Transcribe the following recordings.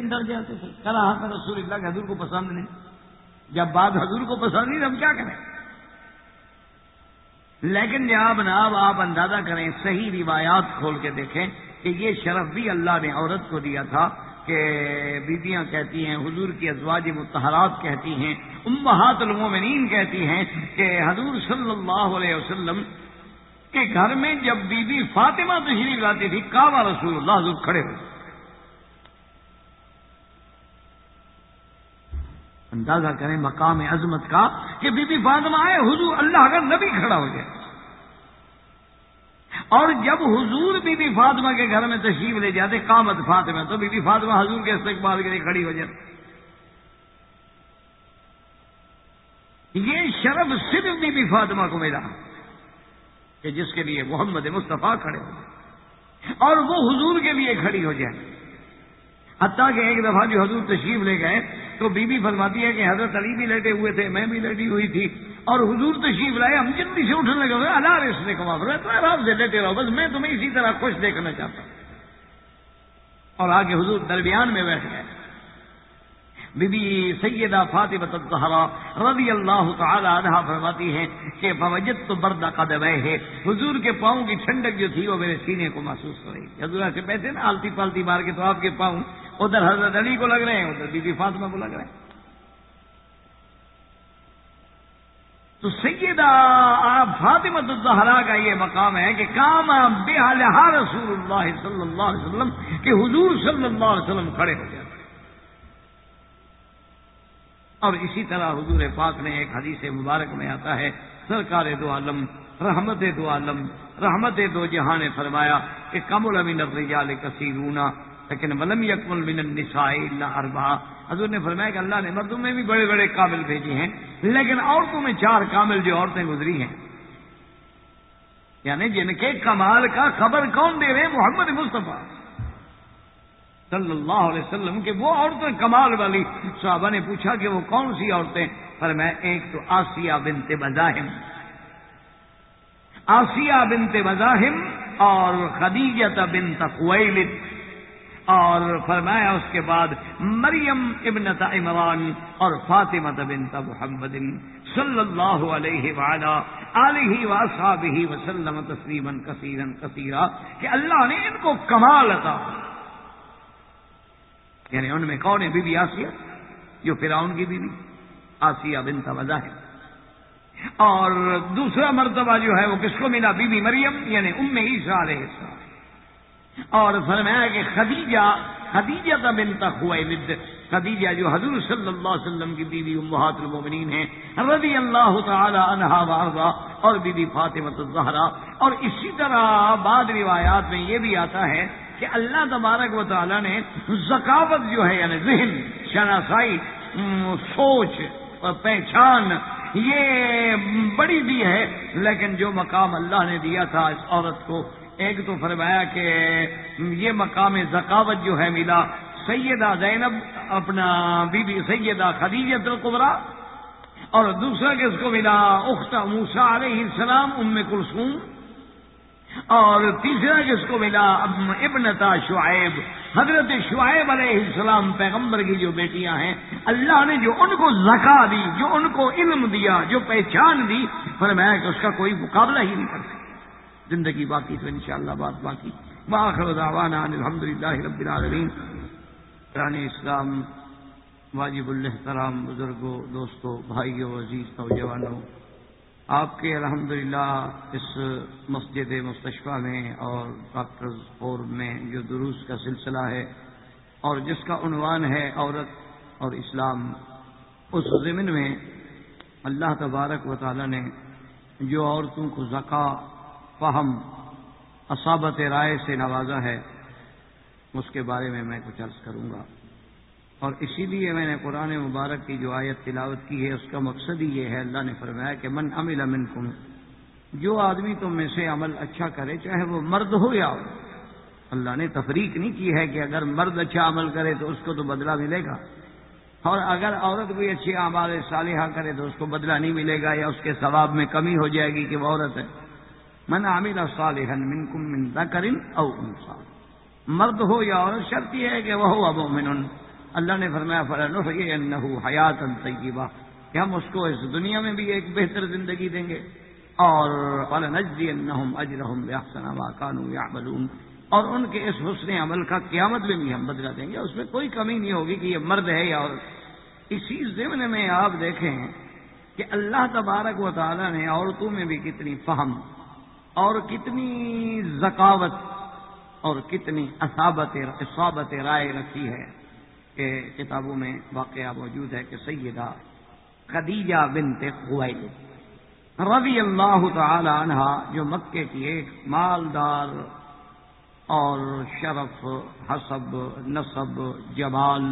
لیکن ڈر جاتے تھے۔ کرا ہاں رسول اللہ کے حضور کو پسند نہیں۔ جب بات حضور کو پسند نہیں، تو ہم کیا کریں؟ لیکن جناب ناب آپ اندازہ کریں، صحیح روایات کھول کے دیکھیں کہ یہ شرف بھی اللہ نے عورت کو دیا تھا کہ بیویاں کہتی ہیں، حضور کی ازواج متحرات کہتی ہیں، امہات المومنین کہتی ہیں کہ حضور صلی اللہ علیہ وسلم کے گھر میں جب بی بی فاطمہ تشریف لاتی تھی، کعبہ رسول اللہ حضور کھڑے ہوئے۔ اندازہ کریں مقام عظمت کا کہ بی بی فاطمہ آئے، حضور اللہ اگر نبی کھڑا ہو جائے اور جب حضور بی بی فاطمہ کے گھر میں تشریف لے جاتے کامت فاطمہ، تو بی بی فاطمہ حضور کے استقبال کے لیے کھڑی ہو جاتی یہ شرف صرف بی بی فاطمہ کو ملا کہ جس کے لیے محمد مصطفیٰ کھڑے ہو جائے اور وہ حضور کے لیے کھڑی ہو جائے۔ حتیٰ کہ ایک دفعہ جو حضور تشریف لے گئے تو بی بی فرماتی ہے کہ حضرت علی بھی لیٹے ہوئے تھے، میں بھی لیٹی ہوئی تھی۔ اور حضور تشریف لائے، ہم جلدی سے اٹھنے لگے اللہ اس نے کما تو آرام سے لیٹے رہو، بس میں تمہیں اسی طرح خوش دیکھنا چاہتا ہوں۔ اور آگے حضور درمیان میں بیٹھ گئے۔ بی بی سیدہ فاطمہ الزہرا رضی اللہ تعالی عنہ فرماتی ہیں کہ فوجت تو بردہ قدم ہے حضور کے پاؤں کی ٹھنڈک جو تھی وہ میرے سینے کو محسوس ہو رہی حضور سے پیسے نا، آلتی پالتی مار کے تو آپ کے پاؤں ادھر حضرت علی کو لگ رہے ہیں، ادھر بی بی فاطمہ کو لگ رہے ہیں۔ تو سیدہ فاطمہ الزہرا کا یہ مقام ہے کہ کام بے رسول اللہ صلی اللہ علیہ وسلم کہ حضور صلی اللہ علیہ وسلم کھڑے ہو جاتے اور اسی طرح حضور پاک نے ایک حدیث مبارک میں آتا ہے، سرکار دو عالم، رحمت دو عالم، رحمت دو جہاں نے فرمایا کہ کم المین الرجال کثیرونا لیکن ولم یکمل من النساء الا اربع حضور نے فرمایا کہ اللہ نے مردوں میں بھی بڑے بڑے کامل بھیجے ہیں، لیکن عورتوں میں چار کامل جو عورتیں گزری ہیں۔ یعنی جن کے کمال کا خبر کون دے رہے ہیں؟ محمد مصطفیٰ۔ صلی اللہ علیہ وسلم کہ وہ عورتیں کمال والی۔ صحابہ نے پوچھا کہ وہ کون سی عورتیں؟ پر میں ایک تو آسیہ بنت مزاحم۔ آسیہ بنت مزاحم اور خدیجت بنت خویلت اور فرمایا اس کے بعد مریم ابنت عمران اور فاطمہ بنت محمد صلی اللہ علیہ وعلا علیہ وصحابہ وسلم تسلیما کثیرا کثیرا کہ اللہ نے ان کو کمال عطا یعنی ان میں کون ہے بی بی آسیہ؟ جو فرعون کی بیوی، آسیہ بنت وضاح اور دوسرا مرتبہ جو ہے وہ کس کو ملا؟ بی بی مریم یعنی ام عیسیٰ علیہ السلام۔ اور فرمایا کہ خدیجہ خدیجہ کا بنتا خویلد. خدیجہ جو حضور صلی اللہ علیہ وسلم کی بیوی امہات المومنین ہیں، رضی اللہ تعالی عنہا وارضا اور بی بی فاطمہ الزہرا. اور اسی طرح بعد روایات میں یہ بھی آتا ہے کہ اللہ تبارک و تعالی نے ذکاوت جو ہے یعنی ذہن، شناسائی سوچ پہچان، یہ بڑی دی ہے، لیکن جو مقام اللہ نے دیا تھا اس عورت کو ایک تو فرمایا کہ یہ مقام ذکاوت جو ہے ملا سیدہ زینب اپنا بی بی سیدہ خدیجت القبرا اور دوسرا کس کو ملا اخت موسا علیہ السلام ام کلثوم، اور تیسرا کس کو ملا ابنتا شعیب، حضرت شعیب علیہ السلام پیغمبر کی جو بیٹیاں ہیں، اللہ نے جو ان کو زکا دی، جو ان کو علم دیا، جو پہچان دی، فرمایا کہ اس کا کوئی مقابلہ ہی نہیں کر سکتا زندگی باقی تو انشاءاللہ بات باقی. باخر دعوانا الحمد للہ رب العالمین. رانی اسلام واجب الحترام بزرگوں، دوستوں، بھائیوں، عزیز نوجوانوں، آپ کے الحمدللہ اس مسجد مستشفہ میں اور ڈاکٹر فور میں جو دروس کا سلسلہ ہے اور جس کا عنوان ہے عورت اور اسلام، اس ضمن میں اللہ تبارک و تعالی نے جو عورتوں کو زکا فہم اصابت رائے سے نوازا ہے، اس کے بارے میں میں کچھ عرض کروں گا۔ اور اسی لیے میں نے قرآن مبارک کی جو آیت تلاوت کی ہے، اس کا مقصد ہی یہ ہے، اللہ نے فرمایا کہ من امل امن کم جو آدمی تم میں سے عمل اچھا کرے، چاہے وہ مرد ہو یا ہو اللہ نے تفریق نہیں کی ہے کہ اگر مرد اچھا عمل کرے تو اس کو تو بدلہ ملے گا۔ اور اگر عورت کوئی اچھی اعمال صالحہ کرے تو اس کو بدلہ نہیں ملے گا یا اس کے ثواب میں کمی ہو جائے گی کہ وہ عورت ہے۔ من عامل صالحا منکم من ذکر او انسا مرد ہو یا عورت، شرط یہ ہے کہ وہ ابو من اللہ نے فرمایا فرن حیات طیبہ کہ ہم اس کو اس دنیا میں بھی ایک بہتر زندگی دیں گے۔ اور فلنجزی انہم اجرہم بیاحسن ما کانوا یعملون اور ان کے اس حسن عمل کا قیامت میں بھی ہم بدلہ دیں گے۔ اس میں کوئی کمی نہیں ہوگی کہ یہ مرد ہے یا عورت۔ اسی ضمن میں آپ دیکھیں کہ اللہ تبارک و تعالی نے عورتوں میں بھی کتنی فہم اور کتنی ذکاوت اور کتنی اصابت اصابت رائے رکھی ہے کہ کتابوں میں واقعہ موجود ہے کہ سیدہ خدیجہ بنت خویل رضی اللہ تعالی عنہ جو مکے کی ایک مالدار اور شرف، حسب، نصب، جمال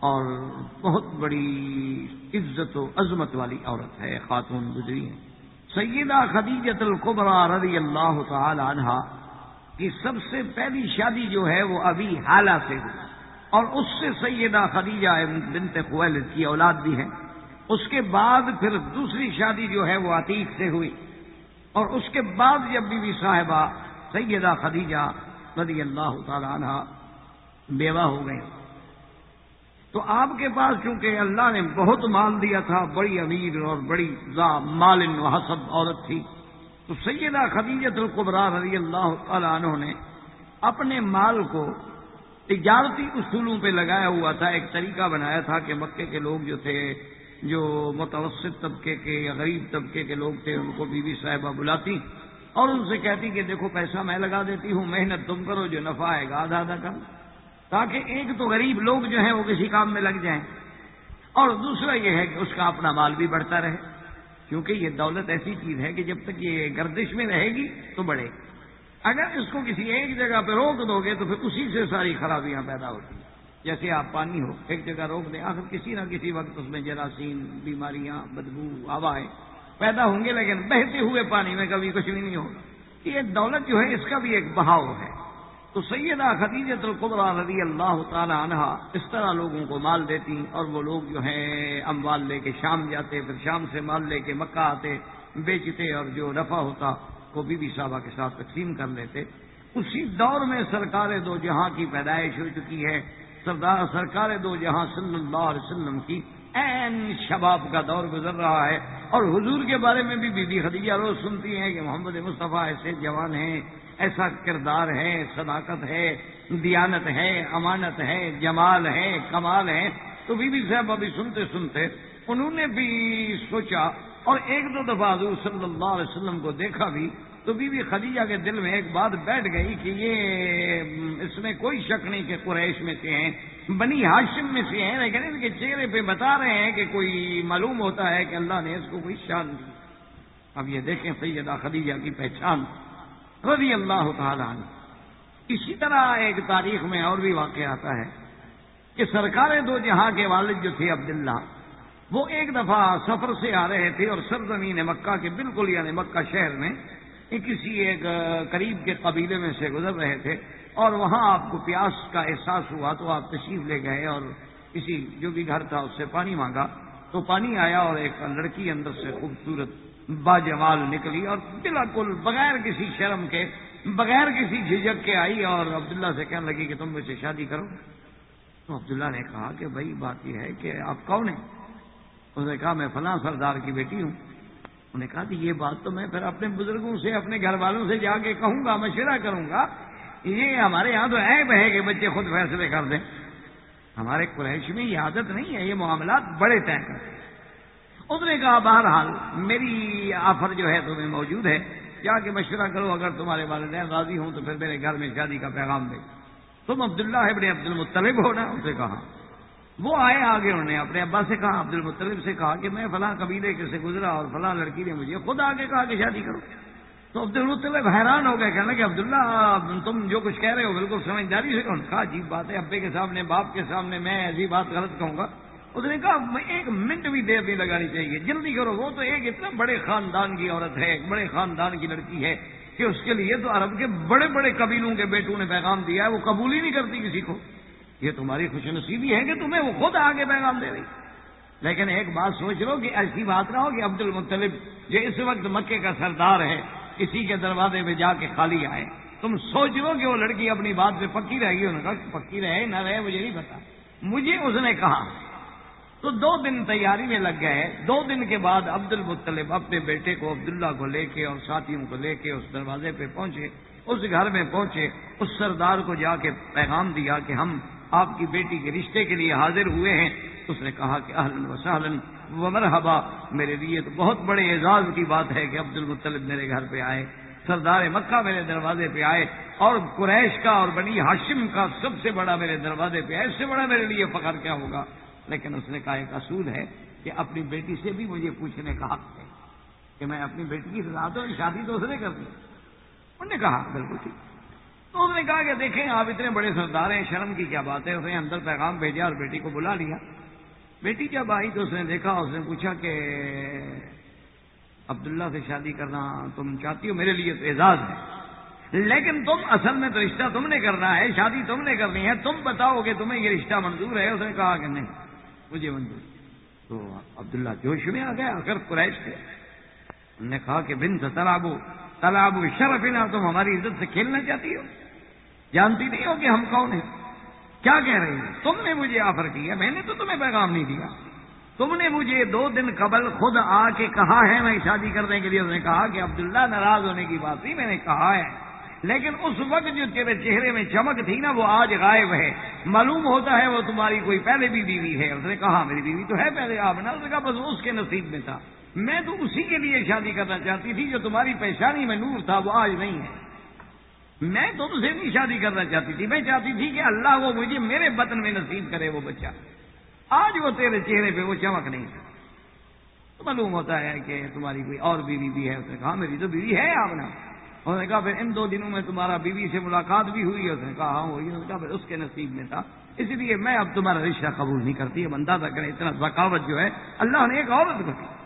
اور بہت بڑی عزت و عظمت والی عورت ہے، خاتون گزری ہے سیدہ خدیجت القبرا رضی اللہ تعالی عنہ کی سب سے پہلی شادی جو ہے وہ ابھی حالہ سے ہوئی۔ اور اس سے سیدہ خدیجہ بنت خویلد کی اولاد بھی ہے۔ اس کے بعد پھر دوسری شادی جو ہے وہ عتیق سے ہوئی۔ اور اس کے بعد جب بی بی صاحبہ سیدہ خدیجہ رضی اللہ تعالی عنہ بیوہ ہو گئی تو آپ کے پاس چونکہ اللہ نے بہت مال دیا تھا، بڑی امیر اور بڑی مالن و حسب عورت تھی، تو سیدہ خدیجت القبرا رضی اللہ تعالیٰ عنہ نے اپنے مال کو تجارتی اصولوں پہ لگایا ہوا تھا، ایک طریقہ بنایا تھا کہ مکے کے لوگ جو تھے، جو متوسط طبقے کے یا غریب طبقے کے لوگ تھے، ان کو بی بی صاحبہ بلاتی اور ان سے کہتی کہ دیکھو پیسہ میں لگا دیتی ہوں، محنت تم کرو جو نفع آئے گا آدھا آدھا کر تاکہ ایک تو غریب لوگ جو ہیں وہ کسی کام میں لگ جائیں۔ اور دوسرا یہ ہے کہ اس کا اپنا مال بھی بڑھتا رہے۔ کیونکہ یہ دولت ایسی چیز ہے کہ جب تک یہ گردش میں رہے گی تو بڑھے اگر اس کو کسی ایک جگہ پہ روک دو گے تو پھر اسی سے ساری خرابیاں پیدا ہوتی ہیں۔ جیسے آپ پانی ہو، ایک جگہ روک دیں، آخر کسی نہ کسی وقت اس میں جراثیم، بیماریاں، بدبو ہوائیں پیدا ہوں گے، لیکن بہتے ہوئے پانی میں کبھی کچھ بھی نہیں ہوگا۔ یہ دولت جو ہے اس کا بھی ایک بہاؤ ہے۔ تو سیدہ خدیجت القبرا رضی اللہ تعالی عنہ اس طرح لوگوں کو مال دیتی اور وہ لوگ جو ہیں اموال لے کے شام جاتے، پھر شام سے مال لے کے مکہ آتے، بیچتے اور جو نفع ہوتا وہ بی بی صاحبہ کے ساتھ تقسیم کر لیتے۔ اسی دور میں سرکار دو جہاں کی پیدائش ہو چکی ہے۔ سردار سرکار دو جہاں صلی اللہ علیہ وسلم کی این شباب کا دور گزر رہا ہے اور حضور کے بارے میں بھی بی بی خدیجہ روز سنتی ہیں کہ محمد مصطفیٰ ایسے جوان ہیں ایسا کردار ہے، صداقت ہے، دیانت ہے، امانت ہے، جمال ہے، کمال ہے۔ تو بی بی صاحب ابھی سنتے سنتے انہوں نے بھی سوچا اور ایک دو دفعہ حضور صلی اللہ علیہ وسلم کو دیکھا بھی تو بی بی خدیجہ کے دل میں ایک بات بیٹھ گئی کہ یہ اس میں کوئی شک نہیں کہ قریش میں سے ہیں، بنی ہاشم میں سے ہیں، لیکن ان کے چہرے پہ بتا رہے ہیں کہ کوئی معلوم ہوتا ہے کہ اللہ نے اس کو کوئی شان دی۔ اب یہ دیکھیں سیدہ خدیجہ کی پہچان۔ رضی اللہ تعالی عنہ۔ اسی طرح ایک تاریخ میں اور بھی واقع آتا ہے کہ سرکار دو جہاں کے والد جو تھے عبداللہ، وہ ایک دفعہ سفر سے آ رہے تھے اور سرزمین مکہ کے بالکل یعنی مکہ شہر میں کسی ایک قریب کے قبیلے میں سے گزر رہے تھے اور وہاں آپ کو پیاس کا احساس ہوا تو آپ تشریف لے گئے اور کسی جو بھی گھر تھا اس سے پانی مانگا۔ تو پانی آیا اور ایک لڑکی اندر سے خوبصورت باجوال نکلی اور بالکل بغیر کسی شرم کے، بغیر کسی جھجک کے آئی اور عبداللہ سے کہنے لگی کہ تم مجھے شادی کرو۔ تو عبداللہ نے کہا کہ بھائی، بات یہ ہے کہ آپ کون ہیں؟ اس نے کہا، میں فلاں سردار کی بیٹی ہوں۔ انہوں نے کہا کہ یہ بات تو میں پھر اپنے بزرگوں سے، اپنے گھر والوں سے جا کے کہوں گا، مشورہ کروں گا۔ یہ ہمارے یہاں تو عیب ہے کہ بچے خود فیصلے کر دیں۔ ہمارے قریش میں یہ عادت نہیں ہے، یہ معاملات بڑے طے کرتے اس نے کہا، بہرحال میری آفر جو ہے تمہیں موجود ہے۔ جا کے مشورہ کرو، اگر تمہارے والدین راضی ہوں تو پھر میرے گھر میں شادی کا پیغام دے۔ تم عبداللہ ابن عبد المطلب ہو نا؟ اسے کہا۔ وہ آئے آگے انہوں نے اپنے ابا سے کہا عبد المطلب سے کہا کہ میں فلاں قبیلے کے سے گزرا اور فلاں لڑکی نے مجھے خود آگے کہا کہ شادی کرو۔ تو عبد المطلب حیران ہو گئے کہنا کہ عبداللہ، تم جو کچھ کہہ رہے ہو بالکل سمجھداری سے کہا، عجیب بات ہے، ابے کے سامنے، باپ کے سامنے میں ایسی بات غلط کہوں گا؟ اس نے کہا ایک منٹ بھی دیر نہیں لگانی چاہیے، جلدی کرو، وہ تو ایک اتنا بڑے خاندان کی عورت ہے، ایک بڑے خاندان کی لڑکی ہے کہ اس کے لیے تو عرب کے بڑے بڑے قبیلوں کے بیٹوں نے پیغام دیا ہے، وہ قبول ہی نہیں کرتی کسی کو۔ یہ تمہاری خوش نصیبی ہے کہ تمہیں وہ خود آگے پیغام دے رہی۔ لیکن ایک بات سوچ لو کہ ایسی بات نہ ہو کہ عبد المطلب جو اس وقت مکے کا سردار ہے کسی کے دروازے میں جا کے خالی آئے۔ تم سوچ لو کہ وہ لڑکی اپنی بات پہ پکی رہے گی انہوں نے کہا پکی رہے، نہ رہے، مجھے نہیں پتا۔ مجھے اس نے کہا، تو دو دن تیاری میں لگ گئے۔ دو دن کے بعد عبد المطلب اپنے بیٹے کو عبداللہ کو لے کے اور ساتھیوں کو لے کے اس دروازے پہ پہنچے۔ اس گھر میں پہنچے۔ اس سردار کو جا کے پیغام دیا کہ ہم آپ کی بیٹی کے رشتے کے لیے حاضر ہوئے ہیں۔ اس نے کہا کہ اہلن و سہلن و مرحبا، میرے لیے تو بہت بڑے اعزاز کی بات ہے کہ عبد المطلب میرے گھر پہ آئے، سردار مکہ میرے دروازے پہ آئے، اور قریش کا اور بنی ہاشم کا سب سے بڑا میرے دروازے پہ آئے، اس سے بڑا میرے لیے فخر کیا ہوگا؟ لیکن اس نے کہا، ایک اصول ہے کہ اپنی بیٹی سے بھی مجھے پوچھنے کا حق ہے کہ میں اپنی بیٹی کی رضا تو شادی تو اس نے کر دی۔ انہوں نے کہا، بالکل ٹھیک۔ تو اس نے کہا کہ دیکھیں، آپ اتنے بڑے سردار ہیں، شرم کی کیا بات ہے، اس نے اندر پیغام بھیجا اور بیٹی کو بلا لیا۔ بیٹی جب آئی تو اس نے دیکھا، اس نے پوچھا کہ عبداللہ سے شادی کرنا تم چاہتی ہو؟ میرے لیے تو اعزاز ہے۔ لیکن تم اصل میں تو رشتہ تم نے کرنا ہے، شادی تم نے کرنی ہے۔ تم بتاؤ کہ تمہیں یہ رشتہ منظور ہے؟ اس نے کہا کہ نہیں، مجھے منظور تو عبداللہ جوش میں آ گیا اگر قریش کے انہوں نے کہا کہ بن تلابو تلابو شرف نہ تم ہماری عزت سے کھیلنا چاہتی ہو؟ جانتی نہیں ہو کہ ہم کون ہیں؟ کیا کہہ رہی ہیں؟ تم نے مجھے آفر کیا، میں نے تو تمہیں پیغام نہیں دیا۔ تم نے مجھے دو دن قبل خود آ کے کہا ہے، میں شادی کرنے کے لیے اس نے کہا کہ عبداللہ ناراض ہونے کی بات نہیں، میں نے کہا ہے۔ لیکن اس وقت جو تیرے چہرے میں چمک تھی نا، وہ آج غائب ہے۔ معلوم ہوتا ہے وہ تمہاری کوئی پہلے بھی بیوی ہے۔ اس نے کہا، میری بیوی تو ہے پہلے آپ نے اس نے کہا، بس اس کے نصیب میں تھا۔ میں تو اسی کے لیے شادی کرنا چاہتی تھی جو تمہاری پریشانی میں نور تھا، وہ آج نہیں ہے۔ میں تم سے نہیں شادی کرنا چاہتی تھی، میں چاہتی تھی کہ اللہ وہ مجھے میرے بطن میں نصیب کرے وہ بچہ۔ آج وہ تیرے چہرے پہ وہ چمک نہیں تھا معلوم ہوتا ہے کہ تمہاری کوئی اور بیوی بھی ہے۔ اس نے کہا ہاں، میری تو بیوی ہے آپ نے اس نے کہا، پھر ان دو دنوں میں تمہارا بیوی سے ملاقات بھی ہوئی۔ ہے اس نے کہا ہاں ہوئی اس نے کہا، پھر اس کے نصیب میں تھا۔ اس لیے میں اب تمہارا رشتہ قبول نہیں کرتی۔ اب اندازہ کریں، اتنا ثقافت جو ہے، اللہ نے ایک عورت کو دی۔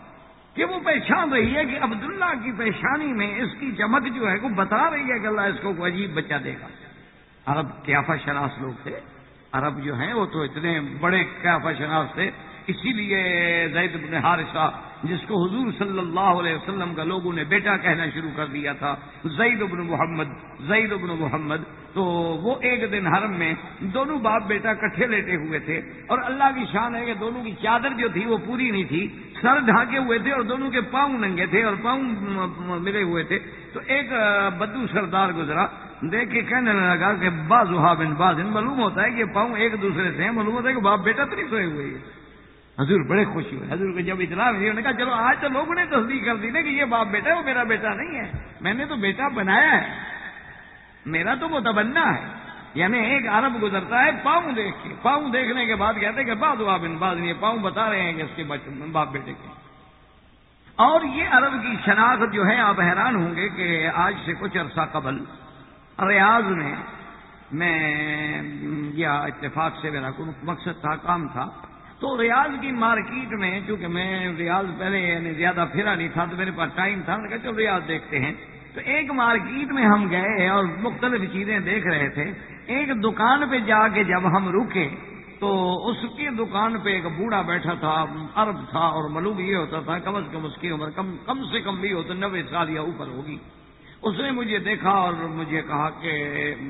کہ وہ پہچان رہی ہے کہ عبداللہ کی پریشانی میں اس کی چمک جو ہے وہ بتا رہی ہے کہ اللہ اس کو کوئی عجیب بچہ دے گا۔ عرب کیافہ شناس لوگ تھے۔ عرب جو ہیں وہ تو اتنے بڑے کیافہ شناس تھے۔ اسی لیے زید بن حارثہ جس کو حضور صلی اللہ علیہ وسلم کا لوگوں نے بیٹا کہنا شروع کر دیا تھا، زید بن محمد، زید بن محمد۔ تو وہ ایک دن حرم میں دونوں باپ بیٹا کٹھے لیٹے ہوئے تھے اور اللہ کی شان ہے کہ دونوں کی چادر جو تھی وہ پوری نہیں تھی، سر ڈھانکے ہوئے تھے اور دونوں کے پاؤں ننگے تھے اور پاؤں ملے ہوئے تھے۔ تو ایک بدو سردار گزرا، دیکھ کے کہنے لگا کہ باز بن باز معلوم ہوتا ہے کہ پاؤں ایک دوسرے سے معلوم ہوتا ہے کہ باپ بیٹا تو نہیں سوئے ہوئے۔ حضور بڑے خوشی ہوئے۔ حضور کو جب اطلاع ملی، انہوں نے کہا، چلو، آج تو لوگوں نے تصدیق کر دی نا کہ یہ باپ بیٹا ہے، وہ میرا بیٹا نہیں ہے۔ میں نے تو بیٹا بنایا ہے۔ میرا تو وہ تبنا ہے۔ یعنی ایک عرب گزرتا ہے، پاؤں دیکھ کے۔ پاؤں دیکھنے کے بعد کہتے ہیں کہ بعض بن بعض یہ پاؤں بتا رہے ہیں کہ اس کے باپ بیٹے کے۔ اور یہ عرب کی شناخت جو ہے، آپ حیران ہوں گے کہ آج سے کچھ عرصہ قبل ریاض میں میں یا اتفاق سے میرا کوئی مقصد تھا، کام تھا۔ تو ریاض کی مارکیٹ میں، چونکہ میں ریاض پہلے یعنی زیادہ پھرا نہیں تھا، تو میرے پاس ٹائم تھا، میں کہا چلو ریاض دیکھتے ہیں۔ تو ایک مارکیٹ میں ہم گئے اور مختلف چیزیں دیکھ رہے تھے۔ ایک دکان پہ جا کے جب ہم رکے، تو اس کی دکان پہ ایک بوڑھا بیٹھا تھا ارب تھا اور معلوم یہ ہوتا تھا، کم از کم اس کی عمر کم کم سے کم بھی ہو تو نوے سال یا اوپر ہوگی۔ اس نے مجھے دیکھا اور مجھے کہا کہ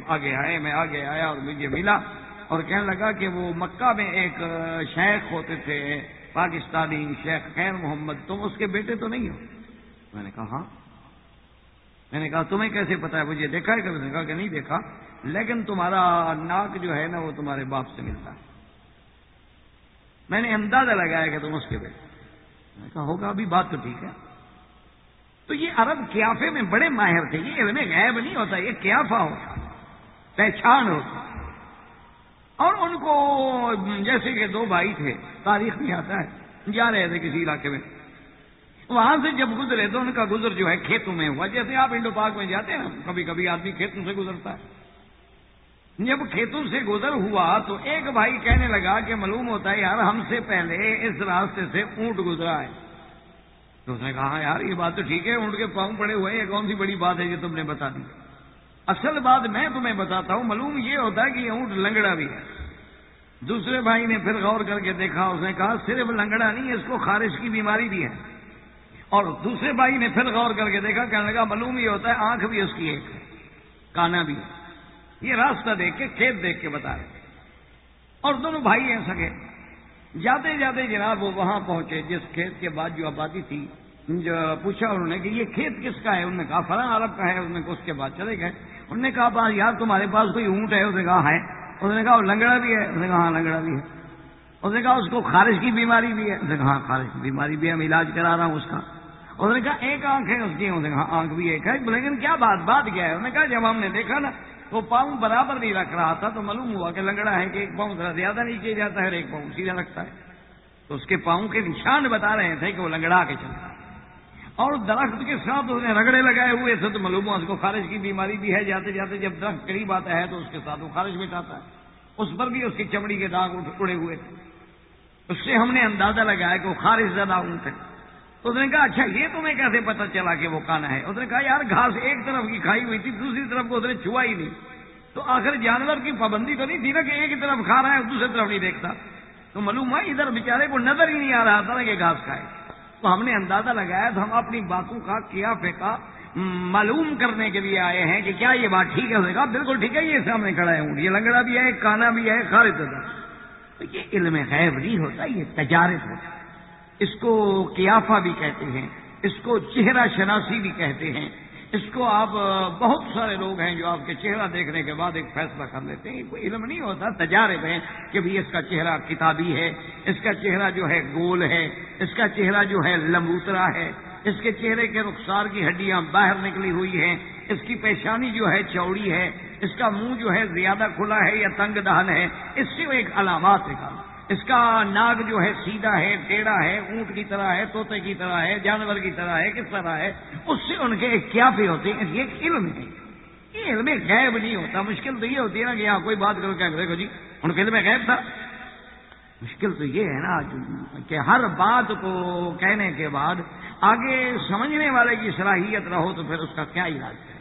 آگے آئے، میں آگے آیا اور مجھے ملا۔ اور کہنے لگا کہ وہ مکہ میں ایک شیخ ہوتے تھے، پاکستانی شیخ خیر محمد، تم اس کے بیٹے تو نہیں ہو؟ میں نے کہا ہاں۔ میں نے کہا، تمہیں کیسے پتا ہے؟ مجھے دیکھا ہے کبھی؟ نے کہا کہ نہیں دیکھا۔ لیکن تمہارا ناک جو ہے نا، وہ تمہارے باپ سے ملتا ہے۔ میں نے اندازہ لگایا کہ تم اس کے بیٹے میں نے کہا، ہوگا، ابھی بات تو ٹھیک ہے۔ تو یہ عرب قیافے میں بڑے ماہر تھے۔ یہ ابن غیب نہیں ہوتا، یہ قیافہ ہوتا، پہچان ہوتا۔ اور ان کو جیسے کہ دو بھائی تھے، تاریخ میں آتا ہے، جا رہے تھے کسی علاقے میں۔ وہاں سے جب گزرے تو ان کا گزر جو ہے کھیتوں میں ہوا۔ جیسے آپ انڈو پارک میں جاتے ہیں نا کبھی کبھی آدمی کھیتوں سے گزرتا ہے۔ جب کھیتوں سے گزر ہوا تو ایک بھائی کہنے لگا کہ معلوم ہوتا ہے یار، ہم سے پہلے اس راستے سے اونٹ گزرا ہے۔ تو اس نے کہا، یار یہ بات تو ٹھیک ہے، اونٹ کے پاؤں پڑے ہوئے یہ کون سی بڑی بات ہے جو تم نے بتا دی؟ اصل بات میں تمہیں بتاتا ہوں، معلوم یہ ہوتا ہے کہ یہ اونٹ لنگڑا بھی ہے۔ دوسرے بھائی نے پھر غور کر کے دیکھا، اس نے کہا، صرف لنگڑا نہیں، اس کو خارش کی بیماری بھی ہے۔ اور دوسرے بھائی نے پھر غور کر کے دیکھا، کہنے لگا، معلوم یہ ہوتا ہے، آنکھ بھی اس کی ایک ہے، کانا بھی یہ راستہ دیکھ کے، کھیت دیکھ کے بتا رہے اور دونوں بھائی ہیں سگے۔ جاتے جاتے جناب وہ وہاں پہنچے، جس کھیت کے بعد جو آبادی تھی، جو پوچھا انہوں نے کہ یہ کھیت کس کا ہے؟ انہوں نے کہا، فلاں عرب کا ہے۔ انہوں نے اس کے بعد چلے گئے۔ انہوں نے کہا یار، تمہارے پاس کوئی اونٹ ہے? اس نے کہا ہے اس نے کہا وہ لنگڑا بھی ہے. اس نے کہا ہاں لنگڑا بھی ہے. اس نے کہا، اس کو خارج کی بیماری بھی ہے. اس نے کہا ہاں خارج کی بیماری بھی ہے میں علاج کرا رہا ہوں اس کا. اس نے کہا، ایک آنکھ ہے اس کی. اس نے کہا ہاں, آنکھ بھی ایک ہے. لیکن کیا بات بات کیا ہے؟ انہوں نے کہا، جب ہم نے دیکھا نا تو پاؤں برابر نہیں رکھ رہا تھا تو معلوم ہوا کہ لنگڑا ہے کہ ایک پاؤں ذرا زیادہ نیچے جاتا ہے اور ایک پاؤں سیدھا رکھتا ہے۔ تو اس کے پاؤں کے نشان بتا رہے تھے کہ وہ لنگڑا کے چلتا ہے اور درخت کے ساتھ اس نے رگڑے لگائے ہوئے تھے تو معلوم اس کو خارج کی بیماری بھی ہے۔ جاتے جاتے جب درخت قریب آتا ہے تو اس کے ساتھ وہ خارج مٹاتا ہے۔ اس پر بھی اس کی چمڑی کے داغ اڑے ہوئے تھے۔ اس سے ہم نے اندازہ لگایا کہ وہ خارج زیادہ اونٹ ہے۔ اس نے کہا اچھا یہ تمہیں کیسے پتا چلا کہ وہ کانا ہے؟ اس نے کہا، یار، گھاس ایک طرف کی کھائی ہوئی تھی، دوسری طرف کو اس نے چھوا ہی نہیں۔ تو آخر جانور کی پابندی تو نہیں تھی نا کہ ایک طرف کھا رہا ہے دوسری طرف نہیں دیکھتا۔ تو معلوم ہوا ادھر بےچارے کو نظر ہی نہیں آ رہا تھا نا کہ گھاس کھائے۔ تو ہم نے اندازہ لگایا تو ہم اپنی باتوں کا کیا پھینکا معلوم کرنے کے لیے آئے ہیں کہ کیا یہ بات ٹھیک ہے کہا بالکل ٹھیک ہے، یہ سامنے کھڑا ہے اونٹ، یہ لنگڑا بھی ہے، کانا بھی ہے خالد ہوتا تو یہ علم غیب نہیں ہوتا، یہ تجارت ہوتا اس کو قیافہ بھی کہتے ہیں، اس کو چہرہ شناسی بھی کہتے ہیں۔ اس کو آپ بہت سارے لوگ ہیں جو آپ کے چہرہ دیکھنے کے بعد ایک فیصلہ کر لیتے ہیں، کوئی علم نہیں ہوتا، تجارب ہے کہ بھی اس کا چہرہ کتابی ہے، اس کا چہرہ جو ہے گول ہے، اس کا چہرہ جو ہے لمبوترا ہے، اس کے چہرے کے رخسار کی ہڈیاں باہر نکلی ہوئی ہیں، اس کی پیشانی جو ہے چوڑی ہے، اس کا منہ جو ہے زیادہ کھلا ہے یا تنگ دہن ہے، اس سے وہ ایک علامات نکال اس کا ناگ جو ہے، سیدھا ہے، ٹیڑھا ہے، اونٹ کی طرح ہے، طوطے کی طرح ہے، جانور کی طرح ہے، کس طرح ہے، اس سے ان کے کیا پہ ہوتے ہیں؟ یہ علم ہے۔ یہ علم غیب نہیں ہوتا، مشکل تو یہ ہوتی ہے نا کہ یہاں کوئی بات کرو کیا دیکھو جی ان کے علم غیب تھا۔ مشکل تو یہ ہے نا کہ ہر بات کو کہنے کے بعد آگے سمجھنے والے کی صلاحیت رہو تو پھر اس کا کیا علاج ہے؟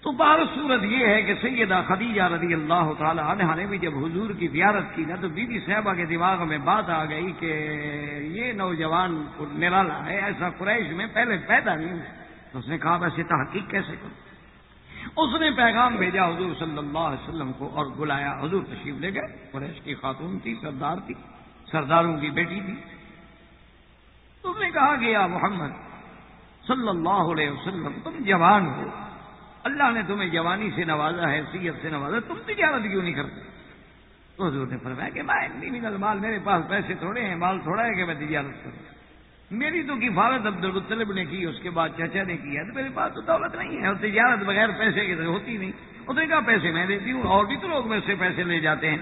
تو بار صورت یہ ہے کہ سیدہ خدیجہ رضی اللہ تعالی عنہ نے بھی جب حضور کی زیارت کی نا تو بی بی صاحبہ کے دماغ میں بات آ گئی کہ یہ نوجوان نرالا ہے، ایسا قریش میں پہلے پیدا نہیں تو اس نے کہا ویسے تحقیق کیسے کروں؟ اس نے پیغام بھیجا حضور صلی اللہ علیہ وسلم کو اور بلایا۔ حضور تشریف لے گئے۔ قریش کی خاتون تھی، سردار تھی، سرداروں کی بیٹی تھی۔ تو نے کہا گیا محمد صلی اللہ علیہ وسلم، تم جوان ہو۔ اللہ نے تمہیں جوانی سے نوازا ہے سیت سے نوازا، تم تجارت کیوں نہیں کرتے؟ تو حضور نے فرمایا کہ میں مال میرے پاس پیسے تھوڑے ہیں، مال تھوڑا ہے کہ میں تجارت کروں۔ میری تو کفالت عبد الطلب نے کی، اس کے بعد چچا نے کیا، تو میرے پاس تو دولت نہیں ہے، اور تجارت بغیر پیسے کی ہوتی نہیں۔ اس نے کہا پیسے میں دیتی ہوں، اور بھی تو لوگ میں سے پیسے لے جاتے ہیں۔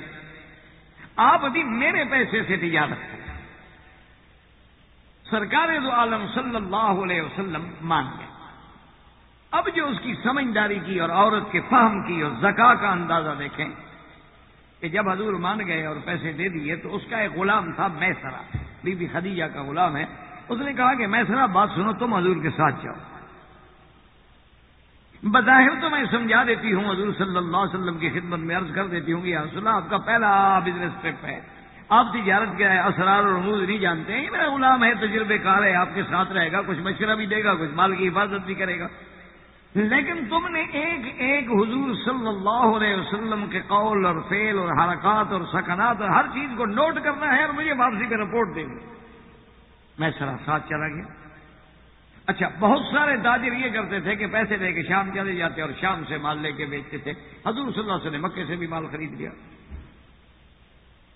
آپ ابھی میرے پیسے سے تجارت کریں۔ سرکار دو عالم صلی اللہ علیہ وسلم مان گئے۔ اب جو اس کی سمجھداری کی اور عورت کے فہم کی اور زکا کا اندازہ دیکھیں کہ جب حضور مان گئے اور پیسے دے دیے تو اس کا ایک غلام تھا میسرا بی بی خدیجہ کا غلام ہے۔ اس نے کہا کہ میسرا بات سنو، تم حضور کے ساتھ جاؤ۔ بظاہر تو میں سمجھا دیتی ہوں، حضور صلی اللہ علیہ وسلم کی خدمت میں عرض کر دیتی ہوں کہ اللہ، آپ کا پہلا بزنس ٹرپ ہے۔ آپ تجارت کے اسرار اور رموز نہیں جانتے ہیں میرا غلام ہے، تجربے کار ہے، آپ کے ساتھ رہے گا، کچھ مشورہ بھی دے گا، کچھ مال کی حفاظت بھی کرے گا۔ لیکن تم نے ایک ایک حضور صلی اللہ علیہ وسلم کے قول اور فیل اور حرکات اور سکنات اور ہر چیز کو نوٹ کرنا ہے اور مجھے واپسی کا رپورٹ دے گی میں سرا ساتھ چلا گیا۔ اچھا بہت سارے تاجر یہ کرتے تھے کہ پیسے لے کے شام چلے جاتے اور شام سے مال لے کے بیچتے تھے۔ حضور صلی اللہ علیہ وسلم مکے سے بھی مال خرید لیا۔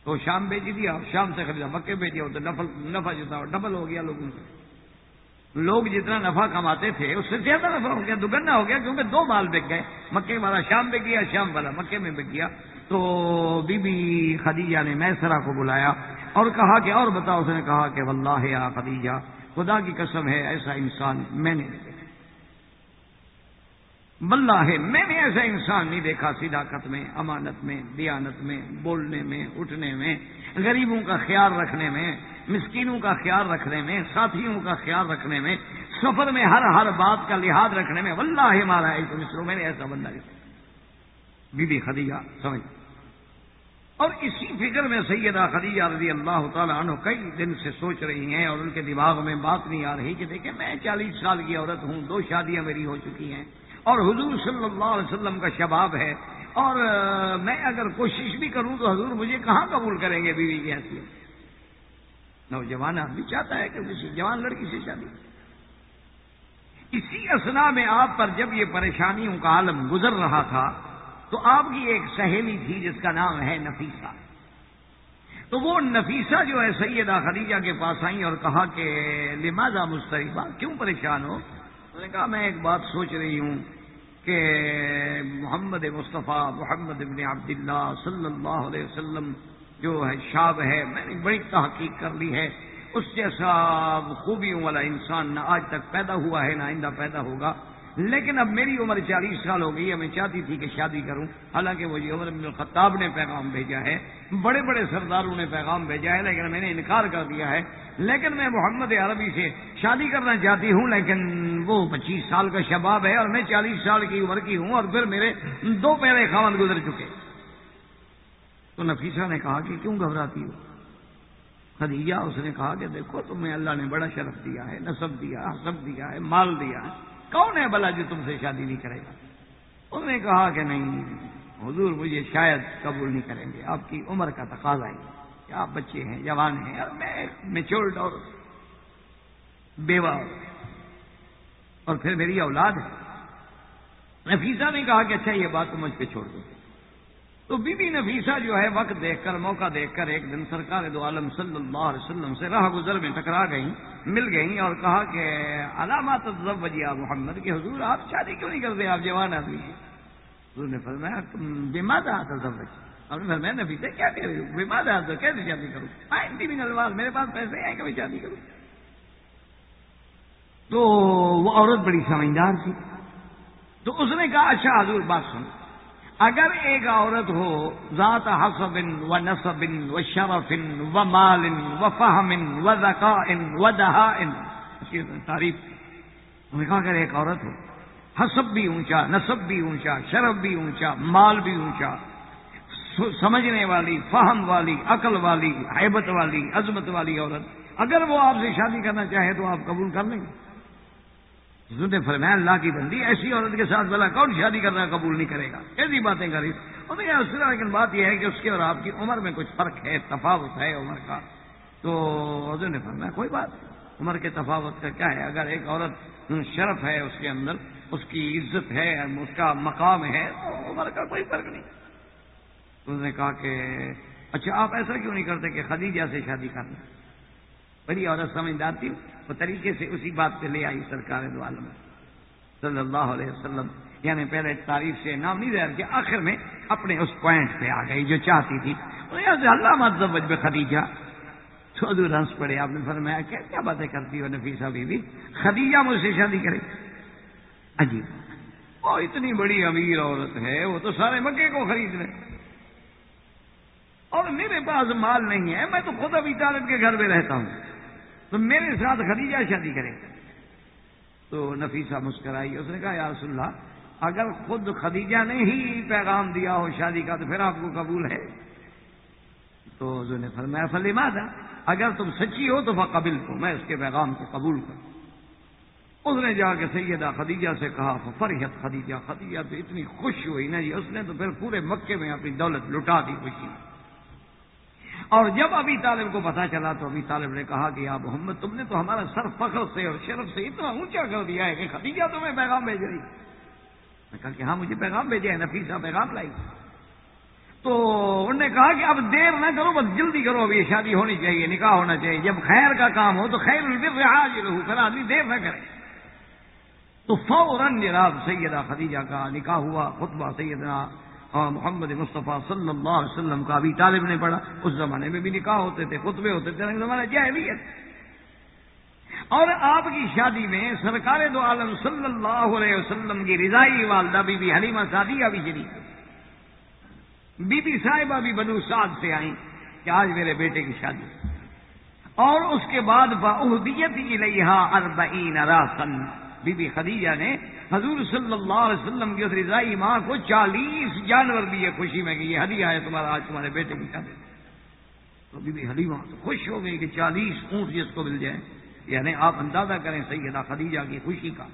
تو شام بیچ دیا اور شام سے خریدا مکے بیچ دیا تو نفع جو تھا ڈبل ہو گیا لوگوں سے۔ لوگ جتنا نفع کماتے تھے، اس سے زیادہ نفع ہو گیا دگنا ہو گیا، کیونکہ دو مال بک گئے، مکے والا شام بک گیا، شام والا مکے میں بک گیا۔ تو بی بی خدیجہ نے میسرا کو بلایا اور کہا کہ اور بتاؤ، اس نے کہا کہ واللہ یا خدیجہ، خدا کی قسم ہے، ایسا انسان میں نے بلّہ ہے میں نے ایسا انسان نہیں دیکھا، صداقت میں، امانت میں، دیانت میں، بولنے میں، اٹھنے میں، غریبوں کا خیال رکھنے میں۔ مسکینوں کا خیال رکھنے میں، ساتھیوں کا خیال رکھنے میں، سفر میں ہر ہر بات کا لحاظ رکھنے میں، واللہ مارا ہے مصروں میں نے ایسا بندہ بی بی خدیجہ، سمجھ۔ اور اسی فکر میں سیدہ خدیجہ رضی اللہ تعالیٰ عنہ کئی دن سے سوچ رہی ہیں اور ان کے دماغ میں بات نہیں آ رہی کہ دیکھیں، میں چالیس سال کی عورت ہوں، دو شادیاں میری ہو چکی ہیں اور حضور صلی اللہ علیہ وسلم کا شباب ہے اور میں اگر کوشش بھی کروں تو حضور مجھے کہاں قبول کریں گے بیوی کی حیثیت؟ نوجوان آدمی چاہتا ہے کہ کسی جوان لڑکی سے شادی اسی اسنا میں آپ پر جب یہ پریشانیوں کا عالم گزر رہا تھا، تو آپ کی ایک سہیلی تھی جس کا نام ہے نفیسہ۔ تو وہ نفیسہ جو ہے، سیدہ خدیجہ کے پاس آئی اور کہا کہ لماذا مستربہ کیوں پریشان ہو؟ انہوں نے کہا، میں ایک بات سوچ رہی ہوں کہ محمد مصطفیٰ محمد ابن عبداللہ صلی اللہ علیہ وسلم جو ہے شاب ہے، میں نے بڑی تحقیق کر لی ہے۔ اس جیسا خوبیوں والا انسان نہ آج تک پیدا ہوا ہے، نہ آئندہ پیدا ہوگا۔ لیکن اب میری عمر چالیس سال ہو گئی ہے، میں چاہتی تھی کہ شادی کروں۔ حالانکہ وہ عمر بن الخطاب نے پیغام بھیجا ہے۔ بڑے بڑے سرداروں نے پیغام بھیجا ہے، لیکن میں نے انکار کر دیا ہے۔ لیکن میں محمد عربی سے شادی کرنا چاہتی ہوں، لیکن وہ پچیس سال کا شباب ہے اور میں چالیس سال کی عمر کی ہوں اور پھر میرے دو پہلے خاون گزر چکے۔ تو نفیسہ نے کہا کہ کیوں گھبراتی ہو؟ خدیجہ اس نے کہا کہ دیکھو تمہیں اللہ نے بڑا شرف دیا ہے، نصب دیا حسب دیا ہے، مال دیا ہے۔ کون ہے بلا جو تم سے شادی نہیں کرے گا؟ انہوں نے کہا کہ نہیں، حضور مجھے شاید قبول نہیں کریں گے۔ آپ کی عمر کا تقاضا ہے۔ کہ آپ بچے ہیں، جوان ہیں، اور میں میچورڈ اور بیوہ اور پھر میری اولاد ہے۔ نفیسہ نے کہا کہ اچھا یہ بات تو مجھ پہ چھوڑ دو۔ تو بی بی نفیسہ جو ہے وقت دیکھ کر، موقع دیکھ کر ایک دن سرکار دو عالم صلی اللہ علیہ وسلم سے راہ گزر میں ٹکرا گئیں، مل گئیں اور کہا کہ، علامات وجیہ محمد کے حضور آپ شادی کیوں نہیں کرتے؟ آپ جوان آدمی ہیں۔ حضور نے فرمایا، تم بیمار اور میں نفیسہ کیا کہہ رہی ہوں بیمار تو کیسے شادی کروں؟ آئندی بھی نلوال، میرے پاس پیسے ہیں کہ میں شادی کروں؟ تو وہ عورت بڑی سمجھدار تھی۔ تو اس نے کہا اچھا حضور، بات سن اگر ایک عورت ہو ذات حسب و نصب و شرف و مال و فہم و ذکاء و دہا تعریف انہوں نے کہا اگر ایک عورت ہو حسب بھی اونچا، نصب بھی اونچا، شرف بھی اونچا، مال بھی اونچا سمجھنے والی فہم والی، عقل والی، حیبت والی، عظمت والی عورت، اگر وہ آپ سے شادی کرنا چاہے تو آپ قبول کر لیں۔ گے حضور نے فرمایا، اللہ کی بندی ایسی عورت کے ساتھ بلا کون شادی کرنا قبول نہیں کرے گا؟ ایسی باتیں کری لیکن بات یہ ہے کہ اس کے اور آپ کی عمر میں کچھ فرق ہے، تفاوت ہے عمر کا۔ تو حضور نے فرمایا، کوئی بات عمر کے تفاوت کا کیا ہے؟ اگر ایک عورت شرف ہے اس کے اندر، اس کی عزت ہے، اس کا مقام ہے، تو عمر کا کوئی فرق نہیں۔ انہوں نے کہا کہ اچھا آپ ایسا کیوں نہیں کرتے کہ خدیجہ سے شادی کرنا بڑی عورت سمجھدار تھی وہ طریقے سے اسی بات پہ لے آئی سرکار دو عالم۔ صلی اللہ علیہ وسلم یعنی پہلے تعریف سے نام نہیں دیا، کہ آخر میں اپنے اس پوائنٹ پہ آ گئی جو چاہتی تھی۔ اللہ مذہب میں خدیجہ۔ حضور ہنس پڑے، آپ نے فرمایا کیا کیا باتیں کرتی ہو نفیسہ بی بی خدیجہ مجھ سے شادی کرے۔ عجیب وہ اتنی بڑی امیر عورت ہے، وہ تو سارے مکے کو خرید لے اور میرے پاس مال نہیں ہے، میں تو خود ابھی طالب کے گھر میں رہتا ہوں۔ تو میرے ساتھ خدیجہ شادی کرے تو نفیسہ مسکرائی۔ اس نے کہا، یا رسول اللہ، اگر خود خدیجہ نے ہی پیغام دیا ہو شادی کا، تو پھر آپ کو قبول ہے۔ تو جو نے فرمایا فلی مادا اگر تم سچی ہو تو قبل کو میں اس کے پیغام کو قبول کروں۔ اس نے جا کے سیدہ خدیجہ سے کہا فرحت خدیجہ خدیجہ تو اتنی خوش ہوئی نا جی اس نے تو پھر پورے مکے میں اپنی دولت لٹا دی خوشی۔ میں اور جب ابھی طالب کو پتا چلا تو ابھی طالب نے کہا کہ یا محمد، تم نے تو ہمارا سر فخر سے اور شرف سے اتنا اونچا کر دیا ہے کہ خدیجہ تمہیں پیغام بھیج رہی۔ میں کہا کہ ہاں مجھے پیغام بھیجے ہے نفیسہ پیغام لائی۔ تو انہوں نے کہا کہ اب دیر نہ کرو، بس جلدی کرو، اب یہ شادی ہونی چاہیے، نکاح ہونا چاہیے۔ جب خیر کا کام ہو تو خیر حاضر رہو پھر آدمی دیر نہ کرے۔ تو فوراً جناب سیدہ خدیجہ کا نکاح ہوا، خطبہ سیدنا اور محمد مصطفیٰ صلی اللہ علیہ وسلم کا ابھی طالب نے پڑھا، اس زمانے میں بھی نکاح ہوتے تھے، خطبے ہوتے تھے زمانہ جاہلیت۔ اور آپ کی شادی میں سرکار دو عالم صلی اللہ علیہ وسلم کی رضائی والدہ بی بی حلیمہ سعدیہ بھی شریف بی بی صاحبہ بھی بنو سعد سے آئیں کہ آج میرے بیٹے کی شادی۔ اور اس کے بعد بہدیت الیہا اربعین راسن بی بی خدیجہ نے حضور صلی اللہ علیہ وسلم کی اس رضائی ماں کو چالیس جانور دیے خوشی میں کہ یہ ہدیہ ہے، تمہارا آج تمہارے بیٹے کی شادی تو بی بی حلیمہ تو خوش ہو گئی کہ چالیس اونٹ جس کو مل جائیں۔ یعنی آپ اندازہ کریں سیدہ خدیجہ کی خوشی کا۔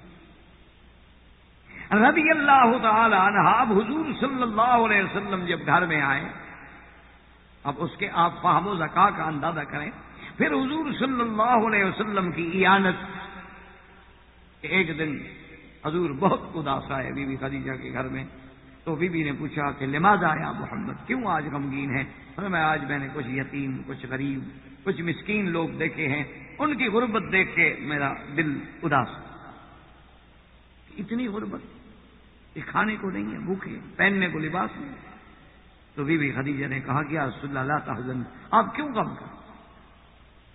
رضی اللہ تعالی عنہ اب حضور صلی اللہ علیہ وسلم جب گھر میں آئے، اب اس کے آپ فہم و زکا کا اندازہ کریں۔ پھر حضور صلی اللہ علیہ وسلم کی ایانت ایک دن حضور بہت اداس آئے بی بی خدیجہ کے گھر میں، تو بی بی نے پوچھا کہ لماز آیا محمد؟ کیوں آج غمگین ہے میں آج میں نے کچھ یتیم، کچھ غریب، کچھ مسکین لوگ دیکھے ہیں، ان کی غربت دیکھ کے میرا دل اداس۔ اتنی غربت یہ کھانے کو نہیں ہے، بھوکے، پہننے کو لباس نہیں تو بی بی خدیجہ نے کہا کہ رسول اللہ تعالی آپ کیوں غم کریں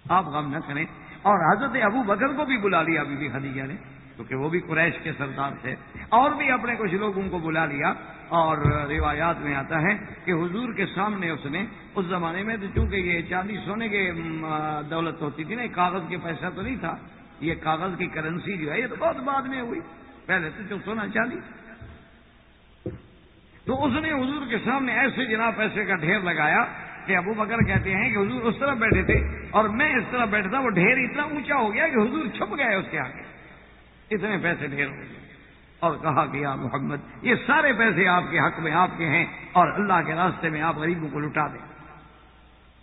آپ غم نہ کریں۔ اور حضرت ابو بکر کو بھی بلا لیا بی بی خدیجہ نے، کیونکہ وہ بھی قریش کے سردار تھے۔ اور بھی اپنے کچھ لوگوں کو بلا لیا۔ اور روایات میں آتا ہے کہ حضور کے سامنے اس نے، اس زمانے میں تو چونکہ یہ چاندی سونے کے دولت ہوتی تھی نا کاغذ کے پیسہ تو نہیں تھا۔ یہ کاغذ کی کرنسی جو ہے، یہ تو بہت بعد میں ہوئی۔ پہلے تو جو سونا چاندی۔ تو اس نے حضور کے سامنے ایسے جناب پیسے کا ڈھیر لگایا کہ ابو بکر کہتے ہیں کہ حضور اس طرح بیٹھے تھے اور میں اس طرح بیٹھا تھا، وہ ڈھیر اتنا اونچا ہو گیا کہ حضور چھپ گئے اس کے آگے۔ اتنے پیسے ڈھیر ہو گئے۔ اور کہا کہ یا محمد، یہ سارے پیسے آپ کے حق میں آپ کے ہیں اور اللہ کے راستے میں آپ غریبوں کو لٹا دیں۔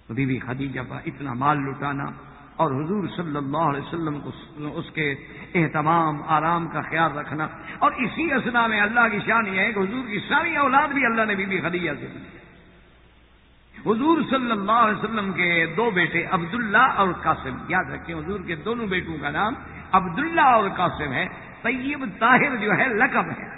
تو بی بی خدیجہ کا اتنا مال لٹانا اور حضور صلی اللہ علیہ وسلم کو اس کے اہتمام، آرام کا خیال رکھنا۔ اور اسی اسنا میں اللہ کی شان یہ ہے کہ حضور کی ساری اولاد بھی اللہ نے بی بی خدیجہ سے دی۔ حضور صلی اللہ علیہ وسلم کے دو بیٹے عبداللہ اور قاسم، یاد رکھیں حضور کے دونوں بیٹوں کا نام عبداللہ اور قاسم ہے، طیب طاہر جو ہے لقب ہے۔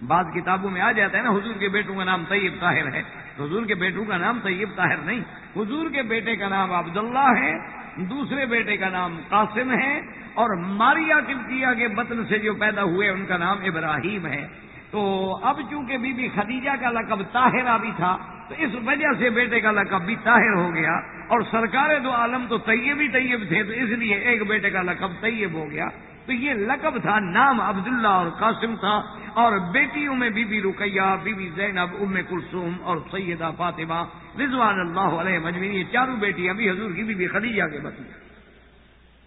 بعض کتابوں میں آ جاتا ہے نا، حضور کے بیٹوں کا نام طیب طاہر ہے، حضور کے بیٹوں کا نام طیب طاہر نہیں۔ حضور کے بیٹے کا نام عبداللہ ہے، دوسرے بیٹے کا نام قاسم ہے، اور ماریا کلکیا کے بطن سے جو پیدا ہوئے ان کا نام ابراہیم ہے۔ تو اب چونکہ بی بی خدیجہ کا لقب طاہرہ بھی تھا تو اس وجہ سے بیٹے کا لقب بھی طاہر ہو گیا اور سرکار دو عالم تو طیب ہی طیب تھے، تو اس لیے ایک بیٹے کا لقب طیب ہو گیا۔ تو یہ لقب تھا، نام عبداللہ اور قاسم تھا۔ اور بیٹیوں میں بی بی رقیہ، بی بی زینب، ام کلثوم اور سیدہ فاطمہ رضوان اللہ علیہ مجمعین، یہ چاروں بیٹی ابھی حضور کی بی بی خدیجہ کے بطن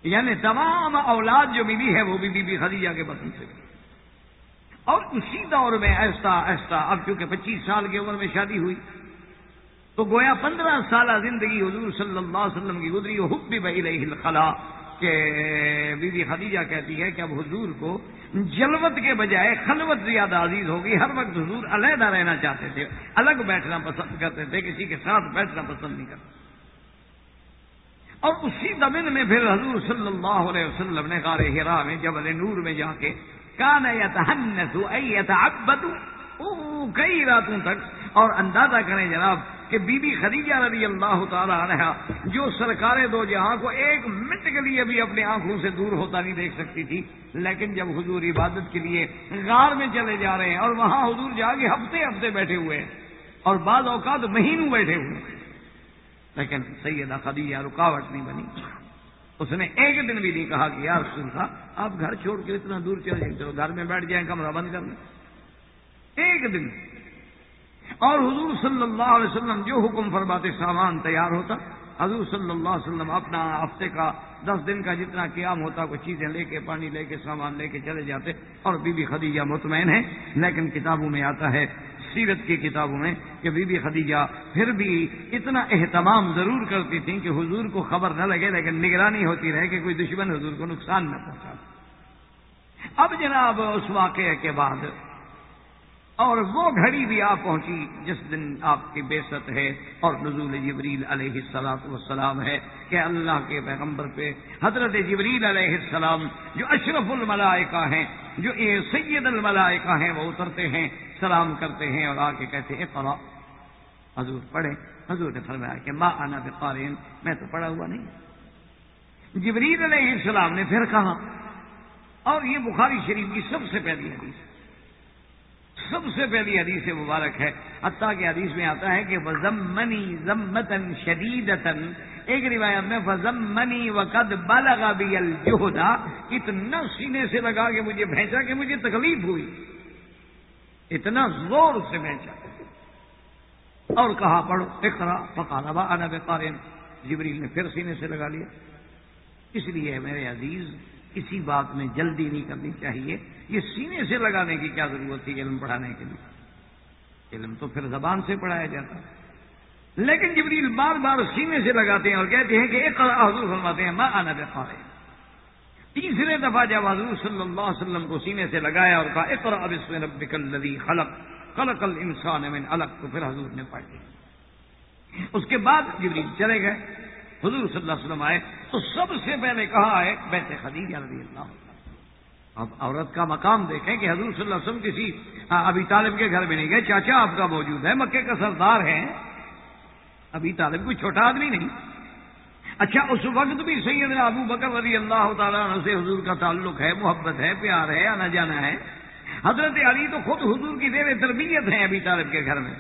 یعنی تمام اولاد جو بی بی ہے، وہ بھی بی بی خدیجہ کے بطن سے اور اسی دور میں ایسا ایسا، اب چونکہ پچیس سال کی عمر میں شادی ہوئی تو گویا پندرہ سالہ زندگی حضور صلی اللہ علیہ وسلم کی گزری، وہ حب بھی بہی رہی الخلا، کہ بی بی خدیجہ کہتی ہے کہ اب حضور کو جلوت کے بجائے خلوت زیادہ عزیز ہوگی، ہر وقت حضور علیحدہ رہنا چاہتے تھے، الگ بیٹھنا پسند کرتے تھے، کسی کے ساتھ بیٹھنا پسند نہیں کرتے اور اسی دمن میں پھر حضور صلی اللہ علیہ وسلم نے غار ہرا میں، جبل نور میں جا کے، کان او کئی راتوں تک، اور اندازہ کریں جناب کہ بی بی خدیجہ رضی اللہ تعالی عنہ جو سرکار دو جہاں کو ایک منٹ کے لیے بھی اپنے آنکھوں سے دور ہوتا نہیں دیکھ سکتی تھی، لیکن جب حضور عبادت کے لیے غار میں چلے جا رہے ہیں اور وہاں حضور جا کے ہفتے ہفتے بیٹھے ہوئے ہیں اور بعض اوقات مہینوں بیٹھے ہوئے ہیں۔ لیکن سیدہ خدیجہ رکاوٹ نہیں بنی۔ اس نے ایک دن بھی نہیں کہا کہ یار سن تھا آپ گھر چھوڑ کے اتنا دور چلے جائیں چلو گھر میں بیٹھ جائیں، کمرہ بند کر لیں ایک دن اور حضور صلی اللہ علیہ وسلم جو حکم فرماتے سامان تیار ہوتا، حضور صلی اللہ علیہ وسلم اپنا ہفتے کا دس دن کا جتنا قیام ہوتا وہ چیزیں لے کے، پانی لے کے، سامان لے کے چلے جاتے، اور بی بی خدیجہ مطمئن ہے لیکن کتابوں میں آتا ہے، سیرت کی کتابوں میں، کہ بی بی خدیجہ پھر بھی اتنا اہتمام ضرور کرتی تھیں کہ حضور کو خبر نہ لگے، لیکن نگرانی ہوتی رہے کہ کوئی دشمن حضور کو نقصان نہ پہنچا۔ اب جناب، اس واقعے کے بعد اور وہ گھڑی بھی آپ پہنچی جس دن آپ کی بےست ہے اور نزول جبریل علیہ السلاط والسلام ہے کہ اللہ کے پیغمبر پہ حضرت جبریل علیہ السلام جو اشرف الملائکہ ہیں، جو سید الملائکہ ہیں، وہ اترتے ہیں، سلام کرتے ہیں اور آ کے کہتے ہیں پڑھا حضور پڑھے حضور نے فرمایا کہ ماں آنا بقارین میں تو پڑھا ہوا نہیں۔ جبریل علیہ السلام نے پھر کہا، اور یہ بخاری شریف کی سب سے پہلی حدیث سب سے پہلی حدیث مبارک ہے۔ حتیٰ کہ حدیث میں آتا ہے کہ وزمنی ضمتن شدیدتن ایک روایت میں وزمنی وقد بالغا بھی الجہدا اتنا سینے سے لگا کہ مجھے بھینچا کہ مجھے تکلیف ہوئی۔ اتنا زور سے بھینچا اور کہا، پڑھو اقرا پکانا با انا بے جبریل نے پھر سینے سے لگا لیا۔ اس لیے میرے عزیز کسی بات میں جلدی نہیں کرنی چاہیے۔ یہ سینے سے لگانے کی کیا ضرورت تھی علم پڑھانے کے لیے؟ علم تو پھر زبان سے پڑھایا جاتا لیکن جبریل بار بار سینے سے لگاتے ہیں اور کہتے ہیں کہ ایک حضور فرماتے ہیں ماں آنا دفاع تیسرے دفعہ جب حضور صلی اللہ علیہ وسلم کو سینے سے لگایا اور کہا اقرا اب اس میں ربک الذی خلق خلق الانسان من الگ تو پھر حضور نے پڑھ لی اس کے بعد جبریل چلے گئے۔ حضور صلی اللہ علیہ وسلم آئے تو سب سے پہلے کہا ہے بیت خدیجہ رضی اللہ اب عورت کا مقام دیکھیں کہ حضور صلی اللہ علیہ وسلم کسی ہاں، ابھی طالب کے گھر میں نہیں گئے۔ چاچا آپ کا موجود ہے، مکے کا سردار ہے ابھی طالب کوئی چھوٹا آدمی نہیں۔ اچھا اس وقت بھی سید ابو بکر رضی اللہ تعالیٰ عنہ سے حضور کا تعلق ہے، محبت ہے، پیار ہے، آنا جانا ہے۔ حضرت علی تو خود حضور کی دیر تربیت ہے ابھی طالب کے گھر میں۔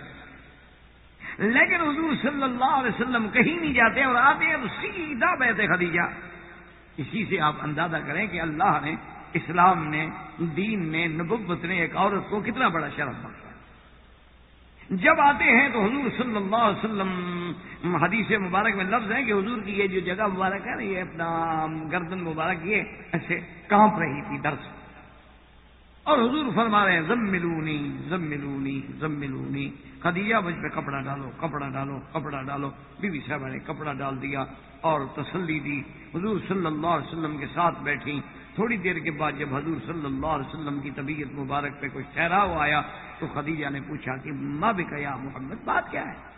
لیکن حضور صلی اللہ علیہ وسلم کہیں نہیں جاتے اور آتے ہیں سیدھا بیت خدیجہ۔ اسی سے آپ اندازہ کریں کہ اللہ نے اسلام نے، دین نے، نبوت نے ایک عورت کو کتنا بڑا شرف بخشا۔ جب آتے ہیں تو حضور صلی اللہ علیہ وسلم حدیث مبارک میں لفظ ہے کہ حضور کی یہ جو جگہ مبارک ہے نا، یہ اپنا گردن مبارک یہ ایسے کانپ رہی تھی درس اور حضور فرما رہے ہیں زم ملونی زم ملونی زم ملونی خدیجہ، مجھ پہ کپڑا ڈالو کپڑا ڈالو کپڑا ڈالو۔ بی بی صاحبہ نے کپڑا ڈال دیا اور تسلی دی۔ حضور صلی اللہ علیہ وسلم کے ساتھ بیٹھی۔ تھوڑی دیر کے بعد جب حضور صلی اللہ علیہ وسلم کی طبیعت مبارک پہ کچھ ٹھہراؤ آیا تو خدیجہ نے پوچھا کہ، ماں بھی کہا محمد، بات کیا ہے؟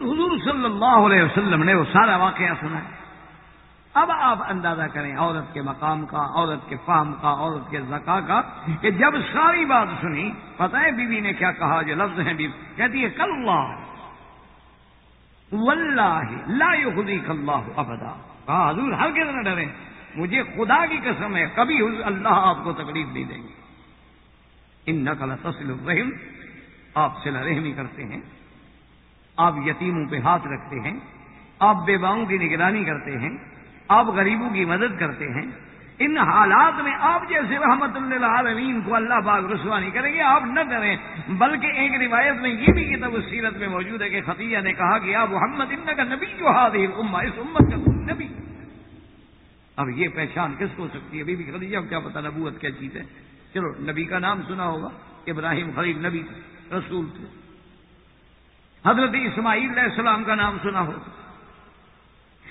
حضور صلی اللہ علیہ وسلم نے وہ سارا واقعہ سنا ہے۔ اب آپ اندازہ کریں عورت کے مقام کا، عورت کے فام کا، عورت کے زکا کا، کہ جب ساری بات سنی، پتہ ہے بیوی نے کیا کہا؟ جو لفظ ہیں بیوی، کہتی ہے کل لا خودی کلّہ ابدا۔ کہا، حضور ہر کے نہ ڈرے مجھے خدا کی قسم ہے، کبھی اللہ آپ کو تکلیف نہیں دیں گے۔ ان نقل تسل الرحم۔ آپ سے رحمی کرتے ہیں۔ آپ یتیموں پہ ہاتھ رکھتے ہیں۔ آپ بیواؤں کی نگرانی کرتے ہیں۔ آپ غریبوں کی مدد کرتے ہیں، ان حالات میں آپ جیسے رحمت اللہ عالمین کو اللہ باغ رسوانی کریں گے، آپ نہ کریں۔ بلکہ ایک روایت میں یہ بھی کتاب سیرت میں موجود ہے کہ خطیہ نے کہا کہ آپ محمد ان کا نبی جو حاضر اما اس امت کا نبی۔ اب یہ پہچان کس کو ہو سکتی ہے؟ بی بی خدیجہ کیا پتا نبوت کیا چیز ہے۔ چلو، نبی کا نام سنا ہوگا، ابراہیم خلیل نبی تھے، رسول تھے۔ حضرت اسماعیل علیہ السلام کا نام سنا ہوگا۔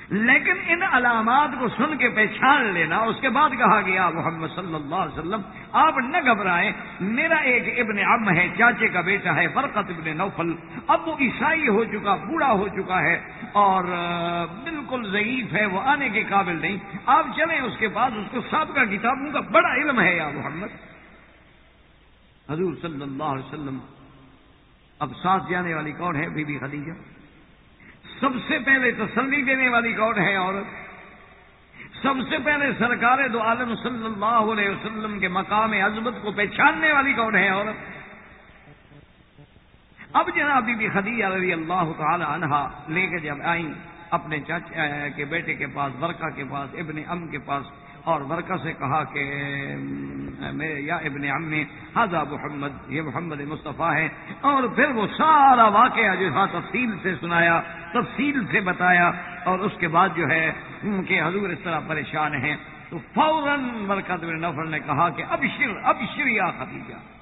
لیکن ان علامات کو سن کے پہچان لینا، اس کے بعد کہا گیا محمد صلی اللہ علیہ وسلم، آپ نہ گھبرائیں، میرا ایک ابن ام ہے، چاچے کا بیٹا ہے برکت ابن نوفل، اب وہ عیسائی ہو چکا، بوڑھا ہو چکا ہے، اور بالکل ضعیف ہے، وہ آنے کے قابل نہیں۔ آپ چلیں اس کے بعد، اس کو سابقہ کتابوں کا بڑا علم ہے، یا محمد۔ حضور صلی اللہ علیہ وسلم، اب ساتھ جانے والی کون ہے؟ Be be Khadija. سب سے پہلے تسلی دینے والی کون ہے اور سب سے پہلے سرکار دو عالم صلی اللہ علیہ وسلم کے مقام عظمت کو پہچاننے والی کون ہے اور اب جناب بی بی خدیجہ رضی اللہ تعالی عنہا لے کے جب آئیں، اپنے چاچا کے بیٹے کے پاس برقع کے پاس، ابن ام کے پاس اور برکہ سے کہا کہ یا ابن ام حضا محمد، یہ محمد مصطفیٰ ہے۔ اور پھر وہ سارا واقعہ جو تھا تفصیل سے سنایا، تفصیل سے بتایا۔ اور اس کے بعد جو ہے کہ حضور اس طرح پریشان ہیں۔ تو فوراً برکت نفر نے کہا کہ اب شر اب شر یا خدیجہ۔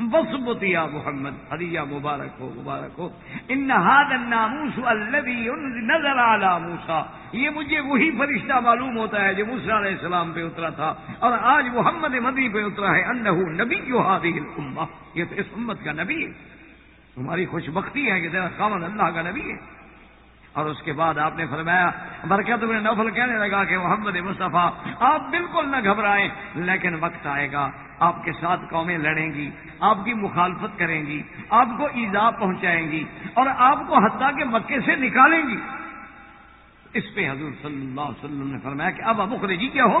بس یا محمد حدیہ مبارک ہو مبارک ہو ان الناموس الذي نظر على موسا یہ مجھے وہی فرشتہ معلوم ہوتا ہے جو موسیٰ علیہ السلام پہ اترا تھا اور آج محمد مدی پہ اترا ہے انہ نبی جو هذه الامه یہ تو اس امت کا نبی ہے۔ تمہاری خوش بختی ہے کہ تیرا خامن اللہ کا نبی ہے۔ اور اس کے بعد آپ نے فرمایا، برکت میں نفل کہنے لگا کہ محمد مصطفیٰ، آپ بالکل نہ گھبرائیں، لیکن وقت آئے گا، آپ کے ساتھ قومیں لڑیں گی، آپ کی مخالفت کریں گی، آپ کو ایزا پہنچائیں گی، اور آپ کو حتیٰ کے مکے سے نکالیں گی۔ اس پہ حضور صلی اللہ علیہ وسلم نے فرمایا کہ اب ابو خریجی کیا ہو؟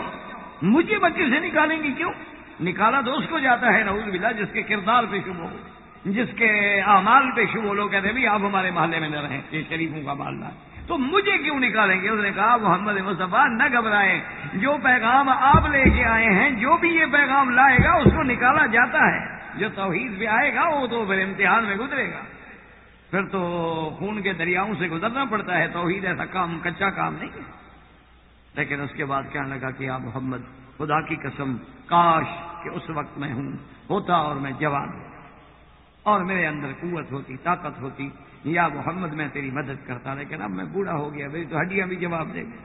مجھے مکے سے نکالیں گی کیوں؟ نکالا تو اس کو جاتا ہے، نعوذ باللہ، جس کے کردار پہ شبہ ہو۔ جس کے اعمال پہ شروع لوگ کہتے ہیں بھی آپ ہمارے محلے میں نہ رہیں، یہ شریفوں کا محلہ تو مجھے کیوں نکالیں گے؟ اس نے کہا، محمد مصطفیٰ، نہ گھبرائیں۔ جو پیغام آپ لے کے آئے ہیں، جو بھی یہ پیغام لائے گا، اس کو نکالا جاتا ہے۔ جو توحید پہ آئے گا، وہ تو پھر امتحان میں گزرے گا۔ پھر تو خون کے دریاؤں سے گزرنا پڑتا ہے۔ توحید ایسا کام، کچا کام نہیں ہے۔ لیکن اس کے بعد کہنے لگا کہ یا محمد، خدا کی قسم، کاش کہ اس وقت میں ہوں، ہوتا اور میں جوان ہوں۔ اور میرے اندر قوت ہوتی، طاقت ہوتی، یا محمد میں تیری مدد کرتا، لیکن اب میں بوڑھا ہو گیا، میری تو ہڈیاں بھی جواب دے گی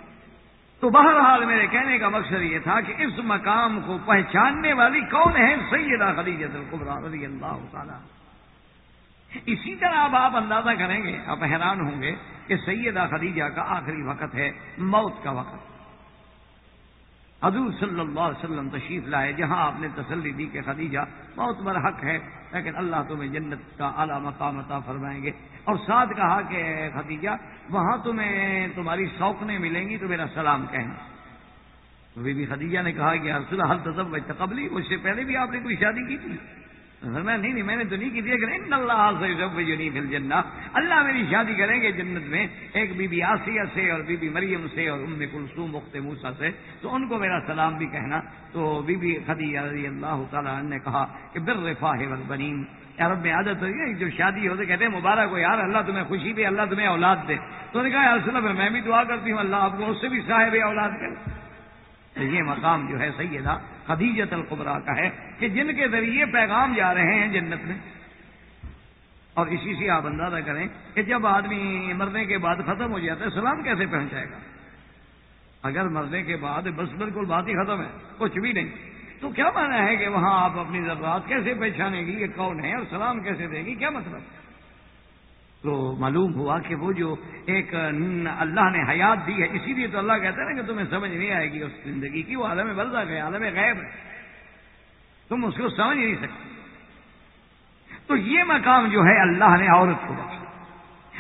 تو بہرحال میرے کہنے کا مقصد یہ تھا کہ اس مقام کو پہچاننے والی کون ہے؟ سیدہ خدیجہ القبرا رضی اللہ تعالی۔ اسی طرح اب آپ اندازہ کریں گے، آپ حیران ہوں گے کہ سیدہ خدیجہ کا آخری وقت ہے، موت کا وقت۔ حضور صلی اللہ علیہ وسلم تشریف لائے، جہاں آپ نے تسلی دی کہ خدیجہ بہت بڑا حق ہے، لیکن اللہ تمہیں جنت کا اعلیٰ مقام عطا فرمائیں گے۔ اور ساتھ کہا کہ خدیجہ، وہاں تمہیں تمہاری سوکنے ملیں گی تو میرا سلام کہنا۔ تو بی بی خدیجہ نے کہا کہ حل تصب تقبلی اس سے پہلے بھی آپ نے کوئی شادی کی تھی؟ نہیں نہیں، میں نے تو نہیں کی تھی کہ اللہ سے نہیں پھر جنا اللہ میری شادی کریں گے جنت میں، ایک بی بی آسیہ سے اور بی بی مریم سے اور ام کلثوم مخت موسا سے۔ تو ان کو میرا سلام بھی کہنا۔ تو بی بی خدی رضی اللہ تعالیٰ نے کہا کہ، بر رفاح بنیم عرب میں عادت ہوئی ہے جو شادی ہوتے کہتے ہیں، مبارک ہو یار، اللہ تمہیں خوشی دے، اللہ تمہیں اولاد دے۔ تو نے کہا یار میں بھی دعا کرتی ہوں، اللہ آپ کو اس سے بھی صاحب اولاد کرے۔ یہ مقام جو ہے سیدہ خدیجت القبرا کا ہے کہ جن کے ذریعے پیغام جا رہے ہیں جنت میں۔ اور اسی سے آپ اندازہ کریں کہ جب آدمی مرنے کے بعد ختم ہو جاتا ہے، سلام کیسے پہنچائے گا؟ اگر مرنے کے بعد بس بالکل بات ہی ختم ہے، کچھ بھی نہیں۔ تو کیا مانا ہے کہ وہاں آپ اپنی ضرورت کیسے پہچانیں گی؟ یہ کون ہے اور سلام کیسے دے گی؟ کیا مطلب؟ تو معلوم ہوا کہ وہ جو ایک اللہ نے حیات دی ہے، اسی لیے تو اللہ کہتا ہے نا کہ تمہیں سمجھ نہیں آئے گی اس زندگی کی، وہ عالم بردا ہے عالم غیب ہے۔ تم اس کو سمجھ نہیں سکتے۔ تو یہ مقام جو ہے اللہ نے عورت کو بخشا۔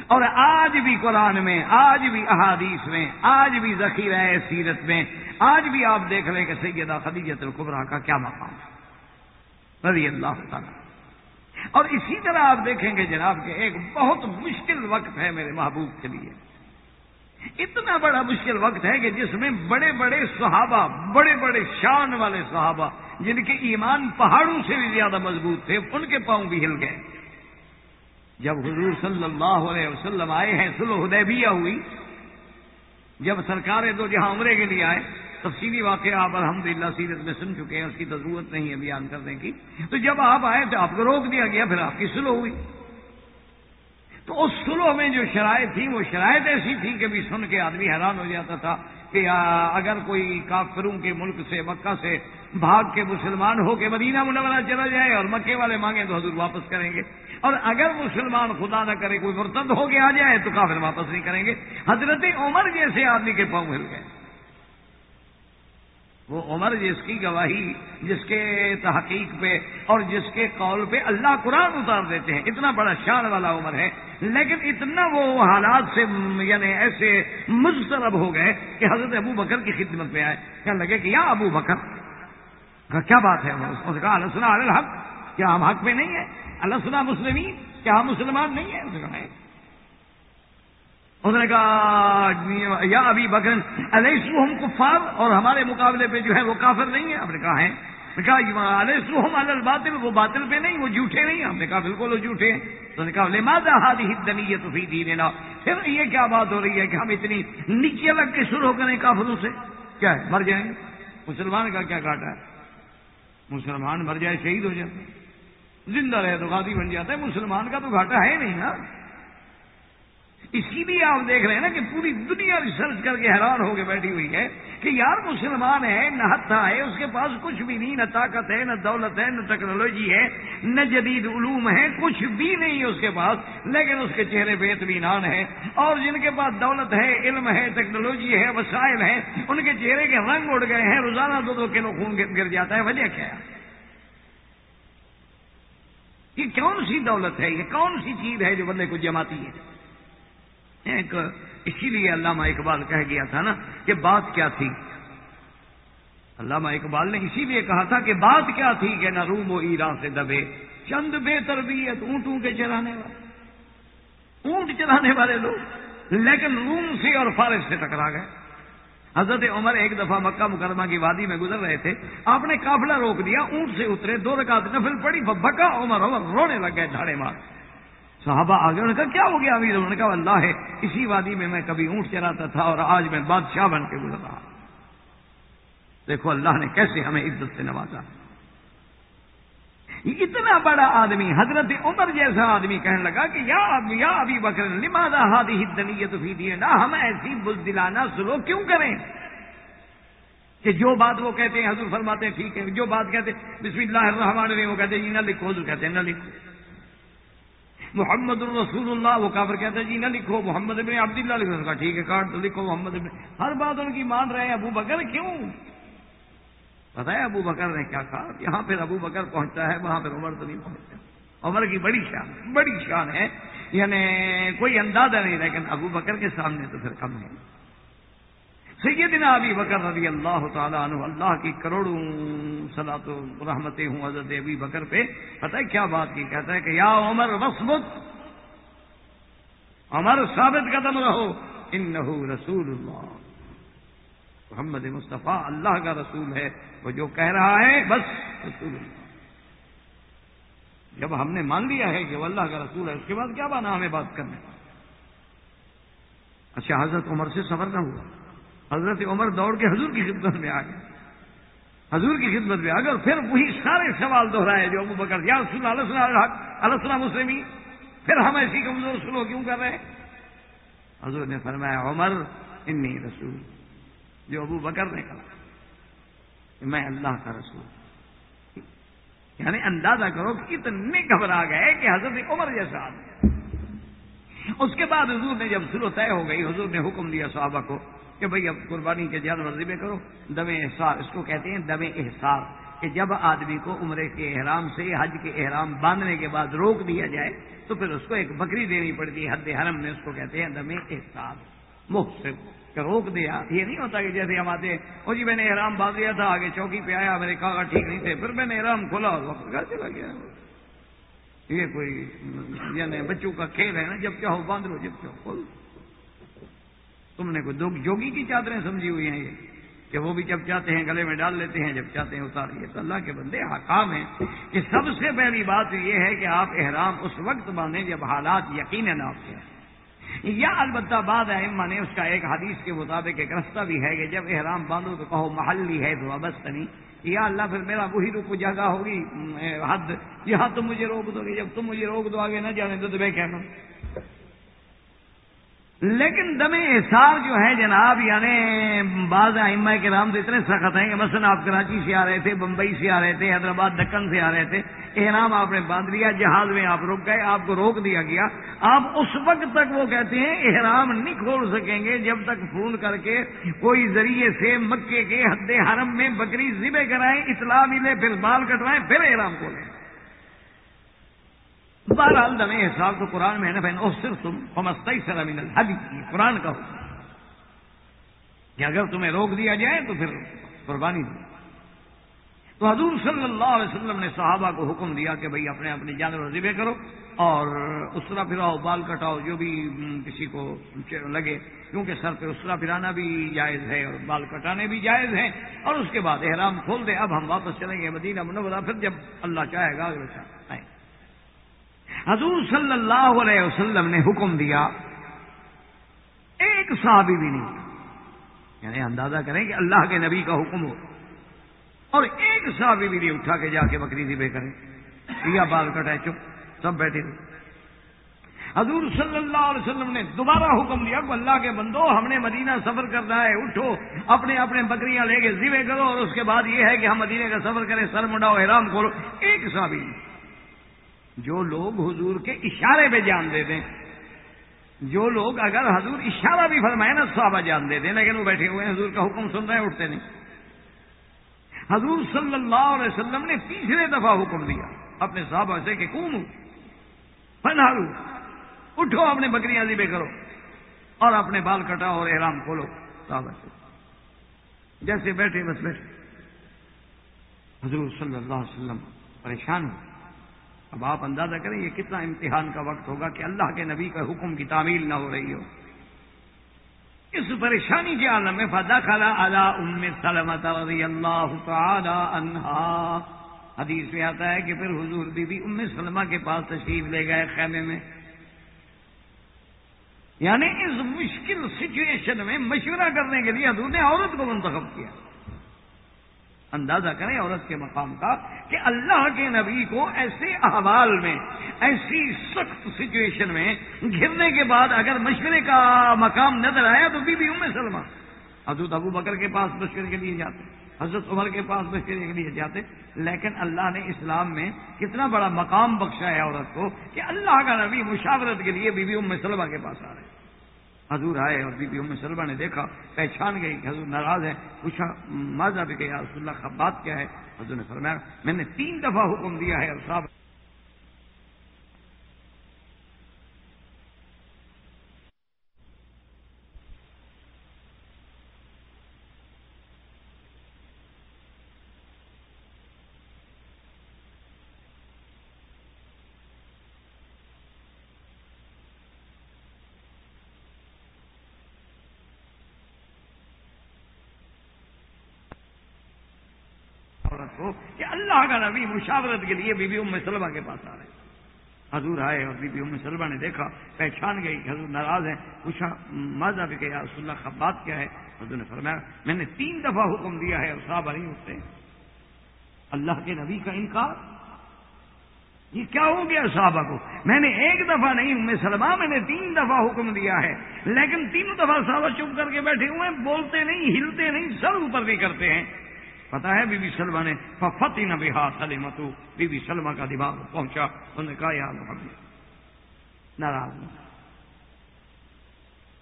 اور آج بھی قرآن میں، آج بھی احادیث میں، آج بھی ذخیرہ سیرت میں، آج بھی آپ دیکھ لیں کہ سیدہ خدیجت القبرا کا کیا مقام ہے۔ رضی اللہ تعالیٰ۔ اور اسی طرح آپ دیکھیں گے جناب کہ ایک بہت مشکل وقت ہے میرے محبوب کے لیے۔ اتنا بڑا مشکل وقت ہے کہ جس میں بڑے بڑے صحابہ، بڑے بڑے شان والے صحابہ، جن کے ایمان پہاڑوں سے بھی زیادہ مضبوط تھے، ان کے پاؤں بھی ہل گئے۔ جب حضور صلی اللہ علیہ وسلم آئے ہیں سلو حدیبیہ ہوئی۔ جب سرکار دو جہاں عمرے کے لیے آئے تفصیلی واقعہ آپ الحمد للہ سیرت میں سن چکے ہیں، اس کی ضرورت نہیں ہے بیان کرنے کی۔ تو جب آپ آئے تو آپ کو روک دیا گیا، پھر آپ کی سلو ہوئی۔ تو اس سلو میں جو شرائط تھی وہ شرائط ایسی تھی کہ بھی سن کے آدمی حیران ہو جاتا تھا کہ اگر کوئی کافروں کے ملک سے، مکہ سے بھاگ کے مسلمان ہو کے مدینہ منورہ چلا جائے اور مکے والے مانگے تو حضور واپس کریں گے۔ اور اگر مسلمان خدا نہ کرے، کوئی مرتد ہو کے آ جائے تو کافر واپس نہیں کریں گے۔ حضرت عمر جیسے آدمی کے پاؤں مل گئے۔ وہ عمر جس کی گواہی، جس کے تحقیق پہ اور جس کے قول پہ اللہ قرآن اتار دیتے ہیں۔ اتنا بڑا شان والا عمر ہے۔ لیکن اتنا وہ حالات سے یعنی ایسے مسترب ہو گئے کہ حضرت ابو بکر کی خدمت میں آئے۔ کہنے لگے کہ یا ابو بکر کیا بات ہے؟ اس نے کہا، اللہ سنا الحق، کیا ہم حق میں نہیں ہے اللہ سنا مسلمین، کیا ہم مسلمان نہیں ہیں؟ اس نے کہا یا ابھی بکرن علیہ ہم کفار؟ اور ہمارے مقابلے پہ جو ہے وہ کافر نہیں ہے۔ آپ نے کہا ہے کہا علیہ ہم الباطل، وہ باطل پہ نہیں، وہ جھوٹے نہیں ہم نے کہا، بالکل وہ جھوٹے ہیں۔ تو نے کہا، لماذا ہادی دنی تو فی پھر یہ کیا بات ہو رہی ہے کہ ہم اتنی نیچے لگ کے شروع کریں کافروں سے۔ کیا ہے؟ مر جائیں۔ مسلمان کا کیا کاٹا ہے؟ مسلمان مر جائے، شہید ہو جاتا زندہ رہے تو غازی بن جاتا ہے مسلمان کا تو گھاٹا ہے نہیں نا۔ اسی لیے آپ دیکھ رہے ہیں نا کہ پوری دنیا ریسرچ کر کے حیران ہو کے بیٹھی ہوئی ہے کہ یار مسلمان ہے، نہ ہتھا ہے، اس کے پاس کچھ بھی نہیں، نہ طاقت ہے، نہ دولت ہے، نہ ٹیکنالوجی ہے، نہ جدید علوم ہے کچھ بھی نہیں اس کے پاس، لیکن اس کے چہرے پہ اطمینان ہے۔ اور جن کے پاس دولت ہے، علم ہے، ٹیکنالوجی ہے، وسائل ہے ان کے چہرے کے رنگ اڑ گئے ہیں، روزانہ دو دو کلو خون گر جاتا ہے، وجہ کیا ہے؟ یہ کون سی دولت ہے؟ یہ کون سی چیز ہے جو بندے کو جماتی ہے؟ ایک اسی لیے علامہ اقبال کہہ گیا تھا نا کہ بات کیا تھی؟ علامہ اقبال نے اسی لیے کہا تھا کہ بات کیا تھی کہ نہ روم و ایران سے دبے، چند بے تربیت اونٹوں کے چلانے والے۔ اونٹ چلانے والے لوگ، لیکن روم سے اور فارس سے ٹکرا گئے۔ حضرت عمر ایک دفعہ مکہ مکرمہ کی وادی میں گزر رہے تھے، آپ نے کافلا روک دیا، اونٹ سے اترے، دو رکعت نفل پڑی بکا عمر عمر، رونے لگ گئے دھاڑے مار۔ صحابہ آگے انہوں نے کہا، کیا ہو گیا امیر؟ انہوں نے کہا، اللہ ہے، اسی وادی میں میں کبھی اونٹ چلاتا تھا اور آج میں بادشاہ بن کے گزر رہا دیکھو، اللہ نے کیسے ہمیں عزت سے نوازا۔ اتنا بڑا آدمی، حضرت عمر جیسا آدمی کہنے لگا کہ، یا یا ابھی بکر لمادا ہادی دنیت فی دیے نا ہم ایسی بزدلانہ سلو کیوں کریں؟ کہ جو بات وہ کہتے ہیں، حضور فرماتے ہیں، ٹھیک ہے، جو بات کہتے ہیں، بسم اللہ الرحمن الرحیم، وہ کہتے ہیں جی نہ لکھو، حضور کہتے ہیں، نہ لکھو۔ محمد الرسول اللہ وہ کافر کہتے ہے جی نہ لکھو، محمد ابن عبداللہ لکھو۔ کا ٹھیک ہے، کاٹ تو لکھو، محمد ابن۔ ہر بات ان کی مان رہے ہیں، ابو بکر کیوں؟ پتا ہے ابو بکر نے کیا کہا؟ یہاں پھر ابو بکر پہنچتا ہے، وہاں پھر عمر تو نہیں پہنچتا۔ عمر کی بڑی شان بڑی شان ہے۔ یعنی کوئی اندازہ نہیں، لیکن ابو بکر کے سامنے تو پھر کم ہے۔ سیدنا ابی بکر رضی اللہ تعالیٰ عنہ، اللہ کی کروڑوں صلاح تو رحمتیں ہوں حضرت ابی بکر پہ۔ پتہ ہے کیا بات کی کہتا ہے کہ یا عمر وسمت عمر، ثابت قدم رہو۔ ان رسول اللہ۔ محمد مصطفیٰ، اللہ کا رسول ہے۔ وہ جو کہہ رہا ہے، بس رسول اللہ۔ جب ہم نے مان لیا ہے کہ وہ اللہ کا رسول ہے، اس کے بعد کیا بانا ہمیں بات کرنے؟ اچھا حضرت عمر سے صبر نہ ہوا۔ حضرت عمر دوڑ کے حضور کی خدمت میں آ گئے۔ حضور کی خدمت میں آ گئے اور پھر وہی سارے سوال دوہرائے جو ابو بکر، یا رسول اللہ اللہ مسلم پھر ہم ایسی کمزور سلو کیوں کر رہے ہیں؟ حضور نے فرمایا، عمر، انی رسول۔ جو ابو بکر نے کہا کہ میں اللہ کا رسول یعنی اندازہ کرو کہ اتنے گھبرا گئے کہ حضرت عمر جیسا آدمی۔ اس کے بعد حضور نے جب سلو طے ہو گئی، حضور نے حکم دیا صحابہ کو کہ بھئی اب قربانی کے جانور ذبح کرو۔ دم احسار، اس کو کہتے ہیں دم احسار، کہ جب آدمی کو عمرے کے احرام سے، حج کے احرام باندھنے کے بعد روک دیا جائے، تو پھر اس کو ایک بکری دینی پڑتی ہے، حد حرم میں اس کو کہتے ہیں دم احسار۔ مفت سے روک دیا۔ یہ نہیں ہوتا کہ جیسے ہم آتے وہ جی میں نے احرام باندھ دیا تھا، آگے چوکی پہ آیا، میرے کاغذ ٹھیک نہیں تھے، پھر میں نے احرام کھولا اور وقت گھر چلا گیا۔ یہ کوئی یعنی بچوں کا کھیل ہے نا، جب چاہو باندھ لو جب چاہو کھول تم نے کوئی جوگی کی چادریں سمجھی ہوئی ہیں یہ کہ وہ بھی جب چاہتے ہیں گلے میں ڈال لیتے ہیں، جب چاہتے ہیں اتار لیے۔ تو اللہ کے بندے حکام ہیں کہ سب سے پہلی بات یہ ہے کہ آپ احرام اس وقت باندھیں جب حالات یقیناً آپ کے ہیں یا البتہ بعد اما نے اس کا ایک حدیث کے مطابق ایک رستہ بھی ہے کہ جب احرام باندھو تو کہو محلی ہے، تو ابست نہیں یا اللہ پھر میرا وہی رکو جگہ ہوگی حد۔ یہاں تم مجھے روک دو گے، جب تم مجھے روک دو آگے نہ جانے تو میں کہنا لیکن دم احسار جو ہے جناب یعنی بعض ائمہ کے نام تو اتنے سخت ہیں کہ مثلا آپ کراچی سے آ رہے تھے، بمبئی سے آ رہے تھے، حیدرآباد دکن سے آ رہے تھے، احرام آپ نے باندھ لیا، جہاز میں آپ رک گئے، آپ کو روک دیا گیا۔ آپ اس وقت تک وہ کہتے ہیں احرام نہیں کھول سکیں گے جب تک فون کر کے کوئی ذریعے سے مکے کے حد حرم میں بکری ذبح کرائیں، اطلاع ملے، پھر بال کٹوائیں، پھر احرام کھولیں۔ بہرحال دم حساب تو قرآن میں ہے نا بہن اور صرف تم فمستی الحدی قرآن کا کہ اگر تمہیں روک دیا جائے تو پھر قربانی دو۔ تو حضور صلی اللہ علیہ وسلم نے صحابہ کو حکم دیا کہ بھئی اپنے اپنے جانور ذبح کرو اور اسرا پھراؤ، بال کٹاؤ، جو بھی کسی کو لگے، کیونکہ سر پہ اسرا پھرانا بھی جائز ہے اور بال کٹانے بھی جائز ہیں۔ اور اس کے بعد احرام کھول دے، اب ہم واپس چلیں گے مدینہ منورہ، پھر جب اللہ چاہے گا، اگلے آئیں۔ حضور صلی اللہ علیہ وسلم نے حکم دیا، ایک صحابی بھی نہیں۔ یعنی اندازہ کریں کہ اللہ کے نبی کا حکم ہو۔ اور ایک صحابی بھی نہیں، اٹھا کے جا کے بکری بے کریں۔ یا بال کٹائے، چپ، سب بیٹھے۔ حضور صلی اللہ علیہ وسلم نے دوبارہ حکم دیا کہ اللہ کے بندو، ہم نے مدینہ سفر کرنا ہے، اٹھو، اپنے اپنے بکریاں لے کے ذبے کرو۔ اور اس کے بعد یہ ہے کہ ہم مدینہ کا سفر کریں، سر مڈاؤ حرام کھولو۔ ایک صحابی۔ نہیں جو لوگ حضور کے اشارے پہ جان دے دیں، جو لوگ اگر حضور اشارہ بھی فرمائے نا، صحابہ جان دے دیں، لیکن وہ بیٹھے ہوئے ہیں، حضور کا حکم سن رہے ہیں، اٹھتے نہیں۔ حضور صلی اللہ علیہ وسلم نے تیسرے دفعہ حکم دیا اپنے صحابہ سے کہ کون فنہارو اٹھو اپنے بکریاں ذبے کرو اور اپنے بال کٹاؤ اور احرام کھولو۔ صحابہ سے۔ جیسے بیٹھے، بس بیٹھے۔ حضور صلی اللہ علیہ وسلم پریشان ہو اب آپ اندازہ کریں یہ کتنا امتحان کا وقت ہوگا کہ اللہ کے نبی کا حکم کی تعمیل نہ ہو رہی ہو۔ اس پریشانی کے عالم میں فدا خلا اللہ ام سلمت رضی اللہ تعالی عنہا۔ حدیث میں آتا ہے کہ پھر حضور بی بی ام سلمہ کے پاس تشریف لے گئے خیمے میں۔ یعنی اس مشکل سچویشن میں مشورہ کرنے کے لیے حضور نے عورت کو منتخب کیا۔ اندازہ کریں عورت کے مقام کا کہ اللہ کے نبی کو ایسے احوال میں، ایسی سخت سچویشن میں گرنے کے بعد اگر مشورے کا مقام نظر آیا تو بی بی ام سلمہ، حضرت ابو بکر کے پاس مشورے کے لیے جاتے، حضرت عمر کے پاس مشورے کے لیے جاتے، لیکن اللہ نے اسلام میں کتنا بڑا مقام بخشا ہے عورت کو کہ اللہ کا نبی مشاورت کے لیے بی بی ام سلمہ کے پاس آ رہے۔ ہیں حضور آئے اور بی بی ام سلمہ نے دیکھا، پہچان گئی کہ حضور ناراض ہے، پوچھا ماضا بھی کہ رسول اللہ کا بات کیا ہے؟ حضور نے فرمایا، میں نے تین دفعہ حکم دیا ہے اور صاحب کو کہ اللہ کا نبی مشاورت کے لیے بی بی ام سلمہ کے پاس آ رہے ہیں۔ حضور آئے اور بی بی ام سلمہ نے دیکھا، پہچان گئی کہ حضور ناراض ہے پوچھا ماضا بھی کہ یا رسول اللہ کا بات کیا ہے؟ حضور نے فرمایا، میں نے تین دفعہ حکم دیا ہے اور صاحب نہیں اٹھتے اللہ کے نبی کا انکار؟ یہ کیا ہو گیا صحابہ کو؟ میں نے ایک دفعہ نہیں، ام سلمہ، میں نے تین دفعہ حکم دیا ہے۔ لیکن تینوں دفعہ صحابہ چپ کر کے بیٹھے ہوئے ہیں، بولتے نہیں، ہلتے نہیں، سر اوپر نہیں کرتے ہیں۔ پتا ہے بی بی سلما نے؟ فتح نہ بہا سلیمتو بی بی سلمہ کا دماغ پہنچا۔ انہوں نے کہا، یا محمد، ناراض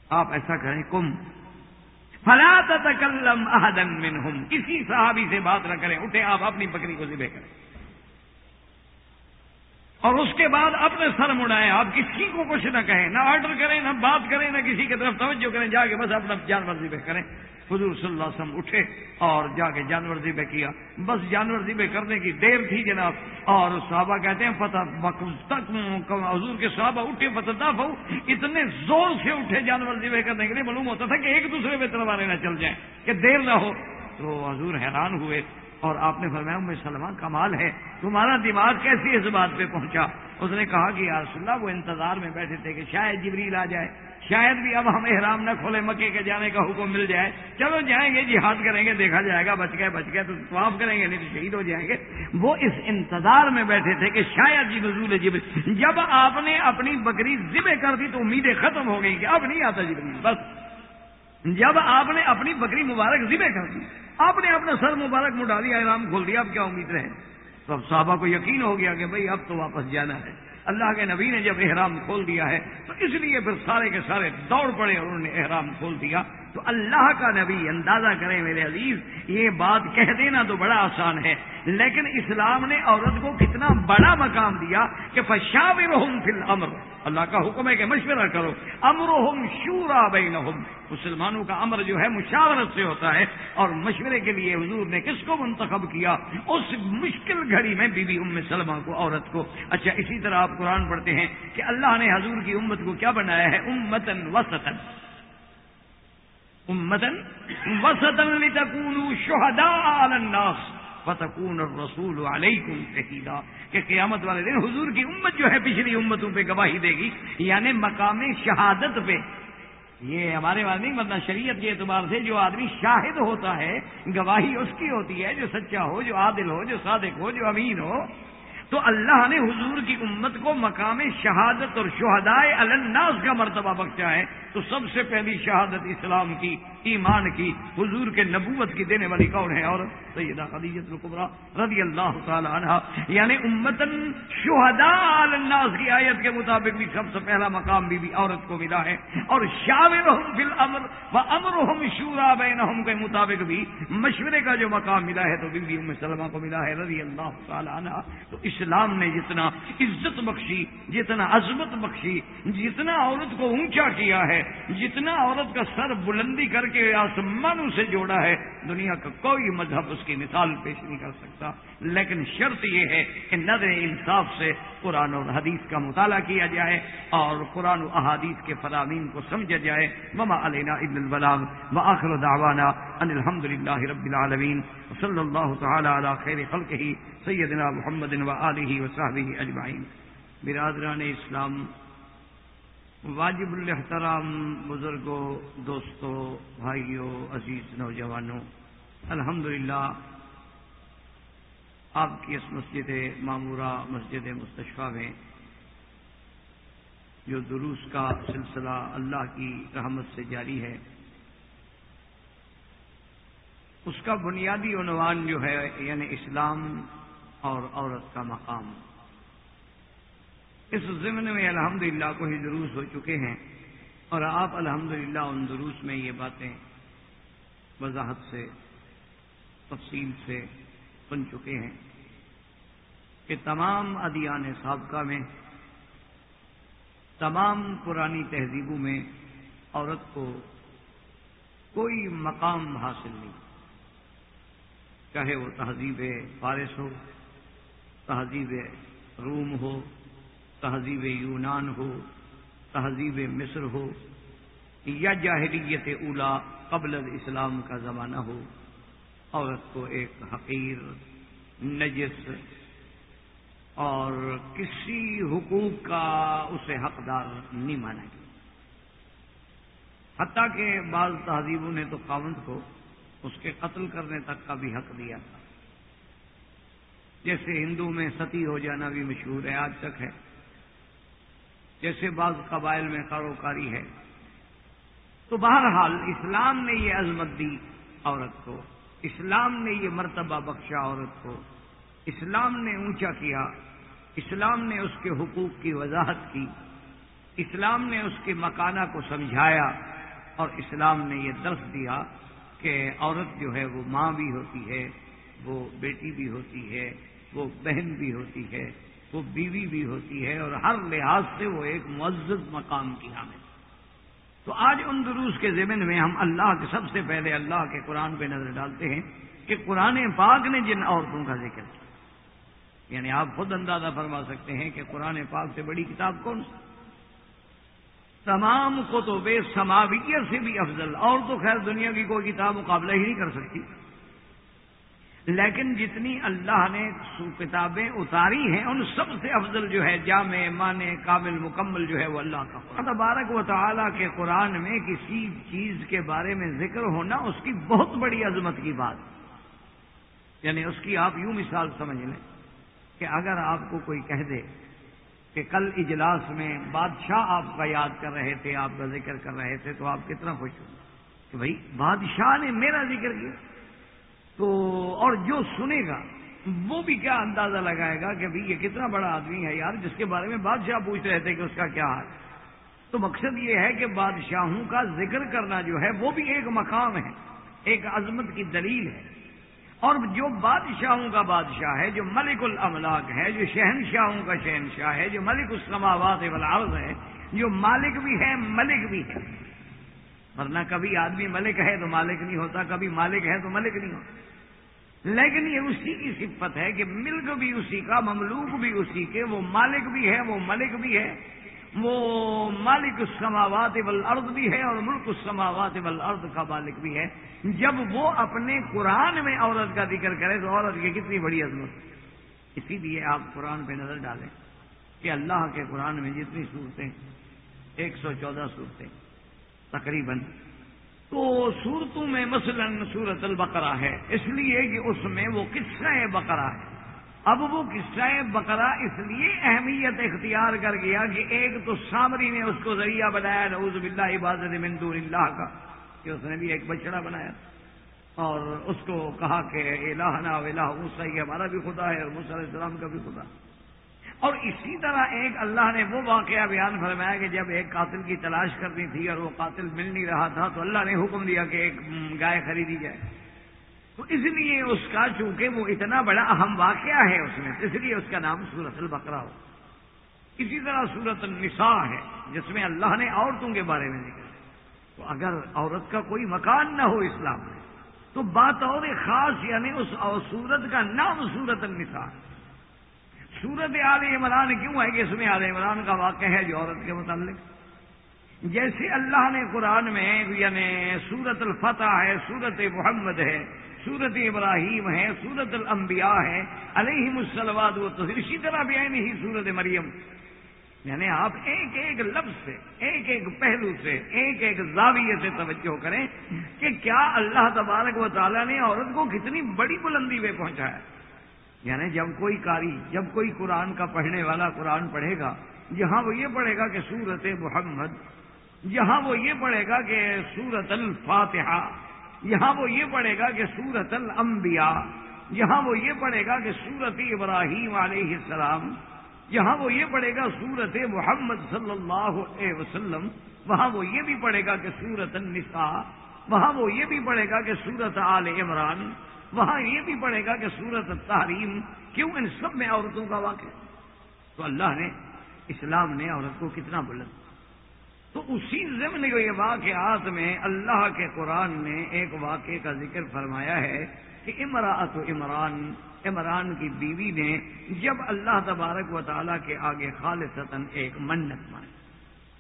آپ ایسا کریں، کم۔ فلا تکلم احدن منہم کسی صحابی سے بات نہ کریں۔ اٹھے آپ اپنی بکری کو ذبح کریں۔ اور اس کے بعد اپنے سر مڑائیں۔ آپ کسی کو کچھ نہ کہیں، نہ آرڈر کریں، نہ بات کریں، نہ کسی کی طرف توجہ کریں۔ جا کے بس اپنا جانور ذبح کریں۔ حضور صلی اللہ علیہ وسلم اٹھے اور جا کے جانور ذبح کیا۔ بس جانور ذبح کرنے کی دیر تھی جناب۔ اور صحابہ کہتے ہیں، فتح تک حضور کے صحابہ اٹھے، فتح اتنے زور سے اٹھے جانور ذبح کرنے کے لیے۔ معلوم ہوتا تھا کہ ایک دوسرے پہ تلواریں نہ چل جائیں، کہ دیر نہ ہو۔ تو حضور حیران ہوئے۔ اور آپ نے فرمایا میں سلمان کمال ہے۔ تمہارا دماغ کیسی اس بات پہ پہنچا۔ اس نے کہا کہ، یا رسول اللہ، وہ انتظار میں بیٹھے تھے کہ شاید جبریل آ جائے۔ شاید بھی اب ہم احرام نہ کھولے، مکے کے جانے کا حکم مل جائے۔ چلو جائیں گے، جہاد کریں گے، دیکھا جائے گا، بچ گئے بچ گئے تو طواف کریں گے، نہیں تو شہید ہو جائیں گے۔ وہ اس انتظار میں بیٹھے تھے کہ شاید جی نزول جبریل۔ جب آپ نے اپنی بکری ذبح کر دی تو امیدیں ختم ہو گئی کہ اب نہیں آتا جبریل۔ بس۔ جب آپ نے اپنی بکری مبارک ذبح کر دی، آپ نے اپنا سر مبارک مٹا دیا احرام کھول دیا، اب کیا امید رہے؟ تو اب صحابہ کو یقین ہو گیا کہ بھائی اب تو واپس جانا ہے۔ اللہ کے نبی نے جب احرام کھول دیا ہے، تو اس لیے پھر سارے کے سارے دوڑ پڑے اور انہوں نے احرام کھول دیا۔ تو اللہ کا نبی اندازہ کریں میرے عزیز، یہ بات کہہ دینا تو بڑا آسان ہے۔ لیکن اسلام نے عورت کو کتنا بڑا مقام دیا کہ فشاورہم فی الامر اللہ کا حکم ہے کہ مشورہ کرو۔ امرہم شورا بینہم مسلمانوں کا امر جو ہے مشاورت سے ہوتا ہے۔ اور مشورے کے لیے حضور نے کس کو منتخب کیا؟ اس مشکل گھڑی میں بی بی ام سلمہ کو، عورت کو۔ اچھا اسی طرح آپ قرآن پڑھتے ہیں کہ اللہ نے حضور کی امت کو کیا بنایا ہے؟ امتن وسطن امتن وسطن لتکونوا شہداء علی الناس فتکون الرسول علیکم شہیدا کہ قیامت والے دن حضور کی امت جو ہے پچھلی امتوں پہ گواہی دے گی یعنی مقام شہادت پہ۔ یہ ہمارے بات نہیں مطلب شریعت کے اعتبار سے جو آدمی شاہد ہوتا ہے، گواہی اس کی ہوتی ہے، جو سچا ہو، جو عادل ہو، جو صادق ہو، جو امین ہو، تو اللہ نے حضور کی امت کو مقام شہادت اور شہدائے الناس کا مرتبہ بخشا ہے۔ تو سب سے پہلی شہادت اسلام کی ایمان کی حضور کے نبوت کی دینے والی کون ہے؟ اور سیدہ خدیجت القبرا رضی اللہ تعالی عنہ۔ یعنی امتن شہداء الناس کی آیت کے مطابق بھی سب سے پہلا مقام بھی, بھی عورت کو ملا ہے۔ اور شاورہم فی الامر و امرہم شورا بینہم کے مطابق بھی مشورے کا جو مقام ملا ہے تو بی بی ام سلمہ کو ملا ہے رضی اللہ تعالی عنہ۔ تو اسلام نے جتنا عزت بخشی جتنا عظمت بخشی جتنا عورت کو اونچا کیا ہے جتنا عورت کا سر بلندی کر کے آسمانوں سے جوڑا ہے، دنیا کا کوئی مذہب اس کی مثال پیش نہیں کر سکتا۔ لیکن شرط یہ ہے کہ نظر انصاف سے قرآن اور حدیث کا مطالعہ کیا جائے اور قرآن و احادیث کے فرامین کو سمجھا جائے۔ مما علینا ابن البلاغ و آخر دعوانا ان الحمد للہ رب العالمین صلی اللہ تعالی علی خیر خلق ہی سیدنا محمد و علیہ و اجمعین برادران اسلام واجب الحترام بزرگوں، دوستوں، بھائیوں، عزیز نوجوانوں الحمد آپ کی اس مسجد معمورہ مسجد مستشفہ میں جو دروس کا سلسلہ اللہ کی رحمت سے جاری ہے، اس کا بنیادی عنوان جو ہے یعنی اسلام اور عورت کا مقام۔ اس ضمن میں الحمدللہ کو ہی دروس ہو چکے ہیں اور آپ الحمدللہ ان دروس میں یہ باتیں وضاحت سے، تفصیل سے سن چکے ہیں کہ تمام ادیان سابقہ میں، تمام پرانی تہذیبوں میں عورت کو کوئی مقام حاصل نہیں۔ چاہے وہ تہذیب فارس ہو، تہذیب روم ہو تہذیب یونان ہو، تہذیب مصر ہو، یا جاہریت اولا قبل الاسلام کا زمانہ ہو۔ عورت کو ایک حقیر، نجس اور کسی حقوق کا اسے حقدار نہیں مانا گیا۔ حتیٰ کہ بعض تہذیبوں نے تو کاونت کو اس کے قتل کرنے تک کا بھی حق دیا تھا۔ جیسے ہندو میں ستی ہو جانا بھی مشہور ہے، آج تک ہے۔ جیسے بعض قبائل میں کاروکاری ہے۔ تو بہرحال اسلام نے یہ عظمت دی عورت کو، اسلام نے یہ مرتبہ بخشا عورت کو۔ اسلام نے اونچا کیا، اسلام نے اس کے حقوق کی وضاحت کی۔ اسلام نے اس کے مکانہ کو سمجھایا اور اسلام نے یہ درس دیا کہ عورت جو ہے وہ ماں بھی ہوتی ہے، وہ بیٹی بھی ہوتی ہے، وہ بہن بھی ہوتی ہے۔ وہ بیوی بھی ہوتی ہے اور ہر لحاظ سے وہ ایک معزز مقام کی حامل۔ تو آج ان دروس کے ذمن میں ہم اللہ کے سب سے پہلے اللہ کے قرآن پہ نظر ڈالتے ہیں کہ قرآن پاک نے جن عورتوں کا ذکر کیا۔ یعنی آپ خود اندازہ فرما سکتے ہیں کہ قرآن پاک سے بڑی کتاب کون سی؟ تمام کتب سماویت سے بھی افضل۔ اور تو خیر دنیا کی کوئی کتاب مقابلہ ہی نہیں کر سکتی۔ لیکن جتنی اللہ نے کتابیں اتاری ہیں، ان سب سے افضل جو ہے جامع مانے کامل، مکمل جو ہے وہ اللہ کا قرآن۔ تبارک و تعالیٰ کے قرآن میں کسی چیز کے بارے میں ذکر ہونا اس کی بہت بڑی عظمت کی بات۔ یعنی اس کی آپ یوں مثال سمجھ لیں کہ اگر آپ کو کوئی کہہ دے کہ کل اجلاس میں بادشاہ آپ کا یاد کر رہے تھے، آپ کا ذکر کر رہے تھے، تو آپ کتنا خوش ہو کہ بھائی، بادشاہ نے میرا ذکر کیا۔ تو اور جو سنے گا، وہ بھی کیا اندازہ لگائے گا کہ بھائی یہ کتنا بڑا آدمی ہے یار، جس کے بارے میں بادشاہ پوچھ رہے تھے کہ اس کا کیا حال۔ تو مقصد یہ ہے کہ بادشاہوں کا ذکر کرنا جو ہے، وہ بھی ایک مقام ہے، ایک عظمت کی دلیل ہے۔ اور جو بادشاہوں کا بادشاہ ہے، جو ملک الاملاک ہے، جو شہنشاہوں کا شہنشاہ ہے، جو ملک السماوات والارض ہے، جو مالک بھی ہے ملک بھی ہے ورنہ کبھی آدمی ملک ہے تو مالک نہیں ہوتا، کبھی مالک ہے تو ملک نہیں ہوتا۔ لیکن یہ اسی کی صفت ہے کہ ملک بھی اسی کا، مملوک بھی اسی کے، وہ مالک بھی ہے، وہ ملک بھی ہے۔ وہ مالک السماوات والارض بھی ہے اور ملک السماوات والارض کا مالک بھی ہے۔ جب وہ اپنے قرآن میں عورت کا ذکر کرے تو عورت کی کتنی بڑی عظمت۔ اسی لیے آپ قرآن پہ نظر ڈالیں کہ اللہ کے قرآن میں جتنی صورتیں، ایک سو چودہ صورتیں۔ تقریباً۔ تو صورتوں میں مثلا صورت البقرہ ہے۔ اس لیے کہ اس میں وہ قصہ بقرہ ہے؟ اب وہ قصہ بقرہ؟ اس لیے اہمیت اختیار کر گیا کہ ایک تو سامری نے اس کو ذریعہ بنایا، نعوذ باللہ عبادت من دون اللہ کا، کہ اس نے بھی ایک بچڑا بنایا۔ اور اس کو کہا کہ الہ نا الہ موسا یہ ہمارا بھی خدا ہے اور علیہ السلام کا بھی خدا۔ اور اسی طرح ایک اللہ نے وہ واقعہ بیان فرمایا کہ جب ایک قاتل کی تلاش کرنی تھی اور وہ قاتل مل نہیں رہا تھا تو اللہ نے حکم دیا کہ ایک گائے خریدی جائے۔ تو اس لیے اس کا چونکہ وہ اتنا بڑا اہم واقعہ ہے اس میں، اس لیے اس کا نام سورت البقرہ ہو۔ اسی طرح سورت النساء ہے، جس میں اللہ نے عورتوں کے بارے میں ذکر تو اگر عورت کا کوئی مکان نہ ہو اسلام میں، تو بات اور خاص یعنی اس سورت کا نام سورت النساء سورت عال عمران کیوں ہے کہ اس میں عال عمران کا واقعہ ہے جو عورت کے متعلق؟ جیسے اللہ نے قرآن میں یعنی سورت الفتح ہے، سورت محمد ہے، سورت ابراہیم ہے، سورت الانبیاء ہے علیہ السلوات و تو اسی طرح بھی ہی سورت مریم۔ یعنی آپ ایک ایک لفظ سے، ایک ایک پہلو سے، ایک ایک زاویے سے توجہ کریں کہ کیا اللہ تبارک و تعالیٰ نے عورت کو کتنی بڑی بلندی پہ پہنچایا؟ یعنی جب کوئی کاری جب کوئی قرآن کا پڑھنے والا قرآن پڑھے گا جہاں وہ یہ پڑھے گا کہ سورت محمد، یہاں وہ یہ پڑھے گا کہ سورت الفاتحہ، یہاں وہ یہ پڑھے گا کہ سورت الانبیاء، یہاں وہ یہ پڑھے گا کہ سورت ابراہیم علیہ السلام، یہاں وہ یہ پڑھے گا سورت محمد صلی اللہ علیہ وسلم، وہاں وہ یہ بھی پڑھے گا کہ سورت النساء، وہاں وہ یہ بھی پڑھے گا کہ سورت آل عمران وہاں یہ بھی پڑھے گا کہ سورت تحریم کیوں ان سب میں عورتوں کا واقع تو اللہ نے اسلام نے عورت کو کتنا بلند تو اسی ضمن یہ واقعات میں اللہ کے قرآن نے ایک واقعے کا ذکر فرمایا ہے کہ امراط عمران عمران کی بیوی نے جب اللہ تبارک و تعالیٰ کے آگے خالصتاً ایک منت مانی۔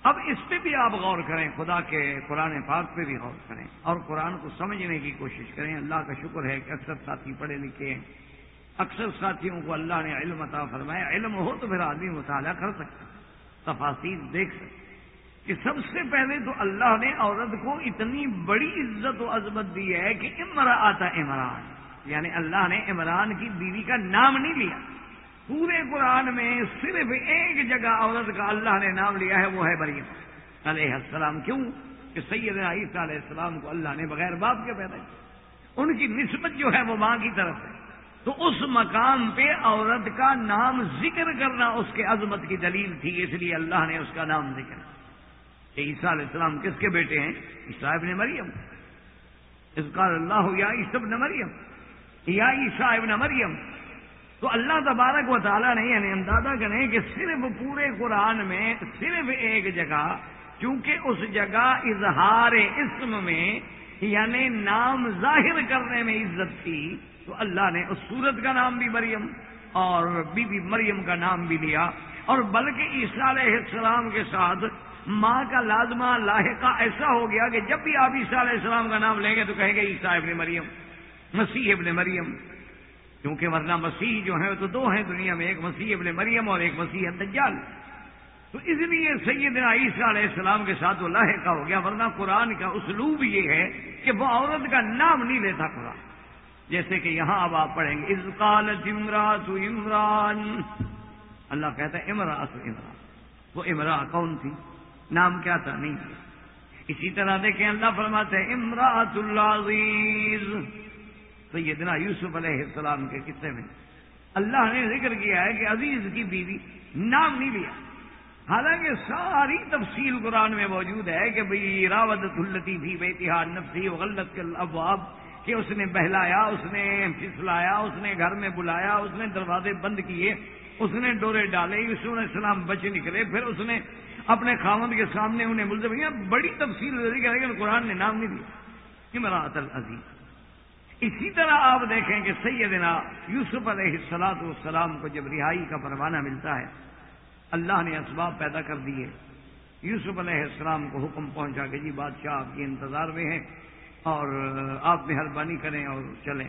اب اس پہ بھی آپ غور کریں، خدا کے قرآن پاک پہ بھی غور کریں اور قرآن کو سمجھنے کی کوشش کریں۔ اللہ کا شکر ہے کہ اکثر ساتھی پڑھے لکھے ہیں۔ اکثر ساتھیوں کو اللہ نے علم عطا فرمایا۔ علم ہو تو پھر آدمی مطالعہ کر سکتا تفاصیر دیکھ سکتے کہ سب سے پہلے تو اللہ نے عورت کو اتنی بڑی عزت و عظمت دی ہے کہ امرا آتا عمران یعنی اللہ نے عمران کی بیوی کا نام نہیں لیا۔ پورے قرآن میں صرف ایک جگہ عورت کا اللہ نے نام لیا ہے، وہ ہے مریم علیہ السلام کیوں؟ کہ سید عیسیٰ علیہ السلام کو اللہ نے بغیر باپ کے پیدا کیا۔ ان کی نسبت جو ہے وہ ماں کی طرف ہے۔ تو اس مقام پہ عورت کا نام ذکر کرنا اس کے عظمت کی دلیل تھی، اس لیے اللہ نے اس کا نام ذکر کہ عیسیٰ علیہ السلام کس کے بیٹے ہیں؟ عیسیٰ ابن مریم۔ اس کا اللہ یا عیسب نے مریم۔ یا عیسیٰ ابن مریم۔ تو اللہ تبارک و تعالیٰ نے یعنی اندازہ کریں کہ صرف پورے قرآن میں صرف ایک جگہ چونکہ اس جگہ اظہار اسم میں یعنی نام ظاہر کرنے میں عزت تھی تو اللہ نے اس سورت کا نام بھی مریم اور بی بی مریم کا نام بھی لیا اور بلکہ عیسیٰ علیہ السلام کے ساتھ ماں کا لازمہ لاحقہ ایسا ہو گیا کہ جب بھی آپ عیسیٰ علیہ السلام کا نام لیں گے تو کہیں گے عیسیٰ ابن مریم، مسیح ابن مریم کیونکہ ورنہ مسیح جو ہے تو دو ہیں دنیا میں، ایک مسیح ابن مریم اور ایک مسیح دجال تو اس لیے سیدنا عیسیٰ علیہ السلام کے ساتھ وہ لاہے کا ہو گیا، ورنہ قرآن کا اسلوب یہ ہے کہ وہ عورت کا نام نہیں لیتا قرآن۔ جیسے کہ یہاں اب آپ پڑھیں گے ازقال جمرات عمران۔ اللہ کہتا ہے امراط عمران۔ وہ امرا کون تھی؟ نام کیا تھا؟ نہیں۔ اسی طرح دیکھیں، اللہ فرماتے ہیں امراط اللہ سیدنا یوسف علیہ السلام کے قصے میں۔ اللہ نے ذکر کیا ہے کہ عزیز کی بیوی نام نہیں لیا۔ حالانکہ ساری تفصیل قرآن میں موجود ہے کہ بھئی راوت التی بھی بے اتحاد نفسی غلط کے کہ اس نے بہلایا، اس نے پھسلایا، اس نے گھر میں بلایا، اس نے دروازے بند کیے، اس نے ڈورے ڈالے یوسف علیہ السلام بچے نکلے، پھر اس نے اپنے خامد کے سامنے انہیں ملزم بڑی تفصیل لیکن قرآن نے نام نہیں دیا امراط العزیز۔ اسی طرح آپ دیکھیں کہ سیدنا یوسف علیہ السلاط والسلام کو جب رہائی کا پروانہ ملتا ہے، اللہ نے اسباب پیدا کر دیے۔ یوسف علیہ السلام کو حکم پہنچا کہ جی بادشاہ آپ کے انتظار میں ہیں اور آپ مہربانی کریں اور چلیں۔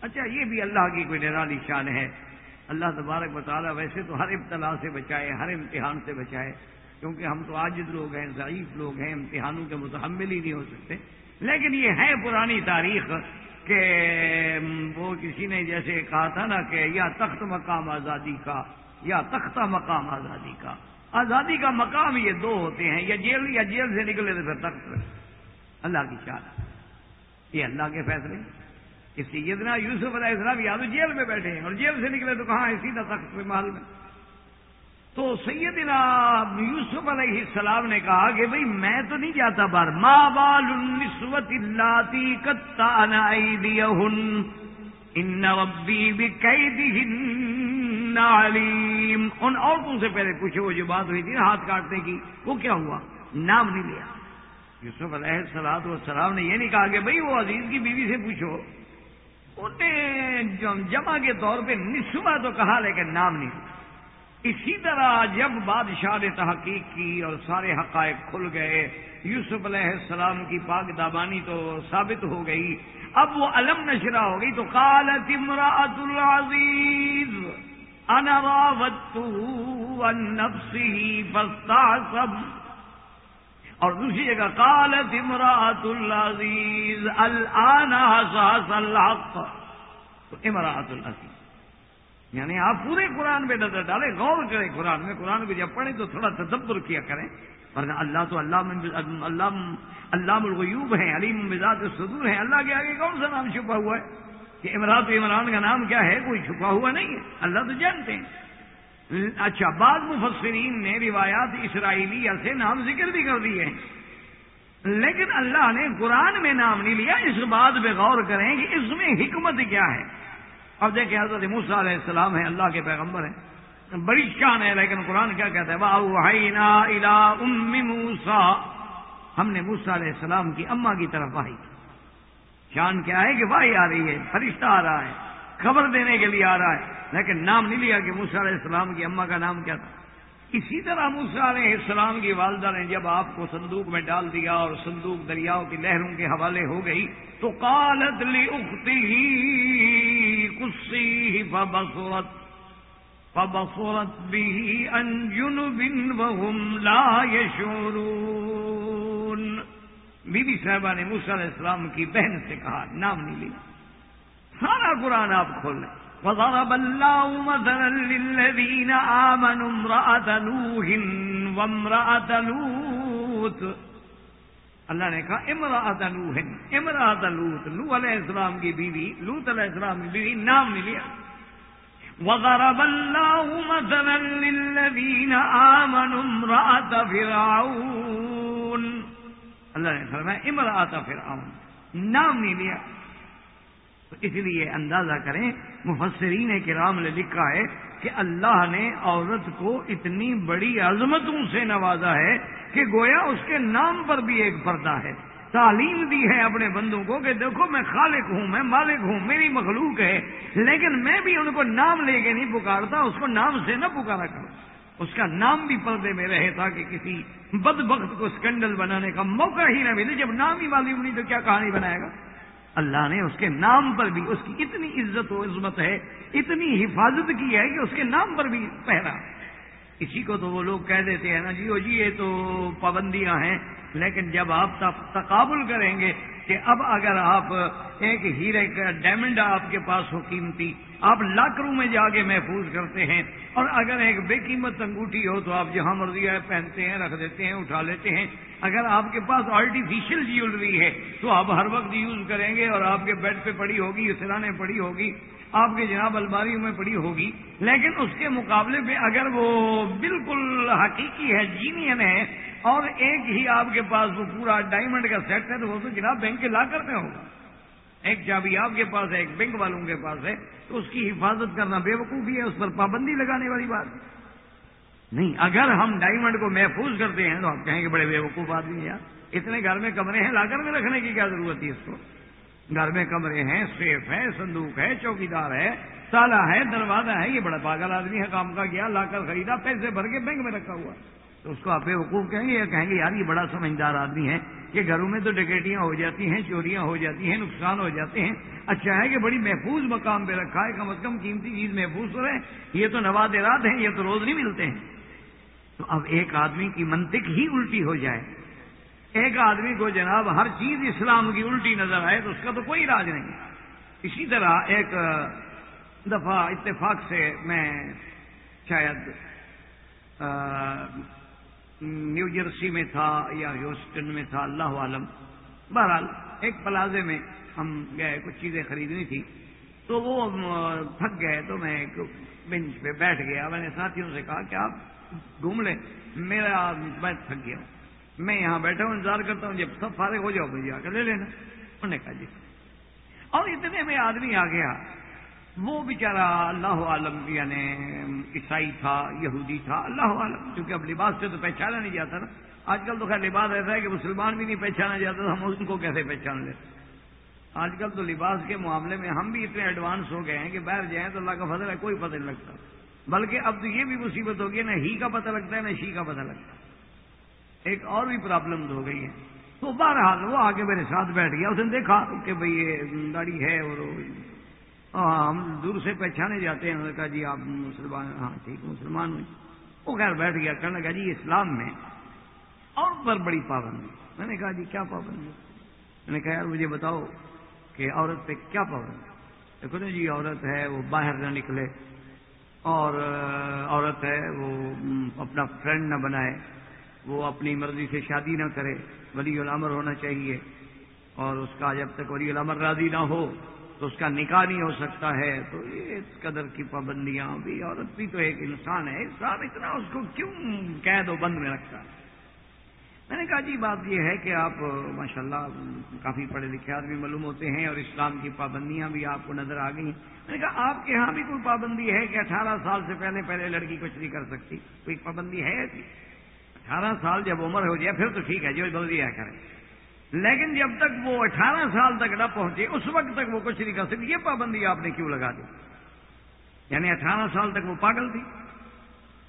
اچھا یہ بھی اللہ کی کوئی نرالی شان ہے۔ اللہ تبارک بطالہ ویسے تو ہر ابتلا سے بچائے، ہر امتحان سے بچائے، کیونکہ ہم تو عاجد لوگ ہیں، ضعیف لوگ ہیں، امتحانوں کے متحمل ہی نہیں ہو سکتے۔ لیکن یہ ہے پرانی تاریخ۔ کہ وہ کسی نے جیسے کہا تھا نا کہ یا تخت مقام آزادی کا، یا تختہ مقام آزادی کا۔ آزادی کا مقام یہ دو ہوتے ہیں، یا جیل یا جیل سے نکلے تو پھر تخت۔ اللہ کی چال یہ اللہ کے فیصلے۔ اس لیے اتنا یوسف علیہ السلام یا تو جیل میں بیٹھے ہیں اور جیل سے نکلے تو کہاں ہے سیدھا تخت پہ محل میں۔ تو سیدنا یوسف علیہ السلام نے کہا کہ بھئی میں تو نہیں جاتا بار ماں بال النسوت اللہ کتا ان ربی بقیدہن علیم ان عورتوں سے پہلے پوچھے وہ جو بات ہوئی تھی ہاتھ کاٹنے کی، وہ کیا ہوا؟ نام نہیں لیا۔ یوسف علیہ السلام والسلام نے یہ نہیں کہا کہ بھئی وہ عزیز کی بیوی سے پوچھو۔ انہیں جمع کے طور پہ نسوا تو کہا، لیکن نام نہیں۔ لیا اسی طرح جب بادشاہ نے تحقیق کی اور سارے حقائق کھل گئے، یوسف علیہ السلام کی پاک دامانی تو ثابت ہو گئی۔ اب وہ علم نشرہ ہو گئی تو قالت امراۃ العزیز، انا راودته عن نفسه فاستعصب۔ اور دوسری جگہ قالت امراۃ العزیز، الان حساس الحق۔ تو امراۃ العزیز۔ یعنی آپ پورے قرآن پہ نظر ڈالیں، غور کریں قرآن میں، قرآن کو جب پڑھیں تو تھوڑا تدبر کیا کریں۔ ورنہ اللہ تو اللہ اللہ اللہ الغیوب ہیں، علیم مزاج صدور ہیں۔ اللہ کے آگے کون سا نام چھپا ہوا ہے؟ کہ امراط عمران کا نام کیا ہے؟ کوئی چھپا ہوا نہیں ہے۔ اللہ تو جانتے ہیں۔ اچھا بعض مفسرین نے روایات اسرائیلی سے نام ذکر بھی کر دیے ہیں۔ لیکن اللہ نے قرآن میں نام نہیں لیا۔ اس بات پہ غور کریں کہ اس میں حکمت کیا ہے۔ اب دیکھیں حضرت موسا علیہ السلام ہے اللہ کے پیغمبر ہیں۔ بڑی شان ہے، لیکن قرآن کیا کہتا ہے؟ الا ام موسا ہم نے موسا علیہ السلام کی اما کی طرف واہی شان کیا ہے کہ واہی آ رہی ہے، فرشتہ آ رہا ہے، خبر دینے کے لیے آ رہا ہے۔ لیکن نام نہیں لیا کہ موسا علیہ السلام کی اما کا نام کیا تھا۔ اسی طرح موسا علیہ السلام کی والدہ نے جب آپ کو صندوق میں ڈال دیا اور صندوق دریاؤں کی لہروں کے حوالے ہو گئی تو کالت لی اختی ہی کسی بسورت بسورت بھی انجن بن بہم لا یشور بی بی صاحبہ نے موسیٰ علیہ السلام کی بہن سے کہا، نام نہیں لیا۔ سارا قرآن آپ کھول لیں۔ وضرب الله مثلا للذين آمنوا امرأة نوح وامرأة لوط. اللہ نے کہا امراۃ نوح امراۃ لوت لو علیہ السلام کی بیوی لوت علیہ السلام کی بیوی، نام نہیں لیا۔ وضرب الله مثلا للذين آمنوا امرأة فرعون. اللہ نے فرمایا امراۃ فرعون، نام نہیں لیا۔ تو اس لیے اندازہ کریں مفسرین کرام نے لکھا ہے کہ اللہ نے عورت کو اتنی بڑی عظمتوں سے نوازا ہے کہ گویا اس کے نام پر بھی ایک پردہ ہے۔ تعلیم دی ہے اپنے بندوں کو کہ دیکھو میں خالق ہوں، میں مالک ہوں، میری مخلوق ہے، لیکن میں بھی ان کو نام لے کے نہیں پکارتا، اس کو نام سے نہ پکارا کروں۔ اس کا نام بھی پردے میں رہے تاکہ کسی بد بخت کو اسکینڈل بنانے کا موقع ہی نہ ملے۔ جب نام ہی والی نہیں تو کیا کہانی بنائے گا؟ اللہ نے اس کے نام پر بھی اس کی اتنی عزت و عظمت ہے، اتنی حفاظت کی ہے کہ اس کے نام پر بھی پہرا۔ اسی کو تو وہ لوگ کہہ دیتے ہیں نا جی وہ جی یہ تو پابندیاں ہیں۔ لیکن جب آپ تقابل کریں گے کہ اب اگر آپ ایک ہیرے کا ڈائمنڈ آپ کے پاس ہو قیمتی آپ لاکروں میں جا کے محفوظ کرتے ہیں اور اگر ایک بے قیمت انگوٹھی ہو تو آپ جہاں مرضی ہے پہنتے ہیں، رکھ دیتے ہیں، اٹھا لیتے ہیں۔ اگر آپ کے پاس آرٹیفیشل جیولری ہے تو آپ ہر وقت یوز کریں گے اور آپ کے بیڈ پہ پڑی ہوگی، سرانے پڑی ہوگی، آپ کے جناب الماریوں میں پڑی ہوگی۔ لیکن اس کے مقابلے میں اگر وہ بالکل حقیقی ہے جینین ہے اور ایک ہی آپ کے پاس وہ پورا ڈائمنڈ کا سیٹ ہے تو وہ تو جناب بینک کے لا کر میں ہوگا۔ ایک چابی آپ کے پاس ہے، ایک بینک والوں کے پاس ہے، تو اس کی حفاظت کرنا بے وقوفی ہے، اس پر پابندی لگانے والی بات نہیں، اگر ہم ڈائمنڈ کو محفوظ کرتے ہیں تو آپ کہیں گے بڑے بے وقوف آدمی ہیں یار اتنے گھر میں کمرے ہیں لا کر میں رکھنے کی کیا ضرورت ہے اس کو؟ گھر میں کمرے ہیں، سیف ہے صندوق ہے، چوکیدار ہے تالا ہے، دروازہ ہے، یہ بڑا پاگل آدمی ہے، کام کا کیا لا کر خریدا، پیسے بھر کے بینک میں رکھا ہوا۔ تو اس کو آپ بے وقوف کہیں گے یا کہیں گے، یار یہ بڑا سمجھدار آدمی ہے کہ گھروں میں تو ڈکیٹیاں ہو جاتی ہیں، چوریاں ہو جاتی ہیں، نقصان ہو جاتے ہیں۔ اچھا ہے کہ بڑی محفوظ مقام پہ رکھا ہے، کم از کم قیمتی چیز محفوظ ہو رہے۔ یہ تو نوادرات ہیں، یہ تو روز نہیں ملتے ہیں۔ تو اب ایک آدمی کی منطق ہی الٹی ہو جائے۔ ایک آدمی کو جناب ہر چیز اسلام کی الٹی نظر آئے تو اس کا تو کوئی راج نہیں۔ اسی طرح ایک دفعہ اتفاق سے میں شاید نیو جرسی میں تھا یا ہیوسٹن میں تھا، اللہ عالم۔ بہرحال، ایک پلازے میں ہم گئے، کچھ چیزیں خریدنی تھی۔ تو وہ تھک گئے، تو میں ایک بینچ پہ بیٹھ گیا۔ میں نے ساتھیوں سے کہا کہ آپ گھوم لیں۔ میرا میں تھک گیا۔ میں یہاں بیٹھا ہوں، انتظار کرتا ہوں، جب سب فارغ ہو جاؤ، مجھے آ کر لے لینا۔ انہوں نے کہا جی۔ اور اتنے میں آدمی آ گیا۔ وہ بیچارہ اللہ عالم یعنی عیسائی تھا، یہودی تھا، اللہ عالم، کیونکہ اب لباس سے تو پہچانا نہیں جاتا نا۔ آج کل تو خیر لباس ایسا ہے کہ مسلمان بھی نہیں پہچانا جاتا، تو ہم ان کو کیسے پہچان لیتے آج کل تو لباس کے معاملے میں ہم بھی اتنے ایڈوانس ہو گئے ہیں کہ باہر جائیں تو اللہ کا فضل ہے، کوئی پتہ نہیں لگتا۔ بلکہ اب تو یہ بھی مصیبت ہوگی، نہ ہی کا پتہ لگتا ہے، نہ شی کا پتہ لگتا ہے۔ ایک اور بھی پرابلم ہو گئی ہے۔ تو بہرحال وہ آگے میرے ساتھ بیٹھ گیا، اس نے دیکھا کہ بھائی یہ گاڑی ہے اور ہاں، ہم دور سے پہچانے جاتے ہیں۔ کہا جی آپ مسلمان ہاں ٹھیک، مسلمان ہوئی وہ خیر بیٹھ گیا، کہنے لگا جی اسلام میں اور پر بڑی پابندی۔ میں نے کہا جی کیا پابندی؟ میں نے کہا، یار، مجھے بتاؤ کہ عورت پہ کیا پابندی؟ دیکھو نا جی عورت ہے، وہ باہر نہ نکلے اور عورت ہے، وہ اپنا فرینڈ نہ بنائے، وہ اپنی مرضی سے شادی نہ کرے۔ ولی الامر ہونا چاہیے اور اس کا جب تک ولی الامر راضی نہ ہو تو اس کا نکاح نہیں ہو سکتا ہے، تو یہ اس قدر کی پابندیاں بھی، عورت بھی تو ایک انسان ہے انسان اتنا اس کو کیوں قید و بند میں رکھتا ہے؟ میں نے کہا جی بات یہ ہے کہ آپ ماشاء اللہ کافی پڑھے لکھے آدمی معلوم ہوتے ہیں اور اسلام کی پابندیاں بھی آپ کو نظر آ گئی میں نے کہا آپ کے ہاں بھی کوئی پابندی ہے کہ اٹھارہ سال سے پہلے پہلے لڑکی کچھ نہیں کر سکتی؟ کوئی پابندی ہے ایسی؟ اٹھارہ سال جب عمر ہو جائے، پھر تو ٹھیک ہے، جو بلدی ہے کریں۔ لیکن جب تک وہ اٹھارہ سال تک نہ پہنچے، اس وقت تک وہ کچھ نہیں کر سکتی یہ پابندی آپ نے کیوں لگا دی؟ یعنی اٹھارہ سال تک وہ پاگل تھی۔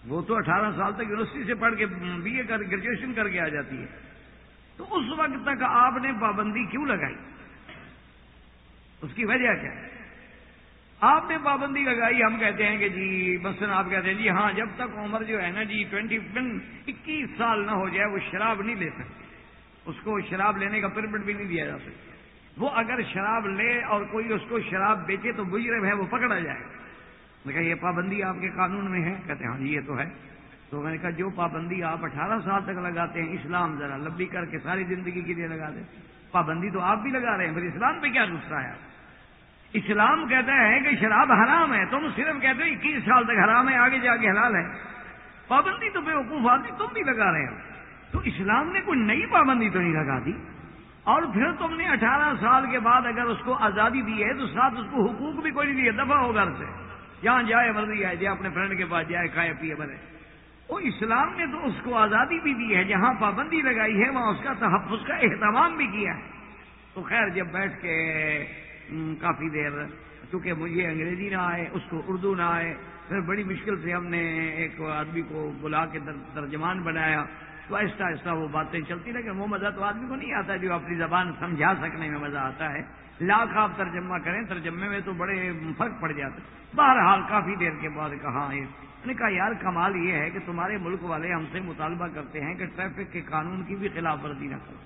وہ تو اٹھارہ سال تک یونیورسٹی سے پڑھ کے بی اے کر، گریجویشن کر کے آ جاتی ہے۔ تو اس وقت تک آپ نے پابندی کیوں لگائی؟ اس کی وجہ کیا؟ ہے آپ نے پابندی لگائی، ہم کہتے ہیں کہ جی مثلاً آپ کہتے ہیں جی ہاں جب تک عمر جو ہے نا جی ٹوینٹی اکیس سال نہ ہو جائے، وہ شراب نہیں لے سکتے۔ اس کو شراب لینے کا پرمٹ بھی نہیں دیا جا سکتا۔ وہ اگر شراب لے اور کوئی اس کو شراب بیچے تو مجرم ہے، وہ پکڑا جائے۔ گا میں کہا، یہ پابندی آپ کے قانون میں ہے؟ کہتے ہیں ہاں جی، یہ تو ہے۔ تو میں نے کہا، جو پابندی آپ اٹھارہ سال تک لگاتے ہیں، اسلام ذرا لبی کر کے ساری زندگی کے لیے لگا دیں پابندی تو آپ بھی لگا رہے ہیں پھر اسلام پہ کیا غصہ ہے؟ اسلام کہتا ہے کہ شراب حرام ہے، تم صرف کہتے ہو، اکیس سال تک حرام ہے، آگے جا کے حلال ہے۔ پابندی تو بے وقوف آدمی تم بھی لگا رہے ہو۔ تو اسلام نے کوئی نئی پابندی تو نہیں لگا دی؟ اور پھر تم نے اٹھارہ سال کے بعد اگر اس کو آزادی دی ہے، تو ساتھ اس کو حقوق بھی کوئی نہیں دیے دفاع ہو گھر سے۔ جہاں جائے، مرضی آئے، جائے، اپنے فرینڈ کے پاس جائے، کھائے، پیے بنے وہ اسلام نے تو اس کو آزادی بھی دی ہے، جہاں پابندی لگائی ہے، وہاں اس کا تحفظ کا اہتمام بھی کیا ہے۔ تو خیر، جب بیٹھ کے کافی دیر، چونکہ مجھے انگریزی نہ آئے، اس کو اردو نہ آئے، پھر بڑی مشکل سے ہم نے ایک آدمی کو بلا کے ترجمان بنایا۔ تو آہستہ آہستہ وہ باتیں چلتی لیکن وہ مزہ تو آدمی کو نہیں آتا جو اپنی زبان سمجھا سکنے میں مزہ آتا ہے۔ لاکھ آپ ترجمہ کریں، ترجمے میں تو بڑے فرق پڑ جاتے بہرحال کافی دیر کے بعد کہا نے کہا، یار کمال یہ ہے کہ تمہارے ملک والے ہم سے مطالبہ کرتے ہیں کہ ٹریفک کے قانون کی بھی خلاف ورزی نہ کرو۔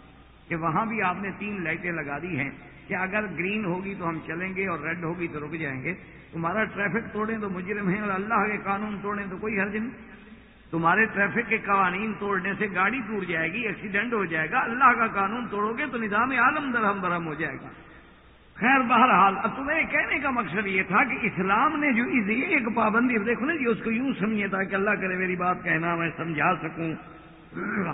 کہ وہاں بھی آپ نے تین لائٹیں لگا دی ہیں کہ اگر گرین ہوگی تو ہم چلیں گے اور ریڈ ہوگی تو رک جائیں گے۔ تمہارا ٹریفک توڑیں تو مجرم ہیں اور اللہ کے قانون توڑیں تو کوئی حرج نہیں۔ تمہارے ٹریفک کے قوانین توڑنے سے گاڑی ٹوٹ جائے گی ایکسیڈنٹ ہو جائے گا، اللہ کا قانون توڑو گے تو نظام عالم درہم برہم ہو جائے گا۔ خیر، بہرحال، اب تمہیں کہنے کا مقصد یہ تھا کہ اسلام نے جو ایک پابندی دیکھو نا جی اس کو یوں سمجھے تھا کہ اللہ کرے میری بات کہنا میں سمجھا سکوں۔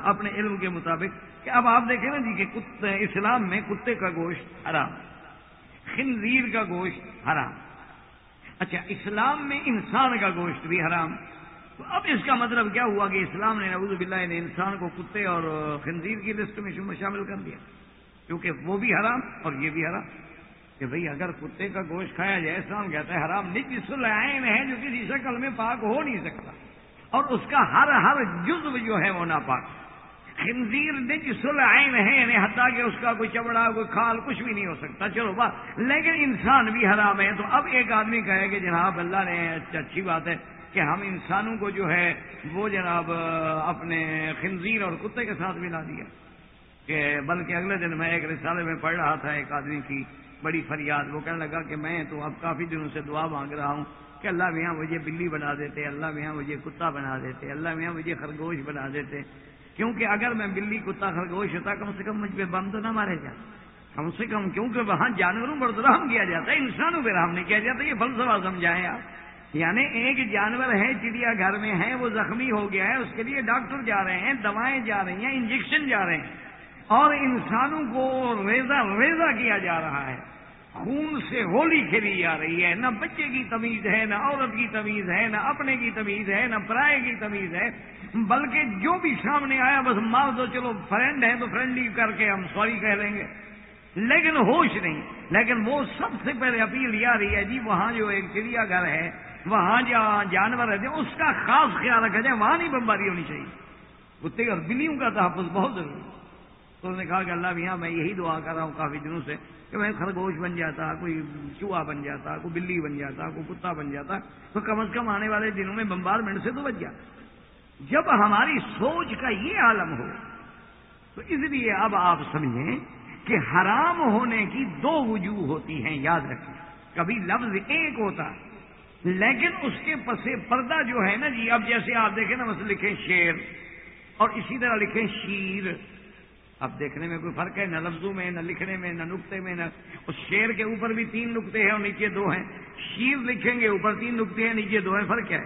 اپنے علم کے مطابق کہ اب آپ دیکھیں نا جی کہ اسلام میں کتے کا گوشت حرام، خنزیر کا گوشت حرام۔ اچھا اسلام میں انسان کا گوشت بھی حرام۔ تو اب اس کا مطلب کیا ہوا کہ اسلام نے نعوذ باللہ نے انسان کو کتے اور خنزیر کی لسٹ میں شامل کر دیا۔ کیونکہ وہ بھی حرام اور یہ بھی حرام۔ کہ بھئی اگر کتے کا گوشت کھایا جائے، اسلام کہتا ہے حرام۔ نج العین ہے جو کسی شکل میں پاک ہو نہیں سکتا۔ اور اس کا ہر ہر جزو جو ہے وہ ناپاک۔ خنزیر نج العین ہے یعنی حتیٰ کہ اس کا کوئی چمڑا، کوئی کھال، کچھ بھی نہیں ہو سکتا۔ چلو بات لیکن انسان بھی حرام ہے۔ تو اب ایک آدمی کہے کہ جناب اللہ نے اچھا- اچھی بات ہے۔ کہ ہم انسانوں کو جو ہے وہ جناب اپنے خنزیر اور کتے کے ساتھ ملا دیا۔ کہ بلکہ اگلے دن میں ایک رسالے میں پڑھ رہا تھا ایک آدمی کی بڑی فریاد، وہ کہنے لگا کہ میں تو اب کافی دنوں سے دعا مانگ رہا ہوں کہ اللہ میاں مجھے بلی بنا دیتے، اللہ میاں مجھے کتا بنا دیتے، اللہ میاں مجھے خرگوش بنا دیتے۔ کیونکہ اگر میں بلی، کتا، خرگوش ہوتا، کم سے کم مجھ پہ بم تو نہ مارے جا کم سے کم، کیونکہ وہاں جانوروں پر تو رحم کیا جاتا ہے، انسانوں پہ رحم نہیں کیا جاتا، یہ فلسفہ سمجھائیں آپ۔ یعنی ایک جانور ہے، چڑیا گھر میں ہے، وہ زخمی ہو گیا ہے، اس کے لیے ڈاکٹر جا رہے ہیں، دوائیں جا رہی ہیں، انجیکشن جا رہے ہیں۔ اور انسانوں کو ریزا ریزا کیا جا رہا ہے۔ خون سے ہولی کھیلی جا رہی ہے۔ نہ بچے کی تمیز ہے، نہ عورت کی تمیز ہے، نہ اپنے کی تمیز ہے، نہ پرائے کی تمیز ہے۔ بلکہ جو بھی سامنے آیا، بس مار دو، چلو فرینڈ ہے تو فرینڈلی کر کے ہم سوری کہہ دیں گے۔ لیکن ہوش نہیں۔ لیکن وہ سب سے پہلے اپیل یہ آ رہی ہے جی وہاں جو ایک چڑیا گھر ہے وہاں جہاں جانور ہے، اس کا خاص خیال رکھا جائے، وہاں نہیں بمباری ہونی چاہیے۔ کتے اور بلیوں کا تحفظ بہت ضروری ہے۔ تو انہوں نے کہا کہ اللہ میاں میں یہی دعا کر رہا ہوں کافی دنوں سے کہ میں خرگوش بن جاتا، کوئی چوہا بن جاتا، کوئی بلی بن جاتا، کوئی کتا بن جاتا۔ تو کم از کم آنے والے دنوں میں بمبارمنٹ سے تو بچ جاتا جب ہماری سوچ کا یہ عالم ہو، تو اس لیے اب آپ سمجھیں کہ حرام ہونے کی دو وجوہ ہوتی ہیں، یاد رکھیں۔ کبھی لفظ ایک ہوتا ہے لیکن اس کے پسے پردہ جو ہے نا جی اب جیسے آپ دیکھیں نا، مثلا لکھیں شیر اور اسی طرح لکھیں شیر۔ اب دیکھنے میں کوئی فرق ہے؟ نہ لفظوں میں، نہ لکھنے میں، نہ نقطے میں، نہ۔ اس شیر کے اوپر بھی تین نقطے ہیں اور نیچے دو ہیں۔ شیر لکھیں گے، اوپر تین نقطے ہیں، نیچے دو ہیں، فرق کیا ہے؟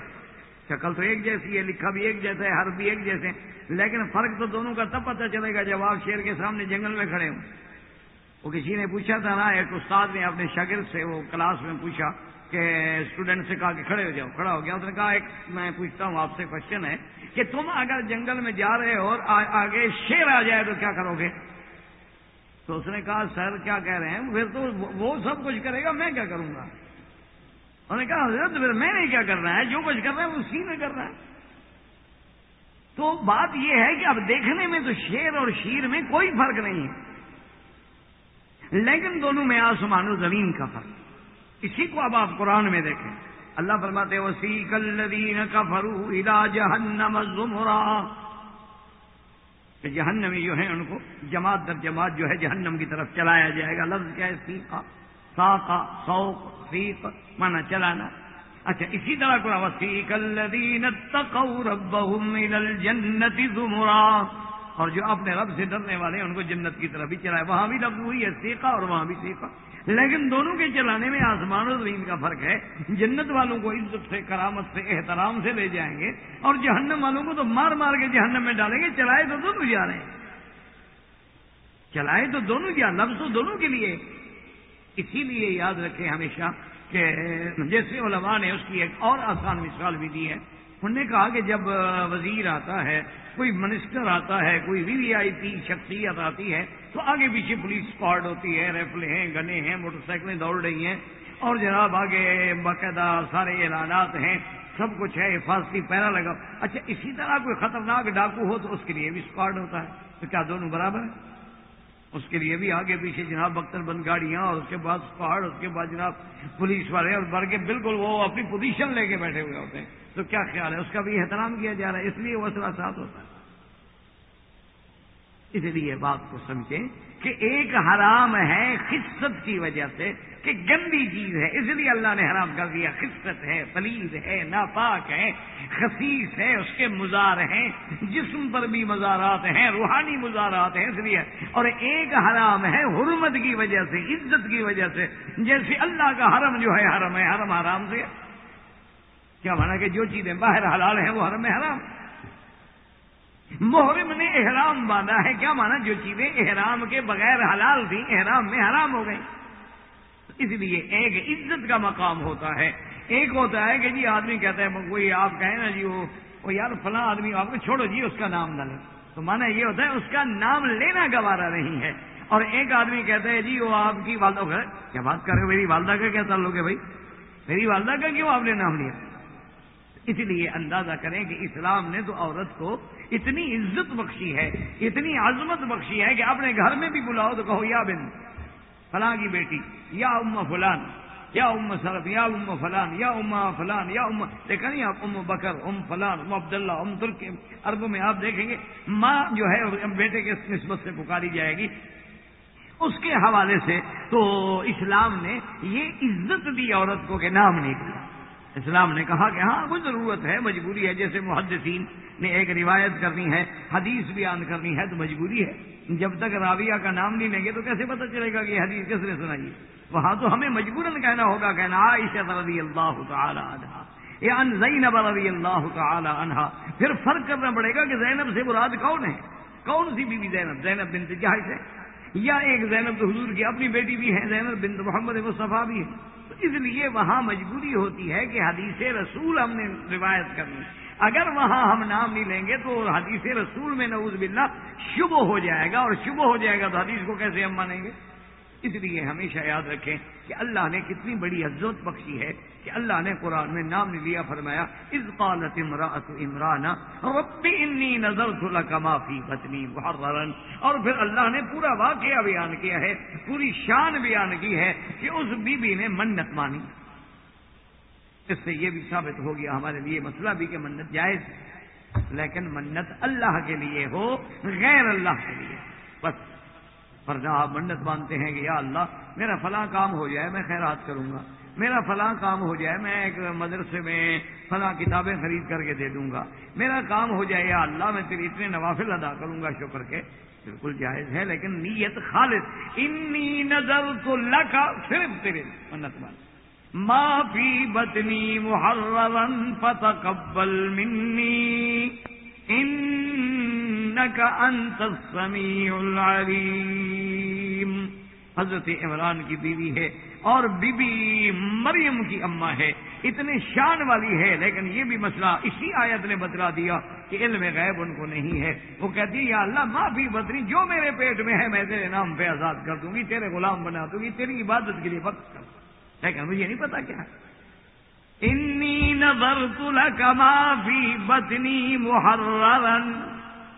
شکل تو ایک جیسی ہے، لکھا بھی ایک جیسا ہے ہر بھی ایک جیسے لیکن فرق تو دونوں کا تب پتہ چلے گا جب آپ شیر کے سامنے جنگل میں کھڑے ہوں۔ وہ کسی نے پوچھا تھا نا، ایک استاد نے اپنے شاگرد سے، وہ کلاس میں پوچھا کہ اسٹوڈنٹ سے کہا کہ کھڑے ہو جاؤ، کھڑا ہو گیا، اس نے کہا، ایک میں پوچھتا ہوں آپ سے کوشچن ہے کہ تم اگر جنگل میں جا رہے ہو اور آگے شیر آ جائے تو کیا کرو گے؟ تو اس نے کہا، سر کیا کہہ رہے ہیں؟ پھر تو وہ سب کچھ کرے گا، میں کیا کروں گا؟ انہوں نے کہا، حضرت، پھر میں نے کیا کرنا ہے، جو کچھ کرنا ہے وہ اسی میں کرنا ہے۔ تو بات یہ ہے کہ اب دیکھنے میں تو شیر اور شیر میں کوئی فرق نہیں ہے۔ لیکن دونوں میں آسمان و زمین کا فرق۔ اسی کو اب آپ قرآن میں دیکھیں۔ اللہ فرماتے وسی کلین کا فرو جہنم زمرا کہ جہنمی جو ہے ان کو، جماعت در جماعت جو ہے جہنم کی طرف چلایا جائے گا۔ لفظ کیا ہے؟ سیکھا ساقا سوق سیخ مانا چلانا۔ اچھا اسی طرح کو وسی کلین الجنت زمرا اور جو اپنے رب سے ڈرنے والے ہیں، ان کو جنت کی طرف بھی چلائے۔ وہاں بھی لفظ ہوئی ہے سیکھا اور وہاں بھی سیکھا لیکن دونوں کے چلانے میں آسمان و زمین کا فرق ہے۔ جنت والوں کو عزت سے، کرامت سے، احترام سے لے جائیں گے اور جہنم والوں کو تو مار مار کے جہنم میں ڈالیں گے۔ چلائے تو دونوں جا رہے ہیں۔ چلائے تو دونوں جا، لفظ تو دونوں کے لیے۔ اسی لیے یاد رکھیں ہمیشہ کہ جیسے علماء نے اس کی ایک اور آسان مثال بھی دی ہے۔ انہوں نے کہا کہ جب وزیر آتا ہے، کوئی منسٹر آتا ہے، کوئی وی وی آئی پی شخصیت آتی ہے، تو آگے پیچھے پولیس اسکواڈ ہوتی ہے ریفلے ہیں، گنے ہیں، موٹر سائیکلیں دوڑ رہی ہیں، اور جناب آگے باقاعدہ سارے اعلانات ہیں، سب کچھ ہے، حفاظتی پیرا لگا اچھا اسی طرح کوئی خطرناک ڈاکو ہو تو اس کے لیے بھی اسکواڈ ہوتا ہے۔ تو کیا دونوں برابر ہیں؟ اس کے لیے بھی آگے پیچھے جناب بختر بند گاڑیاں، اور اس کے بعد اسکواڈ اس کے بعد جناب پولیس والے، اور بڑھ کے بالکل وہ اپنی پوزیشن لے کے بیٹھے ہوئے ہوتے ہیں۔ تو کیا خیال ہے؟ اس کا بھی احترام کیا جا رہا ہے، اس لیے وہ ساتھ ہوتا ہے۔ اس لیے بات کو سمجھیں کہ ایک حرام ہے خصت کی وجہ سے کہ گندی چیز ہے، اس لیے اللہ نے حرام کر دیا۔ خصت ہے پلید ہے، ناپاک ہے، خصیص ہے، اس کے مزار ہیں، جسم پر بھی مزارات ہیں، روحانی مزارات ہیں، اس لیے۔ اور ایک حرام ہے حرمت کی وجہ سے، عزت کی وجہ سے۔ جیسے اللہ کا حرم جو ہے، حرم ہے، حرم حرام سے۔ کیا مانا کہ جو چیزیں باہر حلال ہیں وہ حرم میں حرام محرم نے احرام باندھا ہے، کیا مانا جو چیزیں احرام کے بغیر حلال تھیں، احرام میں حرام ہو گئی اس لیے ایک عزت کا مقام ہوتا ہے۔ ایک ہوتا ہے کہ جی آدمی کہتا ہے کوئی آپ کہیں نا جی وہ یار فلاں آدمی آپ کو چھوڑو جی اس کا نام نہ لے۔ تو مانا یہ ہوتا ہے، اس کا نام لینا گوارا نہیں ہے۔ اور ایک آدمی کہتا ہے جی وہ آپ کی والدہ کیا بات کر رہے میری والدہ کا کیا تعلق ہے بھائی؟ میری والدہ کا کیوں آپ نے نام لیا؟ اس لیے اندازہ کریں کہ اسلام نے تو عورت کو اتنی عزت بخشی ہے، اتنی عظمت بخشی ہے کہ اپنے گھر میں بھی بلاؤ تو کہو، یا بن فلاں کی بیٹی، یا ام فلان، یا ام سرف یا ام فلان، یا ام فلان، یا ام، دیکھا نہیں آپ، ام بکر، ام فلان، ام عبداللہ، ام ترک عربوں میں آپ دیکھیں گے، ماں جو ہے بیٹے کے نسبت سے پکاری جائے گی۔ اس کے حوالے سے تو اسلام نے یہ عزت دی عورت کو کہ نام نہیں دیا۔ اسلام نے کہا کہ ہاں وہ ضرورت ہے، مجبوری ہے۔ جیسے محدثین نے ایک روایت کرنی ہے، حدیث بیان کرنی ہے، تو مجبوری ہے۔ جب تک راویہ کا نام نہیں لیں گے تو کیسے پتہ چلے گا کہ یہ حدیث کس نے سنائی؟ وہاں تو ہمیں مجبوراً کہنا ہوگا، کہنا عائشہ رضی اللہ تعالی عنہ۔ یا ان زینب رضی اللہ تعالی عنہ۔ پھر فرق کرنا پڑے گا کہ زینب سے مراد کون ہے؟ کون سی بیوی زینب؟ زینب بنت جہاز ہے۔ یا ایک زینب تو حضور کی اپنی بیٹی بھی ہے، زینب بنت محمد مصطفیٰ بھی ہے۔ اس لیے وہاں مجبوری ہوتی ہے کہ حدیث رسول ہم نے روایت کرنی اگر وہاں ہم نام نہیں لیں گے تو حدیث رسول میں نعوذ باللہ شبہ ہو جائے گا اور شبہ ہو جائے گا تو حدیث کو کیسے ہم مانیں گے؟ اس لیے ہمیشہ یاد رکھیں کہ اللہ نے کتنی بڑی عزت بخشی ہے کہ اللہ نے قرآن میں نام نے لیا، فرمایا از قالت امراۃ عمران ربی انی نظر کا معافی بتنی اور پھر اللہ نے پورا واقعہ بیان کیا ہے، پوری شان بیان کی ہے کہ اس بی بی نے منت مانی۔ اس سے یہ بھی ثابت ہو گیا، ہمارے لیے مسئلہ بھی کہ منت جائز لیکن منت اللہ کے لیے ہو، غیر اللہ کے لیے۔ بس پر آپ منت مانتے ہیں کہ یا اللہ، میرا فلاں کام ہو جائے، میں خیرات کروں گا۔ میرا فلاں کام ہو جائے، میں ایک مدرسے میں فلاں کتابیں خرید کر کے دے دوں گا۔ میرا کام ہو جائے، یا اللہ، میں تیری اتنے نوافل ادا کروں گا شکر کے۔ بالکل جائز ہے، لیکن نیت خالص۔ انی نظر تو لکا صرف تیرے منت مان معافی بتنی محرم فتقبل منی۔ انك انت السميع العليم حضرت عمران کی بیوی ہے اور بی بی مریم کی اما ہے۔ اتنے شان والی ہے، لیکن یہ بھی مسئلہ اسی آیت نے بتلا دیا کہ علم غیب ان کو نہیں ہے۔ وہ کہتی ہے، یا اللہ ماں بھی بدری جو میرے پیٹ میں ہے میں تیرے نام پہ آزاد کر دوں گی، تیرے غلام بنا دوں گی، تیری عبادت کے لیے وقت کر لیکن مجھے نہیں پتا کیا۔ انی نظرت لك ما في بطني محررا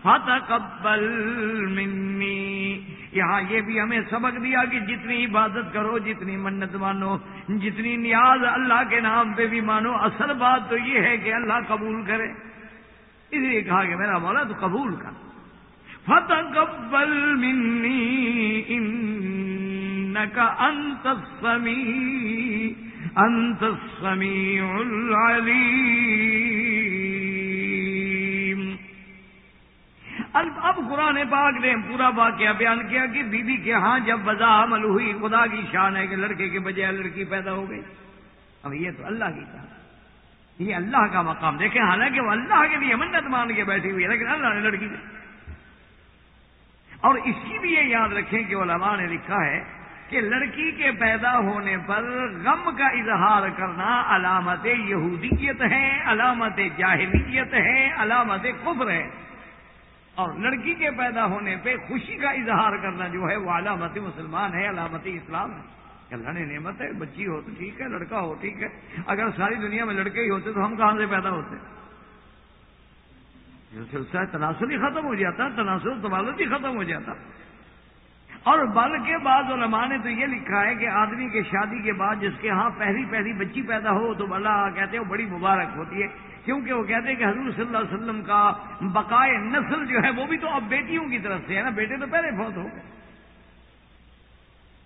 فتقبل مني یہاں یہ بھی ہمیں سبق دیا کہ جتنی عبادت کرو، جتنی منت مانو، جتنی نیاز اللہ کے نام پہ بھی مانو، اصل بات تو یہ ہے کہ اللہ قبول کرے۔ اس لیے کہا کہ میرا مولا تو قبول کر۔ فتقبل منی انك انت السميع انت السميع العليم اب اب قرآن پاک نے پورا واقعہ بیان کیا کہ بی بی کے ہاں جب وضا عمل ہوئی، خدا کی شان ہے کہ لڑکے کے بجائے لڑکی پیدا ہو گئی۔ اب یہ تو اللہ کی شان یہ اللہ کا مقام۔ دیکھیں، حالانکہ وہ اللہ کے لیے منت مان کے بیٹھی ہوئی ہے، لیکن اللہ نے لڑکی دی اور اس کی بھی یہ یاد رکھیں کہ علماء نے لکھا ہے کہ لڑکی کے پیدا ہونے پر غم کا اظہار کرنا علامت یہودیت ہے، علامت جاہلیت ہے، علامت کفر ہے۔ اور لڑکی کے پیدا ہونے پہ خوشی کا اظہار کرنا جو ہے وہ علامت مسلمان ہے، علامت اسلام ہے۔ اللہ نے نعمت ہے، بچی ہو تو ٹھیک ہے، لڑکا ہو ٹھیک ہے۔ اگر ساری دنیا میں لڑکے ہی ہوتے تو ہم کہاں سے پیدا ہوتے؟ جو سلسلہ تناسل ہی ختم ہو جاتا تناسل تبالت ہی ختم ہو جاتا۔ اور بل کے بعد علماء نے تو یہ لکھا ہے کہ آدمی کے شادی کے بعد جس کے ہاں پہلی پہلی بچی پیدا ہو تو اللہ کہتے ہیں وہ بڑی مبارک ہوتی ہے۔ کیونکہ وہ کہتے ہیں کہ حضور صلی اللہ علیہ وسلم کا بقائے نسل جو ہے وہ بھی تو اب بیٹیوں کی طرف سے ہے نا، بیٹے تو پہلے بہت ہو گئے۔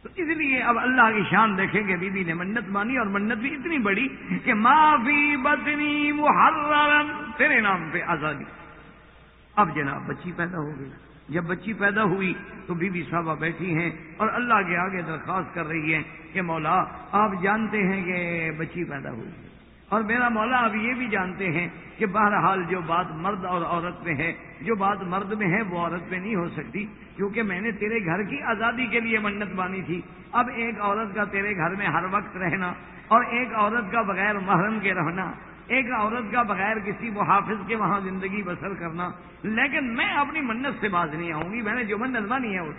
تو اس لیے اب اللہ کی شان دیکھیں گے بی بی نے، منت مانی اور منت بھی اتنی بڑی کہ ماں بھی بدنی محرم تیرے نام پہ آزادی۔ اب جناب بچی پیدا ہو گئی۔ جب بچی پیدا ہوئی تو بی بی صاحبہ بیٹھی ہیں اور اللہ کے آگے درخواست کر رہی ہیں کہ مولا آپ جانتے ہیں کہ بچی پیدا ہوئی۔ اور میرا مولا اب یہ بھی جانتے ہیں کہ بہرحال جو بات مرد اور عورت میں ہے، جو بات مرد میں ہے، وہ عورت میں نہیں ہو سکتی، کیونکہ میں نے تیرے گھر کی آزادی کے لیے منت بانی تھی۔ اب ایک عورت کا تیرے گھر میں ہر وقت رہنا اور ایک عورت کا بغیر محرم کے رہنا، ایک عورت کا بغیر کسی محافظ کے وہاں زندگی بسر کرنا، لیکن میں اپنی منت سے باز نہیں آؤں گی، میں نے جو منت مانی ہے اس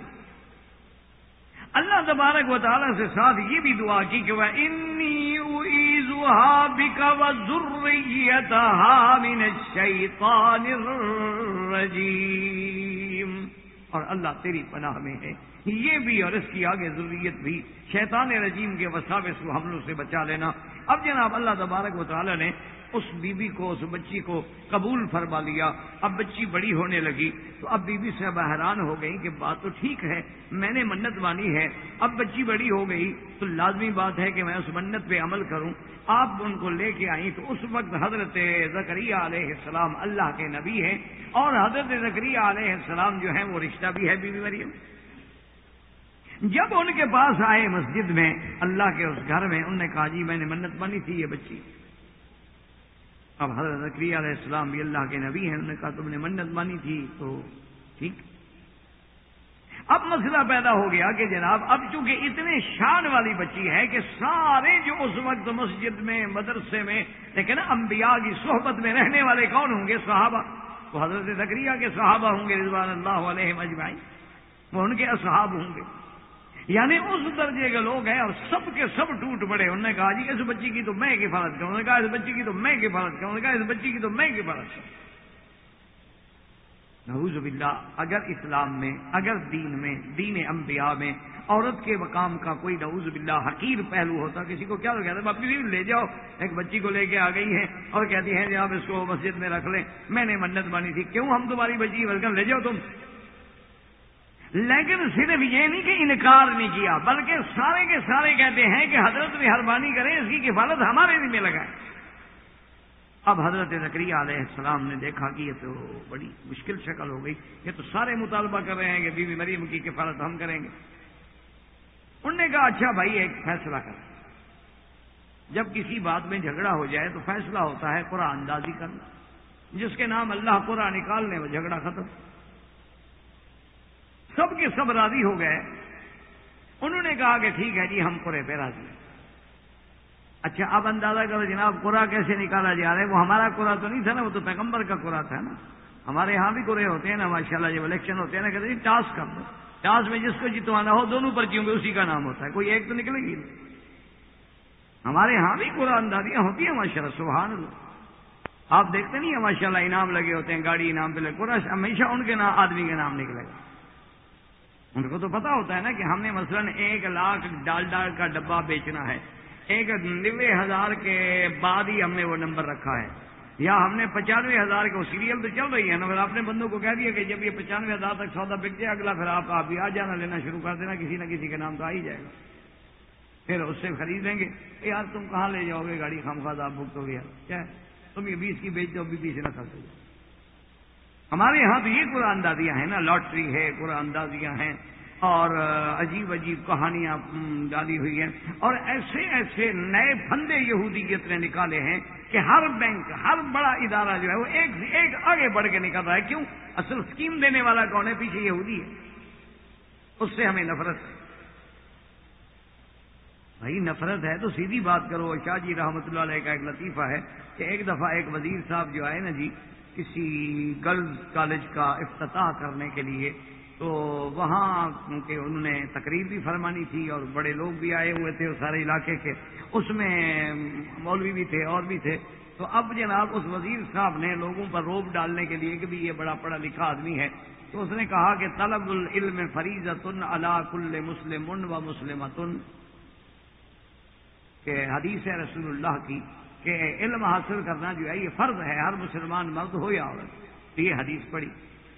اللہ تبارک و تعالیٰ سے ساتھ یہ بھی دعا کی کہ وہ انی من الشیطان الرجیم۔ اور اللہ تیری پناہ میں ہے۔ یہ بھی اور اس کی آگے ضروریت بھی شیطان رجیم کے وساوس کو حملوں سے بچا لینا۔ اب جناب اللہ تبارک و تعالیٰ نے اس بیوی بی کو، اس بچی کو قبول فرما لیا۔ اب بچی بڑی ہونے لگی۔ تو اب بیوی بی سے حیران ہو گئی کہ بات تو ٹھیک ہے، میں نے منت مانی ہے۔ اب بچی بڑی ہو گئی تو لازمی بات ہے کہ میں اس منت پہ عمل کروں۔ آپ ان کو لے کے آئیں تو اس وقت حضرت زکریہ علیہ السلام اللہ کے نبی ہیں۔ اور حضرت زکریہ علیہ السلام جو ہے وہ رشتہ بھی ہے بیوی مریم۔ جب ان کے پاس آئے مسجد میں، اللہ کے اس گھر میں، انہوں نے کہا جی میں نے منت مانی تھی یہ بچی۔ اب حضرت ذکری علیہ السلام بھی اللہ کے نبی ہیں، انہوں نے کہا، تم نے منت مانی تھی تو ٹھیک۔ اب مسئلہ پیدا ہو گیا کہ جناب، اب چونکہ اتنے شان والی بچی ہے کہ سارے جو اس وقت مسجد میں، مدرسے میں، لیکن انبیاء کی صحبت میں رہنے والے کون ہوں گے؟ صحابہ۔ تو حضرت ذکریہ کے صحابہ ہوں گے، رضوان اللہ علیہ مجمعین وہ ان کے اصحاب ہوں گے۔ یعنی اس درجے کے لوگ ہیں اور سب کے سب ٹوٹ پڑے۔ انہوں نے کہا جی اس بچی کی تو میں کفالت کروں۔ انہوں نے کہا اس بچی کی تو میں کفالت کروں۔ انہوں نے کہا اس بچی کی تو میں کفالت کروں۔ نعوذ باللہ، اگر اسلام میں، اگر دین میں، دین انبیاء میں عورت کے مقام کا کوئی نعوذ باللہ حقیر پہلو ہوتا، کسی کو کیا کہتے اپنی جی، لے جاؤ۔ ایک بچی کو لے کے آ گئی ہے اور کہتی ہیں جناب اس کو مسجد میں رکھ لیں۔ میں نے منت بانی تھی۔ کیوں ہم تمہاری بچی؟ ویلکم لے جاؤ تم۔ لیکن صرف یہ نہیں کہ انکار نہیں کیا، بلکہ سارے کے سارے کہتے ہیں کہ حضرت مہربانی کریں، اس کی کفالت ہمارے بھی لگائے اب حضرت زکری علیہ السلام نے دیکھا کہ یہ تو بڑی مشکل شکل ہو گئی، یہ تو سارے مطالبہ کر رہے ہیں کہ بی بی مریم کی کفالت ہم کریں گے۔ انہوں نے کہا اچھا بھائی، ایک فیصلہ کر۔ جب کسی بات میں جھگڑا ہو جائے تو فیصلہ ہوتا ہے قرآن اندازی کرنا، جس کے نام اللہ قرآن نکالنے میں جھگڑا ختم۔ سب کے سب راضی ہو گئے۔ انہوں نے کہا کہ ٹھیک ہے جی ہم قرے پہ راضی ہیں۔ اچھا اب اندازہ کرو جناب قرا کیسے نکالا جا رہا ہے؟ وہ ہمارا قرا تو نہیں تھا نا، وہ تو پیغمبر کا قرا تھا نا۔ ہمارے یہاں بھی قرے ہوتے ہیں نا ماشاء اللہ جب الیکشن ہوتے ہیں نا، کہتے ہیں جی، ٹاس کر دو۔ ٹاس میں جس کو جتوانا ہو، دونوں پرچیوں میں اسی کا نام ہوتا ہے۔ کوئی ایک تو نکلے گی۔ ہمارے یہاں بھی قرآن اندازیاں ہوتی ہیں ماشاء اللہ سبحان اللہ۔ آپ دیکھتے نہیں ہیں ماشاء اللہ انعام لگے ہوتے ہیں، گاڑی انعام پہ لگے۔ قرآن ہمیشہ ان کے نام، آدمی کے نام نکلے گا۔ ان کو تو پتا ہوتا ہے نا کہ ہم نے مثلا ایک لاکھ ڈال ڈال کا ڈبہ بیچنا ہے۔ ایک نوے ہزار کے بعد ہی ہم نے وہ نمبر رکھا ہے۔ یا ہم نے پچانوے ہزار کے وہ سیریل تو چل رہی ہے نا، پھر اپنے بندوں کو کہہ دیا کہ جب یہ پچانوے ہزار تک سودا بک جائے، اگلا پھر آپ آپ آ جانا، لینا شروع کر دینا، کسی نہ کسی کے نام تو آ ہی جائے گا۔ پھر اس سے خریدیں گے۔ یار تم کہاں لے جاؤ گے؟ گاڑی خام خواہ آپ بک ہو گیا۔ کیا تم یہ بیس کی بیچ دو بھی بیس نہ کر دو۔ ہمارے یہاں تو یہ قرآن اندازیاں ہیں نا، لاٹری ہے قرآن اندازیاں ہیں، اور عجیب عجیب کہانیاں ڈالی ہوئی ہیں۔ اور ایسے ایسے نئے پھندے یہودیت نے نکالے ہیں کہ ہر بینک، ہر بڑا ادارہ جو ہے وہ ایک سے ایک آگے بڑھ کے نکل رہا ہے۔ کیوں؟ اصل اسکیم دینے والا کون ہے؟ پیچھے یہودی ہے۔ اس سے ہمیں نفرت ہے۔ بھائی، نفرت ہے تو سیدھی بات کرو۔ شاہ جی رحمۃ اللہ علیہ کا ایک لطیفہ ہے کہ ایک دفعہ ایک وزیر صاحب جو آئے نا جی کسی گرلز کالج کا افتتاح کرنے کے لیے، تو وہاں کیونکہ انہوں نے تقریر بھی فرمانی تھی اور بڑے لوگ بھی آئے ہوئے تھے اس سارے علاقے کے، اس میں مولوی بھی تھے، اور بھی تھے۔ تو اب جناب اس وزیر صاحب نے لوگوں پر روپ ڈالنے کے لیے کہ بھی یہ بڑا پڑھا لکھا آدمی ہے، تو اس نے کہا کہ طلب العلم فریض تن اللہ کل مسلم و مسلم کہ حدیث رسول اللہ کی کہ علم حاصل کرنا جو ہے یہ فرض ہے، ہر مسلمان مرد ہو یا عورت۔ یہ حدیث پڑھی۔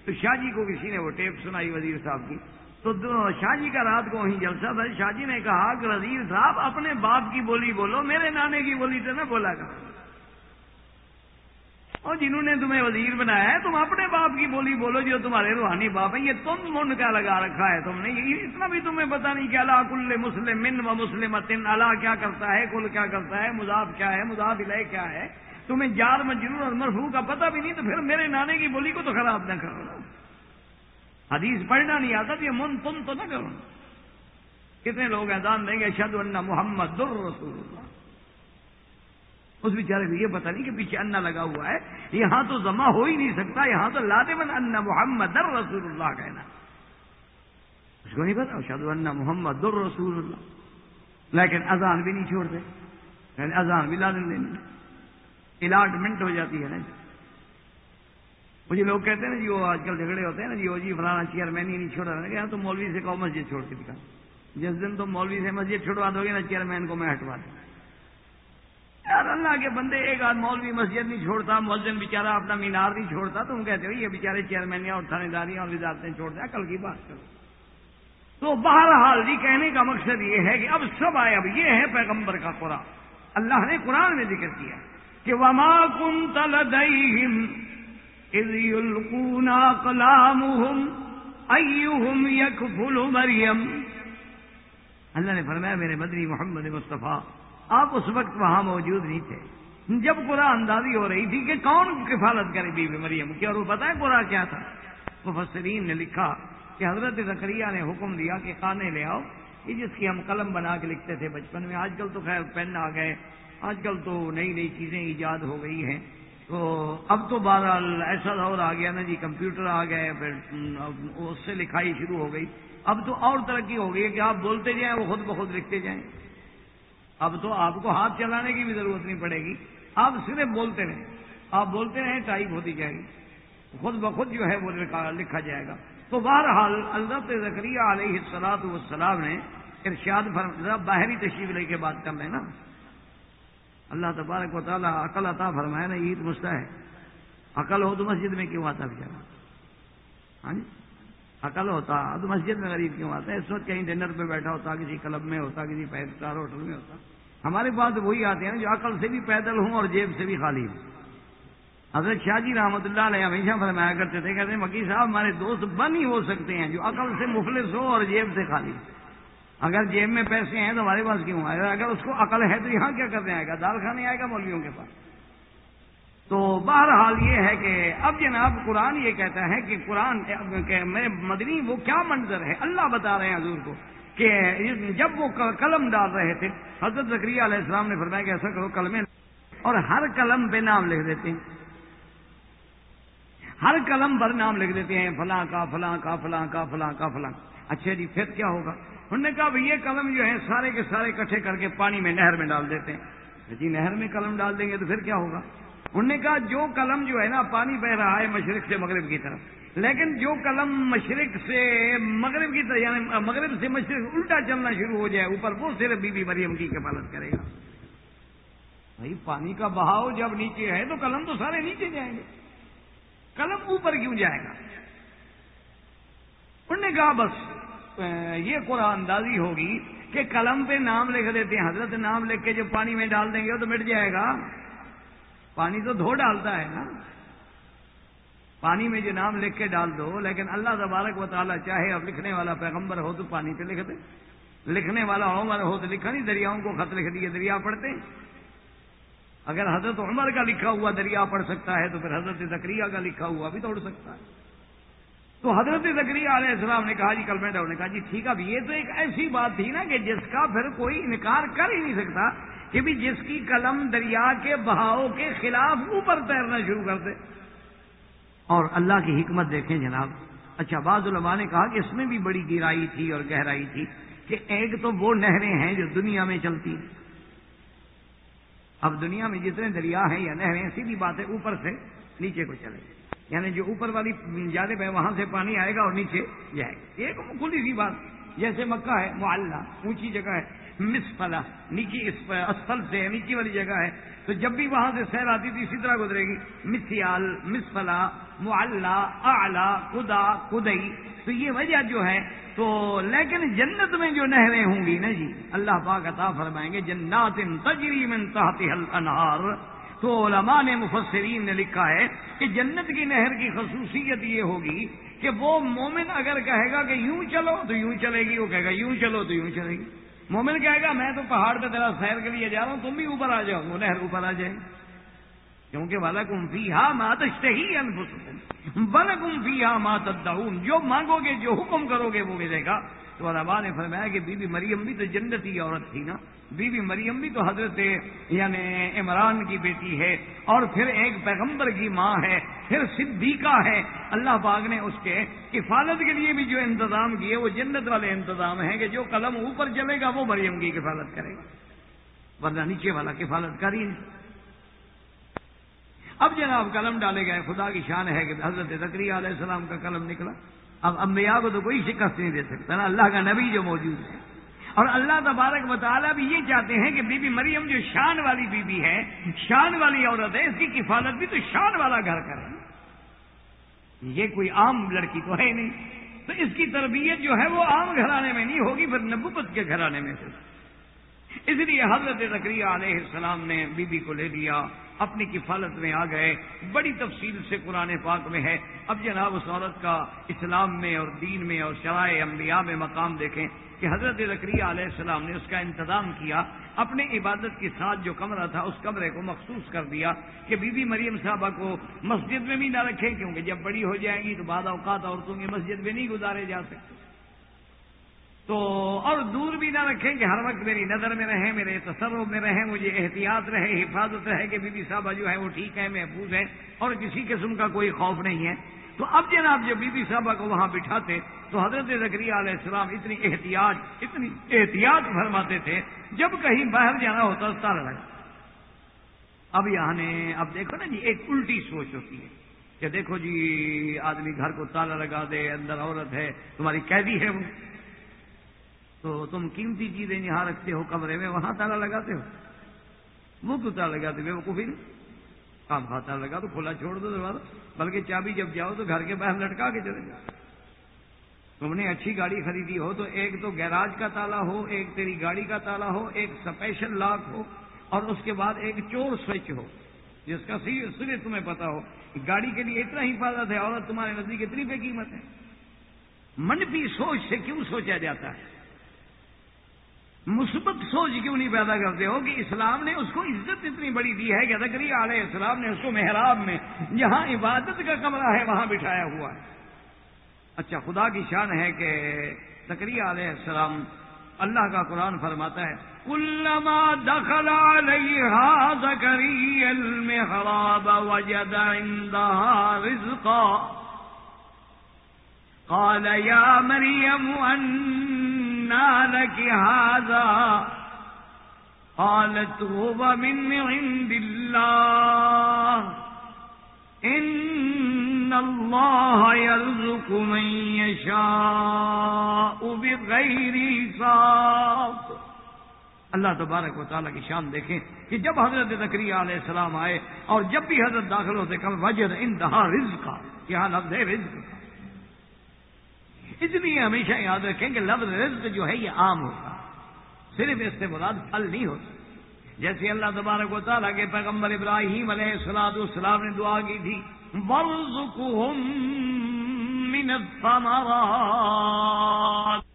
تو شاہ جی کو کسی نے وہ ٹیپ سنائی وزیر صاحب کی۔ تو شاہ جی کا رات کو وہیں جلسہ تھا، شاہ جی نے کہا کہ وزیر صاحب اپنے باپ کی بولی بولو، میرے نانے کی بولی تو نہ بولا کرو۔ اور جنہوں نے تمہیں وزیر بنایا ہے، تم اپنے باپ کی بولی بولو، جو تمہارے روحانی باپ ہیں، یہ تم من کا لگا رکھا ہے، تم نے اتنا بھی تمہیں پتا نہیں کہ اللہ کل مسلم من و مسلم اللہ کیا کرتا ہے، کل کیا کرتا ہے مذاف کیا ہے مذاف الہ کیا ہے؟ تمہیں جار مجرور اور مرفو کا پتہ بھی نہیں، تو پھر میرے نانے کی بولی کو تو خراب نہ کرو۔ حدیث پڑھنا نہیں آتا، تو یہ من تم تو نہ کرو۔ کتنے لوگ اذان دیں گے شد اللہ محمد در رسول اللہ۔ اس بیچارے کو یہ پتا نہیں کہ پیچھے انا لگا ہوا ہے، یہاں تو جمع ہو ہی نہیں سکتا، یہاں تو لادمن ان محمد در رسول اللہ کہنا۔ اس کو نہیں پتا شد اللہ محمد در رسول اللہ۔ لیکن اذان بھی نہیں چھوڑتے یعنی اذان بھی لازم دینی الاٹمنٹ ہو جاتی ہے نا جی۔ مجھے لوگ کہتے ہیں نا جی وہ آج کل جھگڑے ہوتے ہیں نا جی وہ جی فلانا چیئرمین ہی نہیں چھوڑ رہا تو مولوی سے کہو مسجد چھوڑ کے دکھا۔ جس دن تم مولوی سے مسجد چھوڑوا دو گے نا چیئرمین کو میں ہٹوا دوں۔ یار اللہ کے بندے، ایک آدھ مولوی مسجد نہیں چھوڑتا مولزن بےچارا اپنا مینار نہیں چھوڑتا، تم کہتے ہو یہ بےچارے چیئرمین اور تھانے داریاں اور وزارتیں چھوڑ دیں کل کی بات کرو۔ تو بہرحال جی کہنے کا مقصد یہ ہے کہ اب سب آئے، اب یہ ہے پیغمبر کا قرآن۔ اللہ نے قرآن میں ذکر کیا کہ وما كنت لديهم اذ يلقون اقلامهم ايهم يكفل مريم۔ اللہ نے فرمایا، میرے مدنی محمد مصطفیٰ آپ اس وقت وہاں موجود نہیں تھے۔ جب قرآن اندازی ہو رہی تھی کہ کون کفالت کرے بی بی مریم کی اور وہ بتائیں قرآن کیا تھا؟ مفسرین نے لکھا کہ حضرت زکریہ نے حکم دیا کہ کانے لے آؤ، یہ جس کی ہم قلم بنا کے لکھتے تھے بچپن میں، آج کل تو خیر پین آ گئے، آج کل تو نئی نئی چیزیں ایجاد ہو گئی ہیں۔ تو اب تو بہرحال ایسا دور آ گیا نا جی کمپیوٹر آ گئے، پھر اس سے لکھائی شروع ہو گئی۔ اب تو اور ترقی ہو گئی ہے کہ آپ بولتے جائیں، وہ خود بخود لکھتے جائیں۔ اب تو آپ کو ہاتھ چلانے کی بھی ضرورت نہیں پڑے گی۔ آپ صرف بولتے رہیں۔ آپ بولتے رہیں، ٹائپ ہوتی جائے گی۔ خود بخود جو ہے وہ لکھا جائے گا۔ تو بہرحال اللہ ذکریہ علیہ السلاط والسلام نے ارشاد فرما باہری تشریف لے کے بات کر لیں نا۔ اللہ تبارک و تعالیٰ عقل عطا فرمائے نا، عید مستا ہے۔ عقل ہو تو مسجد میں کیوں آتا بیچارا ہاں جی؟ عقل ہوتا، تو مسجد میں غریب کیوں آتا؟ ہے اس وقت کہیں ڈنر پہ بیٹھا ہوتا، کسی کلب میں ہوتا، کسی فائیو اسٹار ہوٹل میں ہوتا۔ ہمارے پاس وہی آتے ہیں جو عقل سے بھی پیدل ہوں اور جیب سے بھی خالی ہوں۔ حضرت شاہ جی رحمۃ اللہ علیہ ہمیشہ فرمایا کرتے تھے، کہتے ہیں، مکی صاحب، ہمارے دوست بن ہی ہو سکتے ہیں جو عقل سے مفلس ہو اور جیب سے خالی اگر جیب میں پیسے ہیں تو ہمارے پاس کیوں آئے؟ گا اگر اس کو عقل ہے تو یہاں کیا کرنے آئے گا؟ دال کھانے آئے گا مولویوں کے پاس۔ تو بہرحال یہ ہے کہ اب جناب قرآن یہ کہتا ہے کہ قرآن میرے مدنی وہ کیا منظر ہے؟ اللہ بتا رہے ہیں حضور کو کہ جب وہ قلم ڈال رہے تھے، حضرت ذکریہ علیہ السلام نے فرمایا کہ ایسا کرو، قلمیں اور ہر قلم پہ نام لکھ دیتے ہیں۔ ہر قلم پر نام لکھ دیتے ہیں، فلاں کا فلاں کا فلاں کا فلاں کا، فلاں اچھا جی پھر کیا ہوگا؟ انہوں نے کہا یہ قلم جو ہے سارے کے سارے کٹھے کر کے پانی میں نہر میں ڈال دیتے ہیں۔ جی نہر میں قلم ڈال دیں گے تو پھر کیا ہوگا؟ انہوں نے کہا جو قلم جو ہے نا پانی بہ رہا ہے مشرق سے مغرب کی طرف، لیکن جو قلم مشرق سے مغرب کی طرف یعنی مغرب سے مشرق الٹا چلنا شروع ہو جائے، اوپر وہ صرف بی بی مریم کی کفالت کرے گا۔ بھائی، پانی کا بہاؤ جب نیچے ہے تو قلم تو سارے نیچے جائیں گے۔ قلم اوپر کیوں جائے گا؟ انہوں نے کہا بس یہ قرآن اندازی ہوگی کہ قلم پہ نام لکھ دیتے ہیں، حضرت نام لکھ کے جب پانی میں ڈال دیں گے تو مٹ جائے گا۔ پانی تو دھو ڈالتا ہے نا۔ پانی میں جو نام لکھ کے ڈال دو، لیکن اللہ تبارک و تعالیٰ چاہے اب لکھنے والا پیغمبر ہو تو پانی پہ لکھ دے۔ لکھنے والا عمر ہو تو لکھا نہیں، دریاؤں کو خط لکھ دیے، دریا پڑھتے اگر حضرت عمر کا لکھا ہوا دریا پڑھ سکتا ہے تو پھر حضرت زکریہ کا لکھا ہوا بھی توڑ سکتا ہے۔ تو حضرت زکریہ علیہ السلام نے کہا جی کل میں نے کہا جی ٹھیک ہے یہ تو ایک ایسی بات تھی نا کہ جس کا پھر کوئی انکار کر ہی نہیں سکتا۔ کہ بھی جس کی قلم دریا کے بہاؤ کے خلاف اوپر تیرنا شروع کر دے۔ اور اللہ کی حکمت دیکھیں جناب۔ اچھا بعض علماء نے کہا کہ اس میں بھی بڑی گہرائی تھی اور گہرائی تھی کہ ایک تو وہ نہریں ہیں جو دنیا میں چلتی ہیں۔ اب دنیا میں جتنے دریا ہیں یا نہریں، سیدھی بات ہے، اوپر سے نیچے کو چلے۔ یعنی جو اوپر والی جانب ہے، وہاں سے پانی آئے گا اور نیچے جائے گا۔ ایک کھلی سی بات، جیسے مکہ ہے، معلّہ، اونچی جگہ ہے۔ مسفلا نیچی اسفل سے، نیچی والی جگہ ہے۔ تو جب بھی وہاں سے سیر آتی تھی، اسی طرح گزرے گی۔ مسیال مسفلا معلّہ اعلی خدا خدئی تو یہ وجہ جو ہے، تو لیکن جنت میں جو نہریں ہوں گی نا جی اللہ پاک عطا فرمائیں گے، جنات تجری من تحتها الانہار۔ تو علماء نے، مفسرین نے لکھا ہے کہ جنت کی نہر کی خصوصیت یہ ہوگی کہ وہ مومن اگر کہے گا کہ یوں چلو تو یوں چلے گی، وہ کہے گا یوں چلو تو یوں چلے گی۔ مومن کہے گا، میں تو پہاڑ پہ تیرا سیر کے لیے جا رہا ہوں، تم بھی اوپر آ جاؤ، وہ نہر اوپر آ جائے کیونکہ والا کمفی ہاں ماتشتے ہی بل کمفی ہاں مات جو مانگو گے، جو حکم کرو گے، وہ ملے گا۔ تو ربا نے فرمایا کہ بی بی مریم بھی تو جنتی عورت تھی نا۔ بی بی مریم بھی تو حضرت یعنی عمران کی بیٹی ہے۔ اور پھر ایک پیغمبر کی ماں ہے، پھر صدیقہ ہے۔ اللہ پاک نے اس کے کفالت کے لیے بھی جو انتظام کیے، وہ جنت والے انتظام ہیں کہ جو قلم اوپر چلے گا، وہ مریم کی کفالت کرے گا۔ ورنہ نیچے والا کفالت کر ہی نہیں۔ اب جناب قلم ڈالے گئے، خدا کی شان ہے کہ حضرت ذکری علیہ السلام کا قلم نکلا۔ اب انبیاء کو تو کوئی شکست نہیں دے سکتا نا، اللہ کا نبی جو موجود ہے۔ اور اللہ تبارک مطالعہ بھی یہ چاہتے ہیں کہ بی بی مریم جو شان والی بی بی ہے، شان والی عورت ہے، اس کی کفالت بھی تو شان والا گھر کرے یہ کوئی عام لڑکی تو ہے نہیں۔ تو اس کی تربیت جو ہے وہ عام گھرانے میں نہیں ہوگی، پھر نبوت کے گھرانے میں سے۔ اس لیے حضرت ذکریہ علیہ السلام نے بی بی کو لے لیا۔ اپنی کفالت میں آ گئے۔ بڑی تفصیل سے قرآن پاک میں ہے۔ اب جناب اس عورت کا اسلام میں اور دین میں اور شرائع انبیاء میں مقام دیکھیں کہ حضرت ذکریہ علیہ السلام نے اس کا انتظام کیا۔ اپنے عبادت کے ساتھ جو کمرہ تھا، اس کمرے کو مخصوص کر دیا کہ بی بی مریم صاحبہ کو مسجد میں بھی نہ رکھیں، کیونکہ جب بڑی ہو جائیں گی تو بعد اوقات عورتوں کے مسجد میں نہیں گزارے جا سکتے۔ تو اور دور بھی نہ رکھیں کہ ہر وقت میری نظر میں رہیں، میرے تصرف میں رہیں، مجھے احتیاط رہے، حفاظت رہے کہ بی بی صاحبہ جو ہے وہ ٹھیک ہے، محفوظ ہے اور کسی قسم کا کوئی خوف نہیں ہے۔ تو اب جناب جب بی بی صاحبہ کو وہاں بٹھاتے تو حضرت ذکریہ علیہ السلام اتنی احتیاط اتنی احتیاط فرماتے تھے، جب کہیں باہر جانا ہوتا تالا لگا۔ اب یہاں نے، اب دیکھو نا جی ایک الٹی سوچ ہوتی ہے کہ دیکھو جی آدمی گھر کو تالا لگا دے، اندر عورت ہے، تمہاری قیدی ہے وہ۔ تو تم قیمتی چیزیں یہاں رکھتے ہو کمرے میں، وہاں تالا لگاتے ہو؟ وہ تو تالا لگاتے بے وقوفی نہیں؟ کام کھاتا لگا تو کھلا چھوڑ دو دروازہ، بلکہ چابی جب جاؤ تو گھر کے باہر لٹکا کے چلے جاؤ۔ تم نے اچھی گاڑی خریدی ہو تو ایک تو گیراج کا تالا ہو، ایک تیری گاڑی کا تالا ہو، ایک سپیشل لاک ہو، اور اس کے بعد ایک چور سوئچ ہو، جس کا سر تمہیں پتا ہو۔ گاڑی کے لیے اتنا حفاظت ہے، عورت تمہارے نزدیک اتنی بے قیمت ہے۔ منفی سوچ سے کیوں سوچا جاتا ہے؟ مثبت سوچ کیوں نہیں پیدا کرتے ہو کہ اسلام نے اس کو عزت اتنی بڑی دی ہے کہ ادکری علیہ السلام نے اس کو محراب میں جہاں عبادت کا کمرہ ہے وہاں بٹھایا ہوا ہے۔ اچھا خدا کی شان ہے کہ تکری علیہ السلام اللہ کا قرآن فرماتا ہے، کلما دخل علیہا زکری المحراب وجد عندها رزقا۔ قال، یا مریم انا لك هذا قالت هو من عند الله. ان الله يرزق من يشاء بغير حساب. اللہ تبارک و تعالیٰ کی شان دیکھیں کہ جب حضرت ذکری علیہ السلام آئے اور جب بھی حضرت داخل ہوتے کل وجر انتہا رزق کا یہاں لفظ ہے رزق کا اس لیے ہمیشہ یاد رکھیں کہ لفظ رزق جو ہے یہ عام ہوتا صرف اس سے مراد پھل نہیں ہوتا۔ جیسے اللہ تبارک و تعالیٰ کے پیغمبر ابراہیم علیہ السلاد السلام نے دعا کی تھی من الثمرات.